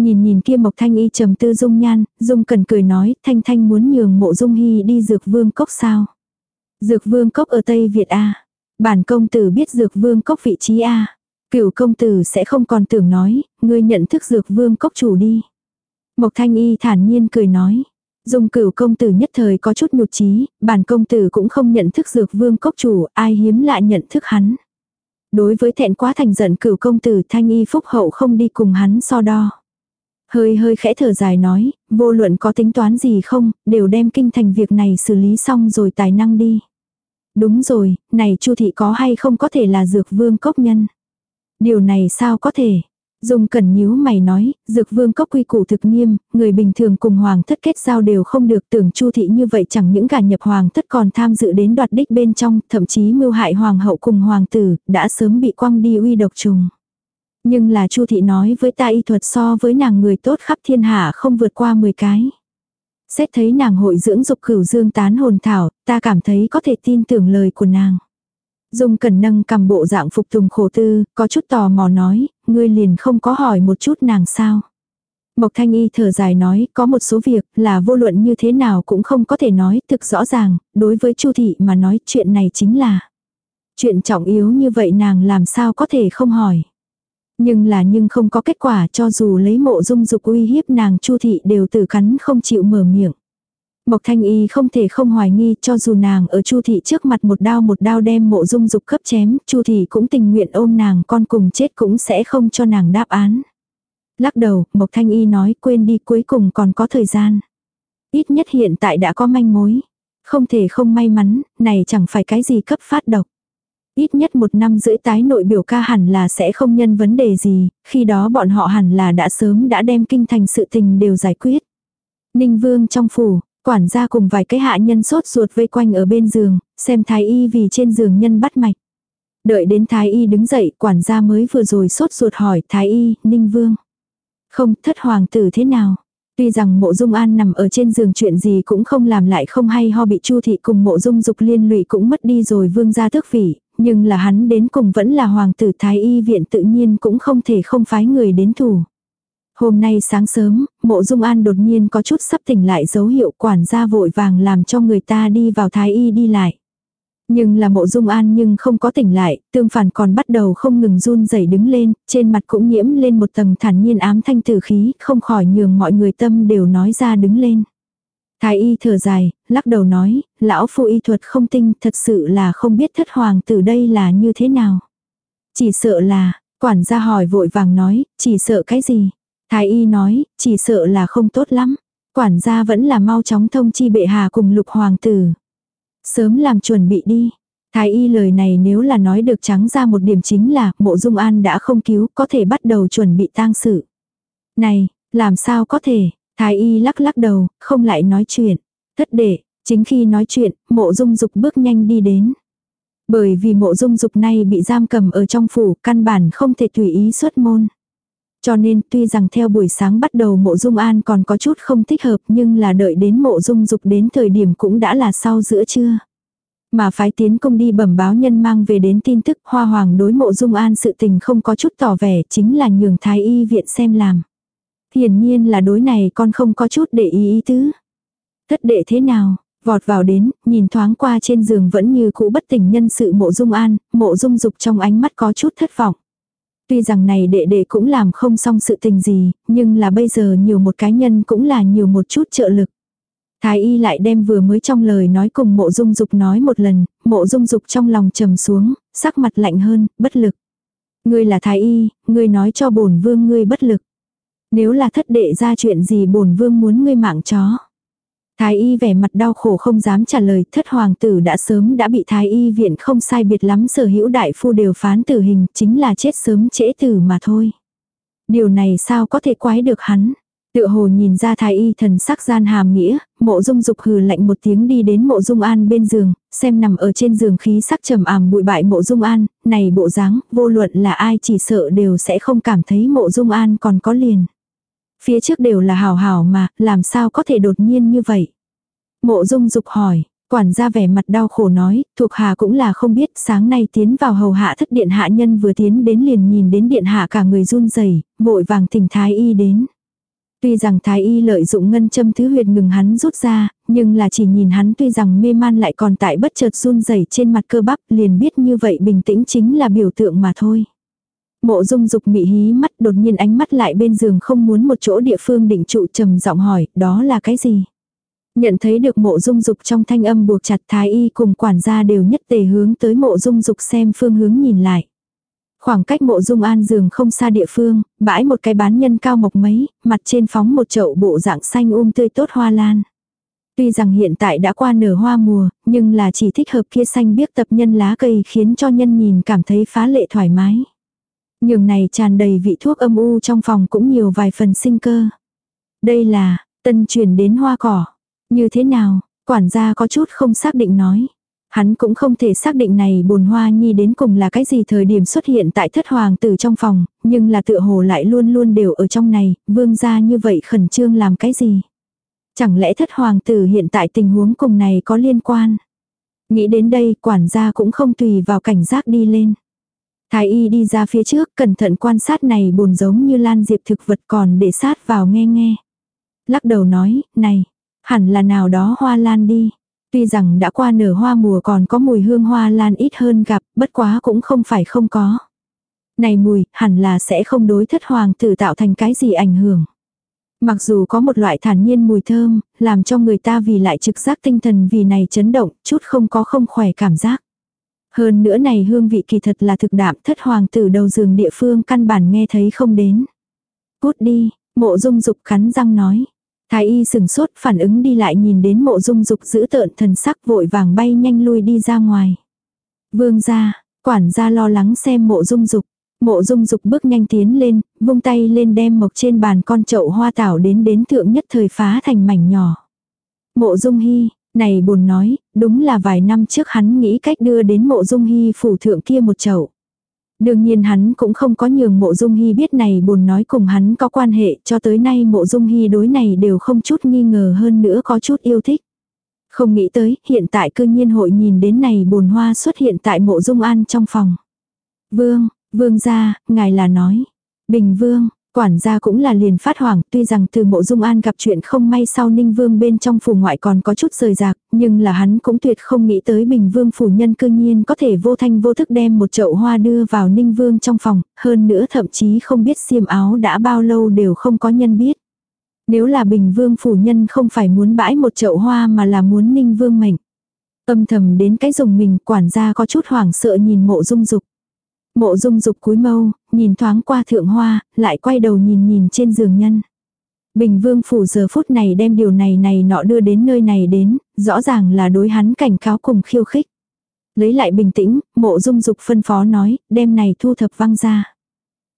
Speaker 1: Nhìn nhìn kia mộc thanh y trầm tư dung nhan, dung cần cười nói thanh thanh muốn nhường mộ dung hy đi dược vương cốc sao. Dược vương cốc ở Tây Việt A. Bản công tử biết dược vương cốc vị trí A. Cửu công tử sẽ không còn tưởng nói, ngươi nhận thức dược vương cốc chủ đi. Mộc Thanh Y thản nhiên cười nói. Dung cửu công tử nhất thời có chút nhụt chí, bản công tử cũng không nhận thức dược vương cốc chủ, ai hiếm lạ nhận thức hắn. Đối với thẹn quá thành giận cửu công tử Thanh Y phúc hậu không đi cùng hắn so đo. Hơi hơi khẽ thở dài nói, vô luận có tính toán gì không, đều đem kinh thành việc này xử lý xong rồi tài năng đi. Đúng rồi, này chu thị có hay không có thể là dược vương cốc nhân. Điều này sao có thể, Dung cẩn nhíu mày nói, dược vương cốc quy củ thực nghiêm, người bình thường cùng hoàng thất kết giao đều không được tưởng chu thị như vậy chẳng những gà nhập hoàng thất còn tham dự đến đoạt đích bên trong, thậm chí mưu hại hoàng hậu cùng hoàng tử, đã sớm bị quăng đi uy độc trùng. Nhưng là chu thị nói với ta y thuật so với nàng người tốt khắp thiên hạ không vượt qua 10 cái. Xét thấy nàng hội dưỡng dục cửu dương tán hồn thảo, ta cảm thấy có thể tin tưởng lời của nàng. Dung Cẩn nâng cầm bộ dạng phục tùng khổ tư, có chút tò mò nói, ngươi liền không có hỏi một chút nàng sao. Mộc Thanh Y thở dài nói, có một số việc là vô luận như thế nào cũng không có thể nói thực rõ ràng, đối với Chu thị mà nói chuyện này chính là chuyện trọng yếu như vậy nàng làm sao có thể không hỏi. Nhưng là nhưng không có kết quả cho dù lấy mộ dung dục uy hiếp nàng Chu thị đều tử cắn không chịu mở miệng. Mộc Thanh Y không thể không hoài nghi cho dù nàng ở Chu thị trước mặt một đao một đao đem mộ dung dục cấp chém, Chu thị cũng tình nguyện ôm nàng con cùng chết cũng sẽ không cho nàng đáp án. Lắc đầu, Mộc Thanh Y nói quên đi cuối cùng còn có thời gian. Ít nhất hiện tại đã có manh mối. Không thể không may mắn, này chẳng phải cái gì cấp phát độc. Ít nhất một năm rưỡi tái nội biểu ca hẳn là sẽ không nhân vấn đề gì, khi đó bọn họ hẳn là đã sớm đã đem kinh thành sự tình đều giải quyết. Ninh Vương trong phủ, Quản gia cùng vài cái hạ nhân sốt ruột vây quanh ở bên giường, xem thái y vì trên giường nhân bắt mạch. Đợi đến thái y đứng dậy, quản gia mới vừa rồi sốt ruột hỏi thái y, ninh vương. Không, thất hoàng tử thế nào? Tuy rằng mộ dung an nằm ở trên giường chuyện gì cũng không làm lại không hay ho bị chu thị cùng mộ dung dục liên lụy cũng mất đi rồi vương gia tước phỉ nhưng là hắn đến cùng vẫn là hoàng tử thái y viện tự nhiên cũng không thể không phái người đến thủ. Hôm nay sáng sớm, mộ dung an đột nhiên có chút sắp tỉnh lại dấu hiệu quản gia vội vàng làm cho người ta đi vào thái y đi lại. Nhưng là mộ dung an nhưng không có tỉnh lại, tương phản còn bắt đầu không ngừng run rẩy đứng lên, trên mặt cũng nhiễm lên một tầng thản nhiên ám thanh tử khí, không khỏi nhường mọi người tâm đều nói ra đứng lên. Thái y thở dài, lắc đầu nói, lão phu y thuật không tinh, thật sự là không biết thất hoàng tử đây là như thế nào. Chỉ sợ là, quản gia hỏi vội vàng nói, chỉ sợ cái gì. Thái y nói, chỉ sợ là không tốt lắm. Quản gia vẫn là mau chóng thông chi bệ hạ cùng lục hoàng tử. Sớm làm chuẩn bị đi. Thái y lời này nếu là nói được trắng ra một điểm chính là mộ dung an đã không cứu có thể bắt đầu chuẩn bị tang sự. Này, làm sao có thể, thái y lắc lắc đầu, không lại nói chuyện. Thất đệ, chính khi nói chuyện, mộ dung dục bước nhanh đi đến. Bởi vì mộ dung dục này bị giam cầm ở trong phủ, căn bản không thể tùy ý xuất môn. Cho nên tuy rằng theo buổi sáng bắt đầu mộ dung an còn có chút không thích hợp nhưng là đợi đến mộ dung dục đến thời điểm cũng đã là sau giữa trưa. Mà phái tiến công đi bẩm báo nhân mang về đến tin tức hoa hoàng đối mộ dung an sự tình không có chút tỏ vẻ chính là nhường thái y viện xem làm. Hiển nhiên là đối này con không có chút để ý ý tứ. Thất đệ thế nào, vọt vào đến, nhìn thoáng qua trên giường vẫn như cũ bất tỉnh nhân sự mộ dung an, mộ dung dục trong ánh mắt có chút thất vọng. Tuy rằng này đệ đệ cũng làm không xong sự tình gì, nhưng là bây giờ nhiều một cá nhân cũng là nhiều một chút trợ lực. Thái y lại đem vừa mới trong lời nói cùng mộ dung dục nói một lần, mộ dung dục trong lòng trầm xuống, sắc mặt lạnh hơn, bất lực. Ngươi là thái y, ngươi nói cho bổn vương ngươi bất lực. Nếu là thất đệ ra chuyện gì bổn vương muốn ngươi mạng chó. Thái y vẻ mặt đau khổ không dám trả lời, thất hoàng tử đã sớm đã bị thái y viện không sai biệt lắm sở hữu đại phu đều phán tử hình, chính là chết sớm trễ tử mà thôi. Điều này sao có thể quái được hắn. Tựa hồ nhìn ra thái y thần sắc gian hàm nghĩa, mộ dung dục hừ lạnh một tiếng đi đến mộ dung an bên giường, xem nằm ở trên giường khí sắc trầm ảm bụi bại mộ dung an, này bộ dáng, vô luận là ai chỉ sợ đều sẽ không cảm thấy mộ dung an còn có liền. Phía trước đều là hảo hảo mà, làm sao có thể đột nhiên như vậy? Mộ dung dục hỏi, quản gia vẻ mặt đau khổ nói, thuộc hạ cũng là không biết sáng nay tiến vào hầu hạ thất điện hạ nhân vừa tiến đến liền nhìn đến điện hạ cả người run rẩy vội vàng thỉnh thái y đến. Tuy rằng thái y lợi dụng ngân châm thứ huyệt ngừng hắn rút ra, nhưng là chỉ nhìn hắn tuy rằng mê man lại còn tại bất chợt run rẩy trên mặt cơ bắp liền biết như vậy bình tĩnh chính là biểu tượng mà thôi. Mộ dung dục mị hí mắt đột nhiên ánh mắt lại bên giường không muốn một chỗ địa phương định trụ trầm giọng hỏi, đó là cái gì? Nhận thấy được mộ dung dục trong thanh âm buộc chặt thái y cùng quản gia đều nhất tề hướng tới mộ dung dục xem phương hướng nhìn lại. Khoảng cách mộ dung an giường không xa địa phương, bãi một cái bán nhân cao mộc mấy, mặt trên phóng một chậu bộ dạng xanh um tươi tốt hoa lan. Tuy rằng hiện tại đã qua nở hoa mùa, nhưng là chỉ thích hợp kia xanh biếc tập nhân lá cây khiến cho nhân nhìn cảm thấy phá lệ thoải mái. Nhường này tràn đầy vị thuốc âm u trong phòng cũng nhiều vài phần sinh cơ. Đây là, tân truyền đến hoa cỏ. Như thế nào, quản gia có chút không xác định nói. Hắn cũng không thể xác định này bồn hoa nhi đến cùng là cái gì thời điểm xuất hiện tại thất hoàng tử trong phòng, nhưng là tựa hồ lại luôn luôn đều ở trong này, vương gia như vậy khẩn trương làm cái gì. Chẳng lẽ thất hoàng tử hiện tại tình huống cùng này có liên quan. Nghĩ đến đây quản gia cũng không tùy vào cảnh giác đi lên. Thái y đi ra phía trước cẩn thận quan sát này bồn giống như lan diệp thực vật còn để sát vào nghe nghe. Lắc đầu nói, này, hẳn là nào đó hoa lan đi. Tuy rằng đã qua nở hoa mùa còn có mùi hương hoa lan ít hơn gặp, bất quá cũng không phải không có. Này mùi, hẳn là sẽ không đối thất hoàng tử tạo thành cái gì ảnh hưởng. Mặc dù có một loại thản nhiên mùi thơm, làm cho người ta vì lại trực giác tinh thần vì này chấn động, chút không có không khỏe cảm giác. Hơn nữa này hương vị kỳ thật là thực đạm thất hoàng tử đầu giường địa phương căn bản nghe thấy không đến. Cút đi, mộ dung dục khắn răng nói. Thái y sừng sốt phản ứng đi lại nhìn đến mộ dung dục giữ tợn thần sắc vội vàng bay nhanh lui đi ra ngoài. Vương ra, quản gia lo lắng xem mộ dung dục. Mộ dung dục bước nhanh tiến lên, vung tay lên đem mộc trên bàn con chậu hoa tảo đến đến thượng nhất thời phá thành mảnh nhỏ. Mộ dung hy, này buồn nói, đúng là vài năm trước hắn nghĩ cách đưa đến mộ dung hy phủ thượng kia một chậu. Đương nhiên hắn cũng không có nhường mộ dung hy biết này buồn nói cùng hắn có quan hệ cho tới nay mộ dung hy đối này đều không chút nghi ngờ hơn nữa có chút yêu thích. Không nghĩ tới hiện tại cư nhiên hội nhìn đến này buồn hoa xuất hiện tại mộ dung an trong phòng. Vương, vương gia, ngài là nói. Bình vương, Quản gia cũng là liền phát hoảng, tuy rằng từ mộ dung an gặp chuyện không may sau ninh vương bên trong phủ ngoại còn có chút rời rạc, nhưng là hắn cũng tuyệt không nghĩ tới bình vương phủ nhân cư nhiên có thể vô thanh vô thức đem một chậu hoa đưa vào ninh vương trong phòng, hơn nữa thậm chí không biết xiêm áo đã bao lâu đều không có nhân biết. Nếu là bình vương phủ nhân không phải muốn bãi một chậu hoa mà là muốn ninh vương mệnh. Âm thầm đến cái dùng mình quản gia có chút hoảng sợ nhìn mộ dung dục. Mộ dung dục cúi mâu, nhìn thoáng qua thượng hoa, lại quay đầu nhìn nhìn trên giường nhân. Bình vương phủ giờ phút này đem điều này này nọ đưa đến nơi này đến, rõ ràng là đối hắn cảnh cáo cùng khiêu khích. Lấy lại bình tĩnh, mộ dung dục phân phó nói, đem này thu thập văng ra.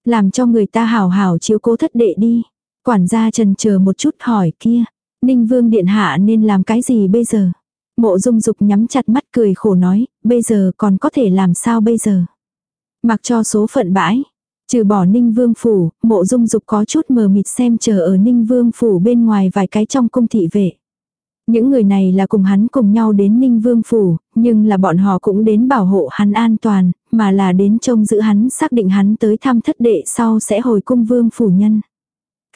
Speaker 1: Làm cho người ta hảo hảo chiếu cố thất đệ đi. Quản gia trần chờ một chút hỏi kia, ninh vương điện hạ nên làm cái gì bây giờ? Mộ dung dục nhắm chặt mắt cười khổ nói, bây giờ còn có thể làm sao bây giờ. Mặc cho số phận bãi. Trừ bỏ ninh vương phủ, mộ dung dục có chút mờ mịt xem chờ ở ninh vương phủ bên ngoài vài cái trong cung thị vệ. Những người này là cùng hắn cùng nhau đến Ninh Vương Phủ, nhưng là bọn họ cũng đến bảo hộ hắn an toàn, mà là đến trông giữ hắn xác định hắn tới thăm thất đệ sau sẽ hồi cung Vương Phủ nhân.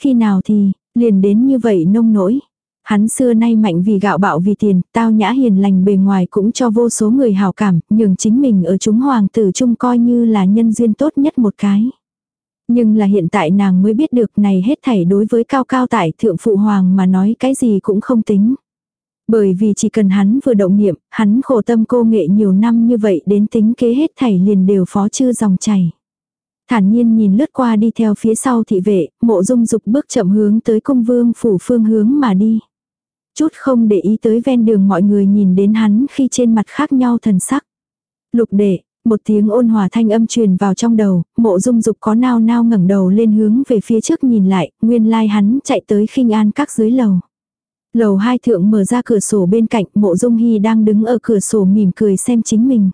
Speaker 1: Khi nào thì, liền đến như vậy nông nỗi. Hắn xưa nay mạnh vì gạo bạo vì tiền, tao nhã hiền lành bề ngoài cũng cho vô số người hào cảm, nhường chính mình ở chúng hoàng tử chung coi như là nhân duyên tốt nhất một cái. Nhưng là hiện tại nàng mới biết được này hết thảy đối với cao cao tại thượng phụ hoàng mà nói cái gì cũng không tính. Bởi vì chỉ cần hắn vừa động niệm, hắn khổ tâm cô nghệ nhiều năm như vậy đến tính kế hết thảy liền đều phó chư dòng chảy. Thản nhiên nhìn lướt qua đi theo phía sau thị vệ, mộ dung dục bước chậm hướng tới cung vương phủ phương hướng mà đi. Chút không để ý tới ven đường mọi người nhìn đến hắn khi trên mặt khác nhau thần sắc. Lục đệ, một tiếng ôn hòa thanh âm truyền vào trong đầu, mộ dung dục có nao nao ngẩng đầu lên hướng về phía trước nhìn lại, nguyên lai hắn chạy tới khinh an các dưới lầu. Lầu hai thượng mở ra cửa sổ bên cạnh, mộ dung hy đang đứng ở cửa sổ mỉm cười xem chính mình.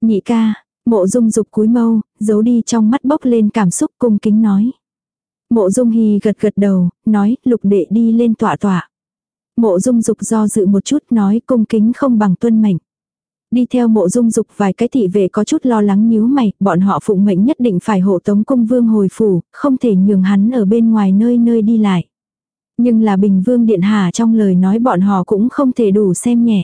Speaker 1: Nhị ca, mộ dung dục cúi mâu, giấu đi trong mắt bốc lên cảm xúc cung kính nói. Mộ dung hy gật gật đầu, nói lục đệ đi lên tọa tọa. Mộ dung dục do dự một chút nói cung kính không bằng tuân mệnh. Đi theo mộ dung dục vài cái thị vệ có chút lo lắng nhíu mày, bọn họ phụng mệnh nhất định phải hộ tống cung vương hồi phủ, không thể nhường hắn ở bên ngoài nơi nơi đi lại. Nhưng là Bình Vương Điện Hạ trong lời nói bọn họ cũng không thể đủ xem nhẹ.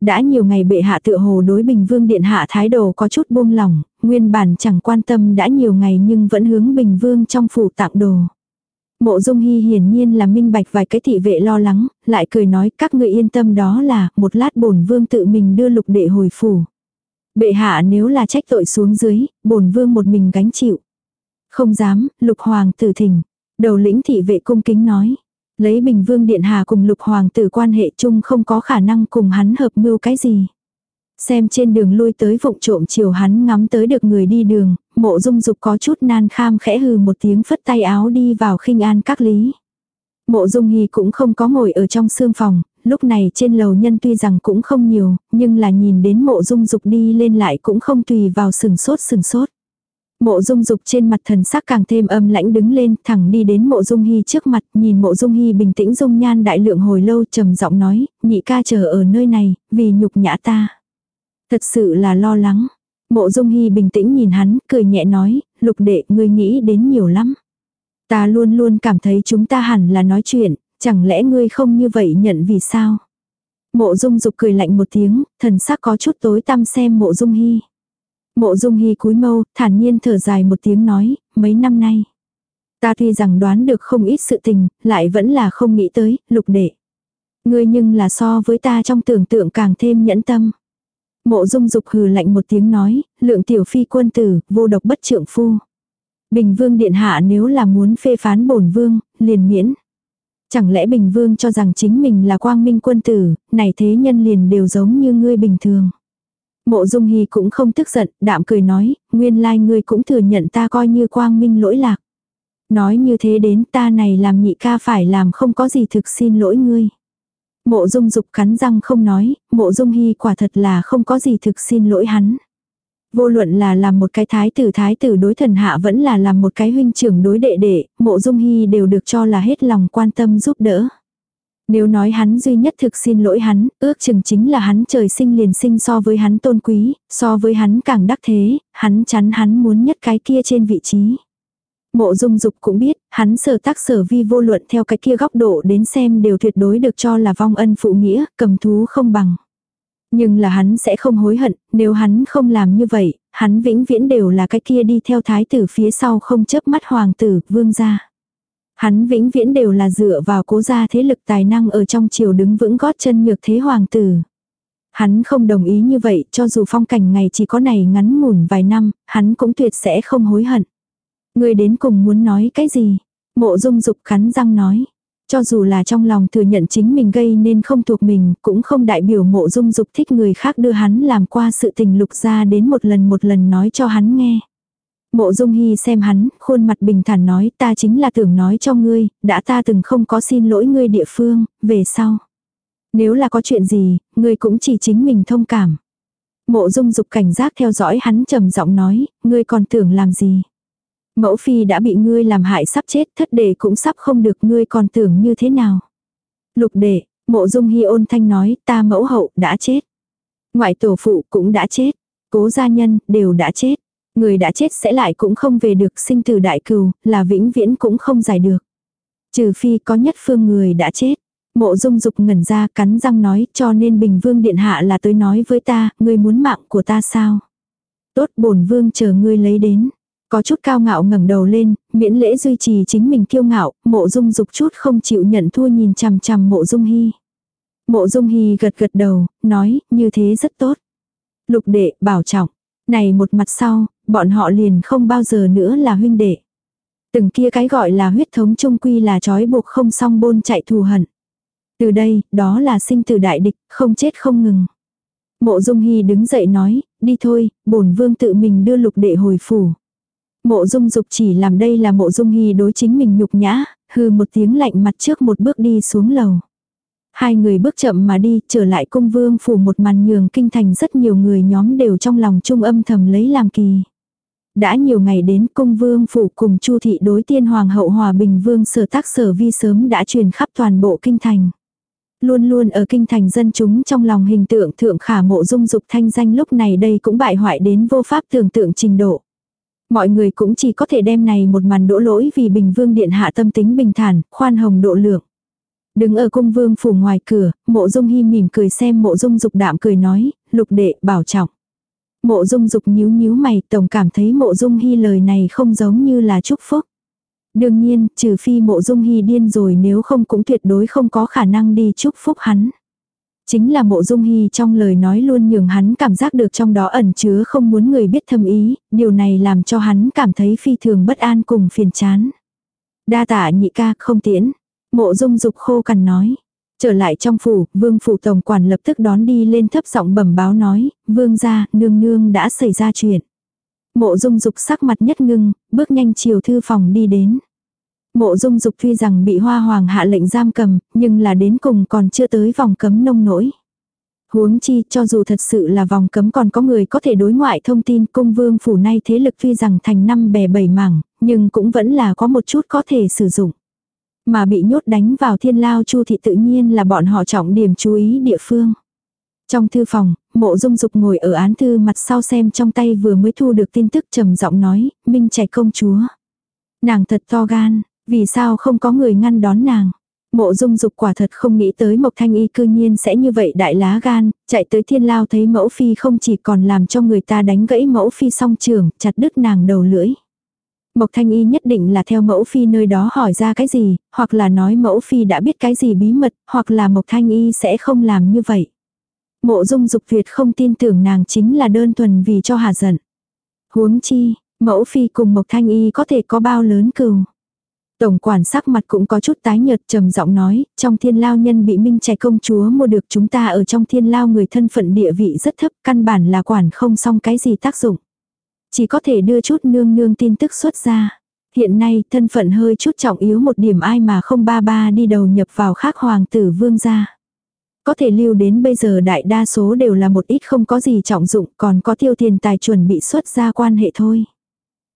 Speaker 1: Đã nhiều ngày bệ hạ tựa hồ đối Bình Vương Điện Hạ thái độ có chút buông lỏng, nguyên bản chẳng quan tâm đã nhiều ngày nhưng vẫn hướng Bình Vương trong phủ tặng đồ. Mộ Dung Hy hiển nhiên là minh bạch vài cái thị vệ lo lắng, lại cười nói các người yên tâm đó là một lát bổn vương tự mình đưa lục đệ hồi phủ. Bệ hạ nếu là trách tội xuống dưới, bổn vương một mình gánh chịu. Không dám, lục hoàng tử thỉnh. Đầu lĩnh thị vệ cung kính nói. Lấy Bình Vương Điện Hà cùng lục hoàng tử quan hệ chung không có khả năng cùng hắn hợp mưu cái gì. Xem trên đường lui tới vụng trộm chiều hắn ngắm tới được người đi đường, mộ dung dục có chút nan kham khẽ hừ một tiếng phất tay áo đi vào khinh an các lý. Mộ dung hy cũng không có ngồi ở trong sương phòng, lúc này trên lầu nhân tuy rằng cũng không nhiều, nhưng là nhìn đến mộ dung dục đi lên lại cũng không tùy vào sừng sốt sừng sốt. Mộ dung dục trên mặt thần sắc càng thêm âm lãnh đứng lên, thẳng đi đến mộ dung hy trước mặt, nhìn mộ dung hy bình tĩnh dung nhan đại lượng hồi lâu trầm giọng nói, nhị ca chờ ở nơi này, vì nhục nhã ta. Thật sự là lo lắng. Mộ dung hy bình tĩnh nhìn hắn, cười nhẹ nói, lục đệ ngươi nghĩ đến nhiều lắm. Ta luôn luôn cảm thấy chúng ta hẳn là nói chuyện, chẳng lẽ ngươi không như vậy nhận vì sao? Mộ dung dục cười lạnh một tiếng, thần sắc có chút tối tăm xem mộ dung hy. Mộ dung hy cúi mâu, thản nhiên thở dài một tiếng nói, mấy năm nay. Ta tuy rằng đoán được không ít sự tình, lại vẫn là không nghĩ tới, lục đệ. Ngươi nhưng là so với ta trong tưởng tượng càng thêm nhẫn tâm. Mộ dung dục hừ lạnh một tiếng nói, lượng tiểu phi quân tử, vô độc bất trượng phu. Bình vương điện hạ nếu là muốn phê phán bổn vương, liền miễn. Chẳng lẽ Bình Vương cho rằng chính mình là quang minh quân tử, này thế nhân liền đều giống như ngươi bình thường. Mộ Dung Hy cũng không tức giận, đạm cười nói, nguyên lai ngươi cũng thừa nhận ta coi như quang minh lỗi lạc. Nói như thế đến ta này làm nhị ca phải làm không có gì thực xin lỗi ngươi. Mộ Dung Dục cắn răng không nói, Mộ Dung Hy quả thật là không có gì thực xin lỗi hắn. Vô luận là làm một cái thái tử thái tử đối thần hạ vẫn là làm một cái huynh trưởng đối đệ đệ, Mộ Dung Hy đều được cho là hết lòng quan tâm giúp đỡ. Nếu nói hắn duy nhất thực xin lỗi hắn, ước chừng chính là hắn trời sinh liền sinh so với hắn tôn quý, so với hắn càng đắc thế, hắn chắn hắn muốn nhất cái kia trên vị trí. Mộ dung dục cũng biết, hắn sở tác sở vi vô luận theo cái kia góc độ đến xem đều tuyệt đối được cho là vong ân phụ nghĩa, cầm thú không bằng. Nhưng là hắn sẽ không hối hận, nếu hắn không làm như vậy, hắn vĩnh viễn đều là cái kia đi theo thái tử phía sau không chớp mắt hoàng tử, vương gia. Hắn vĩnh viễn đều là dựa vào cố gia thế lực tài năng ở trong triều đứng vững gót chân nhược thế hoàng tử. Hắn không đồng ý như vậy, cho dù phong cảnh ngày chỉ có này ngắn ngủn vài năm, hắn cũng tuyệt sẽ không hối hận. Người đến cùng muốn nói cái gì? Mộ dung dục khắn răng nói. Cho dù là trong lòng thừa nhận chính mình gây nên không thuộc mình, cũng không đại biểu mộ dung dục thích người khác đưa hắn làm qua sự tình lục ra đến một lần một lần nói cho hắn nghe. Mộ Dung Hy xem hắn, khuôn mặt bình thản nói ta chính là tưởng nói cho ngươi, đã ta từng không có xin lỗi ngươi địa phương, về sau. Nếu là có chuyện gì, ngươi cũng chỉ chính mình thông cảm. Mộ dung dục cảnh giác theo dõi hắn trầm giọng nói, ngươi còn tưởng làm gì. Mẫu phi đã bị ngươi làm hại sắp chết, thất đệ cũng sắp không được ngươi còn tưởng như thế nào. Lục đệ, mộ dung hy ôn thanh nói, ta mẫu hậu đã chết. Ngoại tổ phụ cũng đã chết. Cố gia nhân đều đã chết. Người đã chết sẽ lại cũng không về được sinh từ đại cừu, là vĩnh viễn cũng không giải được. Trừ phi có nhất phương người đã chết. Mộ dung dục ngẩn ra cắn răng nói cho nên bình vương điện hạ là tới nói với ta, ngươi muốn mạng của ta sao? Tốt bổn vương chờ ngươi lấy đến. Có chút cao ngạo ngẩng đầu lên, miễn lễ duy trì chính mình kiêu ngạo, mộ dung dục chút không chịu nhận thua nhìn chằm chằm mộ dung hy. Mộ dung hy gật gật đầu, nói, như thế rất tốt. Lục đệ, bảo trọng. Này một mặt sau, bọn họ liền không bao giờ nữa là huynh đệ. Từng kia cái gọi là huyết thống trung quy là trói buộc không song bôn chạy thù hận. Từ đây, đó là sinh tử đại địch, không chết không ngừng. Mộ Dung Hy đứng dậy nói, đi thôi, bổn vương tự mình đưa lục đệ hồi phủ. Mộ Dung Dục chỉ làm đây là Mộ Dung Hy đối chính mình nhục nhã, hư một tiếng lạnh mặt trước một bước đi xuống lầu. Hai người bước chậm mà đi, trở lại cung vương phủ một màn nhường kinh thành rất nhiều người nhóm đều trong lòng trung âm thầm lấy làm kỳ. Đã nhiều ngày đến cung vương phủ cùng chu thị đối tiên hoàng hậu hòa bình vương sở tác sở vi sớm đã truyền khắp toàn bộ kinh thành. Luôn luôn ở kinh thành dân chúng trong lòng hình tượng thượng khả mộ dung dục thanh danh lúc này đây cũng bại hoại đến vô pháp tưởng tượng trình độ. Mọi người cũng chỉ có thể đem này một màn đỗ lỗi vì bình vương điện hạ tâm tính bình thản, khoan hồng độ lượng. Đứng ở cung vương phủ ngoài cửa, mộ dung hi mỉm cười xem mộ dung dục đạm cười nói, lục đệ bảo trọng. Mộ dung dục nhíu nhíu mày tổng cảm thấy mộ dung hy lời này không giống như là chúc phúc. Đương nhiên, trừ phi mộ dung hy điên rồi nếu không cũng tuyệt đối không có khả năng đi chúc phúc hắn. Chính là mộ dung hy trong lời nói luôn nhường hắn cảm giác được trong đó ẩn chứa không muốn người biết thâm ý, điều này làm cho hắn cảm thấy phi thường bất an cùng phiền chán. Đa tả nhị ca không tiễn. Mộ dung dục khô cằn nói. Trở lại trong phủ, vương phủ tổng quản lập tức đón đi lên thấp giọng bẩm báo nói, vương gia, nương nương đã xảy ra chuyện. Mộ dung dục sắc mặt nhất ngưng, bước nhanh chiều thư phòng đi đến. Mộ dung dục tuy rằng bị hoa hoàng hạ lệnh giam cầm, nhưng là đến cùng còn chưa tới vòng cấm nông nỗi. Huống chi cho dù thật sự là vòng cấm còn có người có thể đối ngoại thông tin cung vương phủ nay thế lực tuy rằng thành năm bè bảy mảng, nhưng cũng vẫn là có một chút có thể sử dụng. Mà bị nhốt đánh vào thiên lao chu thị tự nhiên là bọn họ trọng điểm chú ý địa phương. Trong thư phòng, mộ dung dục ngồi ở án thư mặt sau xem trong tay vừa mới thu được tin tức trầm giọng nói, minh trẻ công chúa. Nàng thật to gan, vì sao không có người ngăn đón nàng. Mộ dung dục quả thật không nghĩ tới Mộc Thanh Y cư nhiên sẽ như vậy đại lá gan, chạy tới thiên lao thấy mẫu phi không chỉ còn làm cho người ta đánh gãy mẫu phi song trường, chặt đứt nàng đầu lưỡi. Mộc Thanh Y nhất định là theo mẫu phi nơi đó hỏi ra cái gì, hoặc là nói mẫu phi đã biết cái gì bí mật, hoặc là Mộc Thanh Y sẽ không làm như vậy. Mộ dung dục Việt không tin tưởng nàng chính là đơn thuần vì cho hà giận. Huống chi, mẫu phi cùng Mộc Thanh Y có thể có bao lớn cừu. Tổng quản sắc mặt cũng có chút tái nhợt trầm giọng nói, trong thiên lao nhân bị minh trẻ công chúa mua được chúng ta ở trong thiên lao người thân phận địa vị rất thấp, căn bản là quản không xong cái gì tác dụng. Chỉ có thể đưa chút nương nương tin tức xuất ra. Hiện nay thân phận hơi chút trọng yếu một điểm ai mà không ba ba đi đầu nhập vào khác hoàng tử vương gia. Có thể lưu đến bây giờ đại đa số đều là một ít không có gì trọng dụng còn có tiêu tiền tài chuẩn bị xuất ra quan hệ thôi.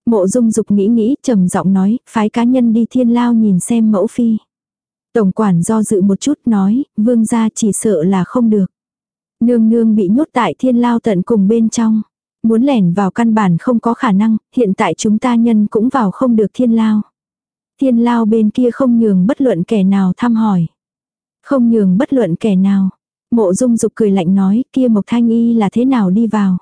Speaker 1: Mộ dung dục nghĩ nghĩ trầm giọng nói, phái cá nhân đi thiên lao nhìn xem mẫu phi. Tổng quản do dự một chút nói, vương gia chỉ sợ là không được. Nương nương bị nhốt tại thiên lao tận cùng bên trong. Muốn lẻn vào căn bản không có khả năng, hiện tại chúng ta nhân cũng vào không được thiên lao. Thiên lao bên kia không nhường bất luận kẻ nào thăm hỏi. Không nhường bất luận kẻ nào. Mộ dung dục cười lạnh nói, kia Mộc Thanh Y là thế nào đi vào.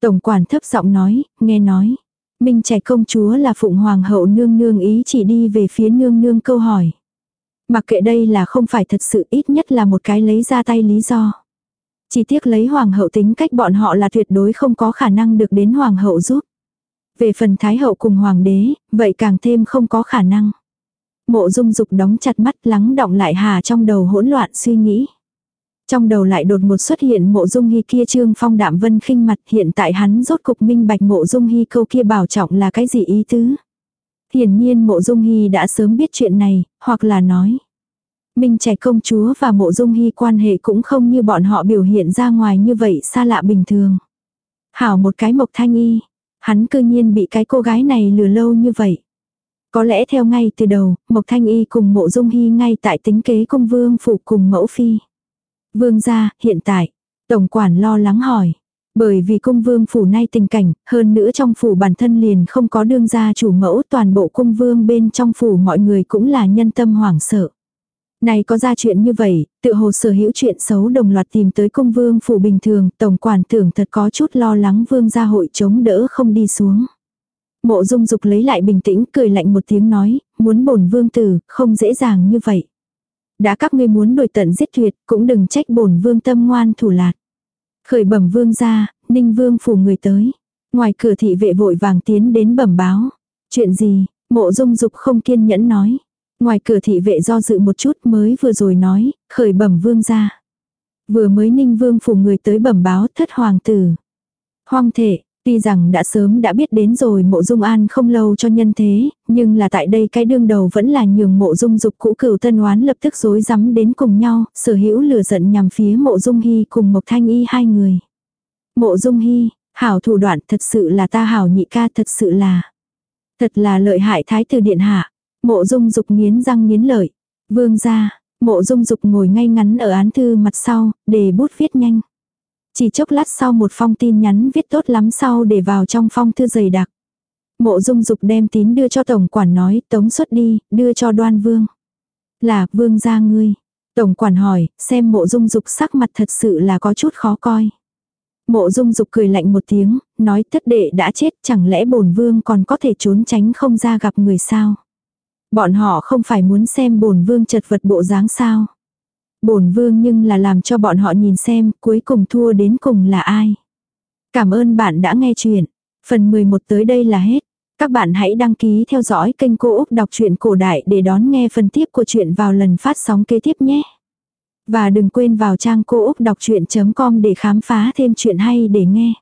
Speaker 1: Tổng quản thấp giọng nói, nghe nói. Minh trẻ công chúa là phụng hoàng hậu nương nương ý chỉ đi về phía nương nương câu hỏi. Mặc kệ đây là không phải thật sự ít nhất là một cái lấy ra tay lý do. Chỉ tiếc lấy hoàng hậu tính cách bọn họ là tuyệt đối không có khả năng được đến hoàng hậu giúp. Về phần thái hậu cùng hoàng đế, vậy càng thêm không có khả năng. Mộ dung dục đóng chặt mắt lắng động lại hà trong đầu hỗn loạn suy nghĩ. Trong đầu lại đột một xuất hiện mộ dung hy kia trương phong đạm vân khinh mặt hiện tại hắn rốt cục minh bạch mộ dung hy câu kia bảo trọng là cái gì ý tứ. Hiển nhiên mộ dung hy đã sớm biết chuyện này, hoặc là nói. Minh Trạch công chúa và mộ dung hy quan hệ cũng không như bọn họ biểu hiện ra ngoài như vậy xa lạ bình thường. Hảo một cái mộc thanh y, hắn cư nhiên bị cái cô gái này lừa lâu như vậy. Có lẽ theo ngay từ đầu, Mộc Thanh Y cùng mộ dung hy ngay tại tính kế công vương phủ cùng mẫu phi. Vương gia, hiện tại, tổng quản lo lắng hỏi. Bởi vì cung vương phủ nay tình cảnh, hơn nữa trong phủ bản thân liền không có đương gia chủ mẫu toàn bộ cung vương bên trong phủ mọi người cũng là nhân tâm hoảng sợ. Này có ra chuyện như vậy, tự hồ sở hữu chuyện xấu đồng loạt tìm tới cung vương phủ bình thường, tổng quản tưởng thật có chút lo lắng vương gia hội chống đỡ không đi xuống. Mộ dung dục lấy lại bình tĩnh, cười lạnh một tiếng nói, muốn bổn vương tử, không dễ dàng như vậy. Đã các ngươi muốn đổi tận giết tuyệt, cũng đừng trách bổn vương tâm ngoan thủ lạt. Khởi bẩm vương ra, ninh vương phủ người tới. Ngoài cửa thị vệ vội vàng tiến đến bẩm báo. Chuyện gì, mộ dung dục không kiên nhẫn nói. Ngoài cửa thị vệ do dự một chút mới vừa rồi nói, khởi bẩm vương ra. Vừa mới ninh vương phủ người tới bẩm báo thất hoàng tử. Hoang thể, Tuy rằng đã sớm đã biết đến rồi mộ dung an không lâu cho nhân thế, nhưng là tại đây cái đương đầu vẫn là nhường mộ dung dục cũ cửu tân oán lập tức rối rắm đến cùng nhau, sở hữu lửa giận nhằm phía mộ dung hy cùng mộc thanh y hai người. Mộ dung hy, hảo thủ đoạn thật sự là ta hảo nhị ca thật sự là. Thật là lợi hại thái tử điện hạ. Mộ dung dục nghiến răng nghiến lợi. Vương ra, mộ dung dục ngồi ngay ngắn ở án thư mặt sau, để bút viết nhanh. Chỉ chốc lát sau một phong tin nhắn viết tốt lắm sau để vào trong phong thư dày đặc. Mộ dung dục đem tín đưa cho tổng quản nói tống xuất đi, đưa cho đoan vương. Là vương gia ngươi. Tổng quản hỏi, xem mộ dung dục sắc mặt thật sự là có chút khó coi. Mộ dung dục cười lạnh một tiếng, nói thất đệ đã chết chẳng lẽ bổn vương còn có thể trốn tránh không ra gặp người sao. Bọn họ không phải muốn xem bổn vương chật vật bộ dáng sao bổn vương nhưng là làm cho bọn họ nhìn xem cuối cùng thua đến cùng là ai. Cảm ơn bạn đã nghe chuyện. Phần 11 tới đây là hết. Các bạn hãy đăng ký theo dõi kênh Cô Úc Đọc truyện Cổ Đại để đón nghe phần tiếp của chuyện vào lần phát sóng kế tiếp nhé. Và đừng quên vào trang cô úc đọc chuyện.com để khám phá thêm chuyện hay để nghe.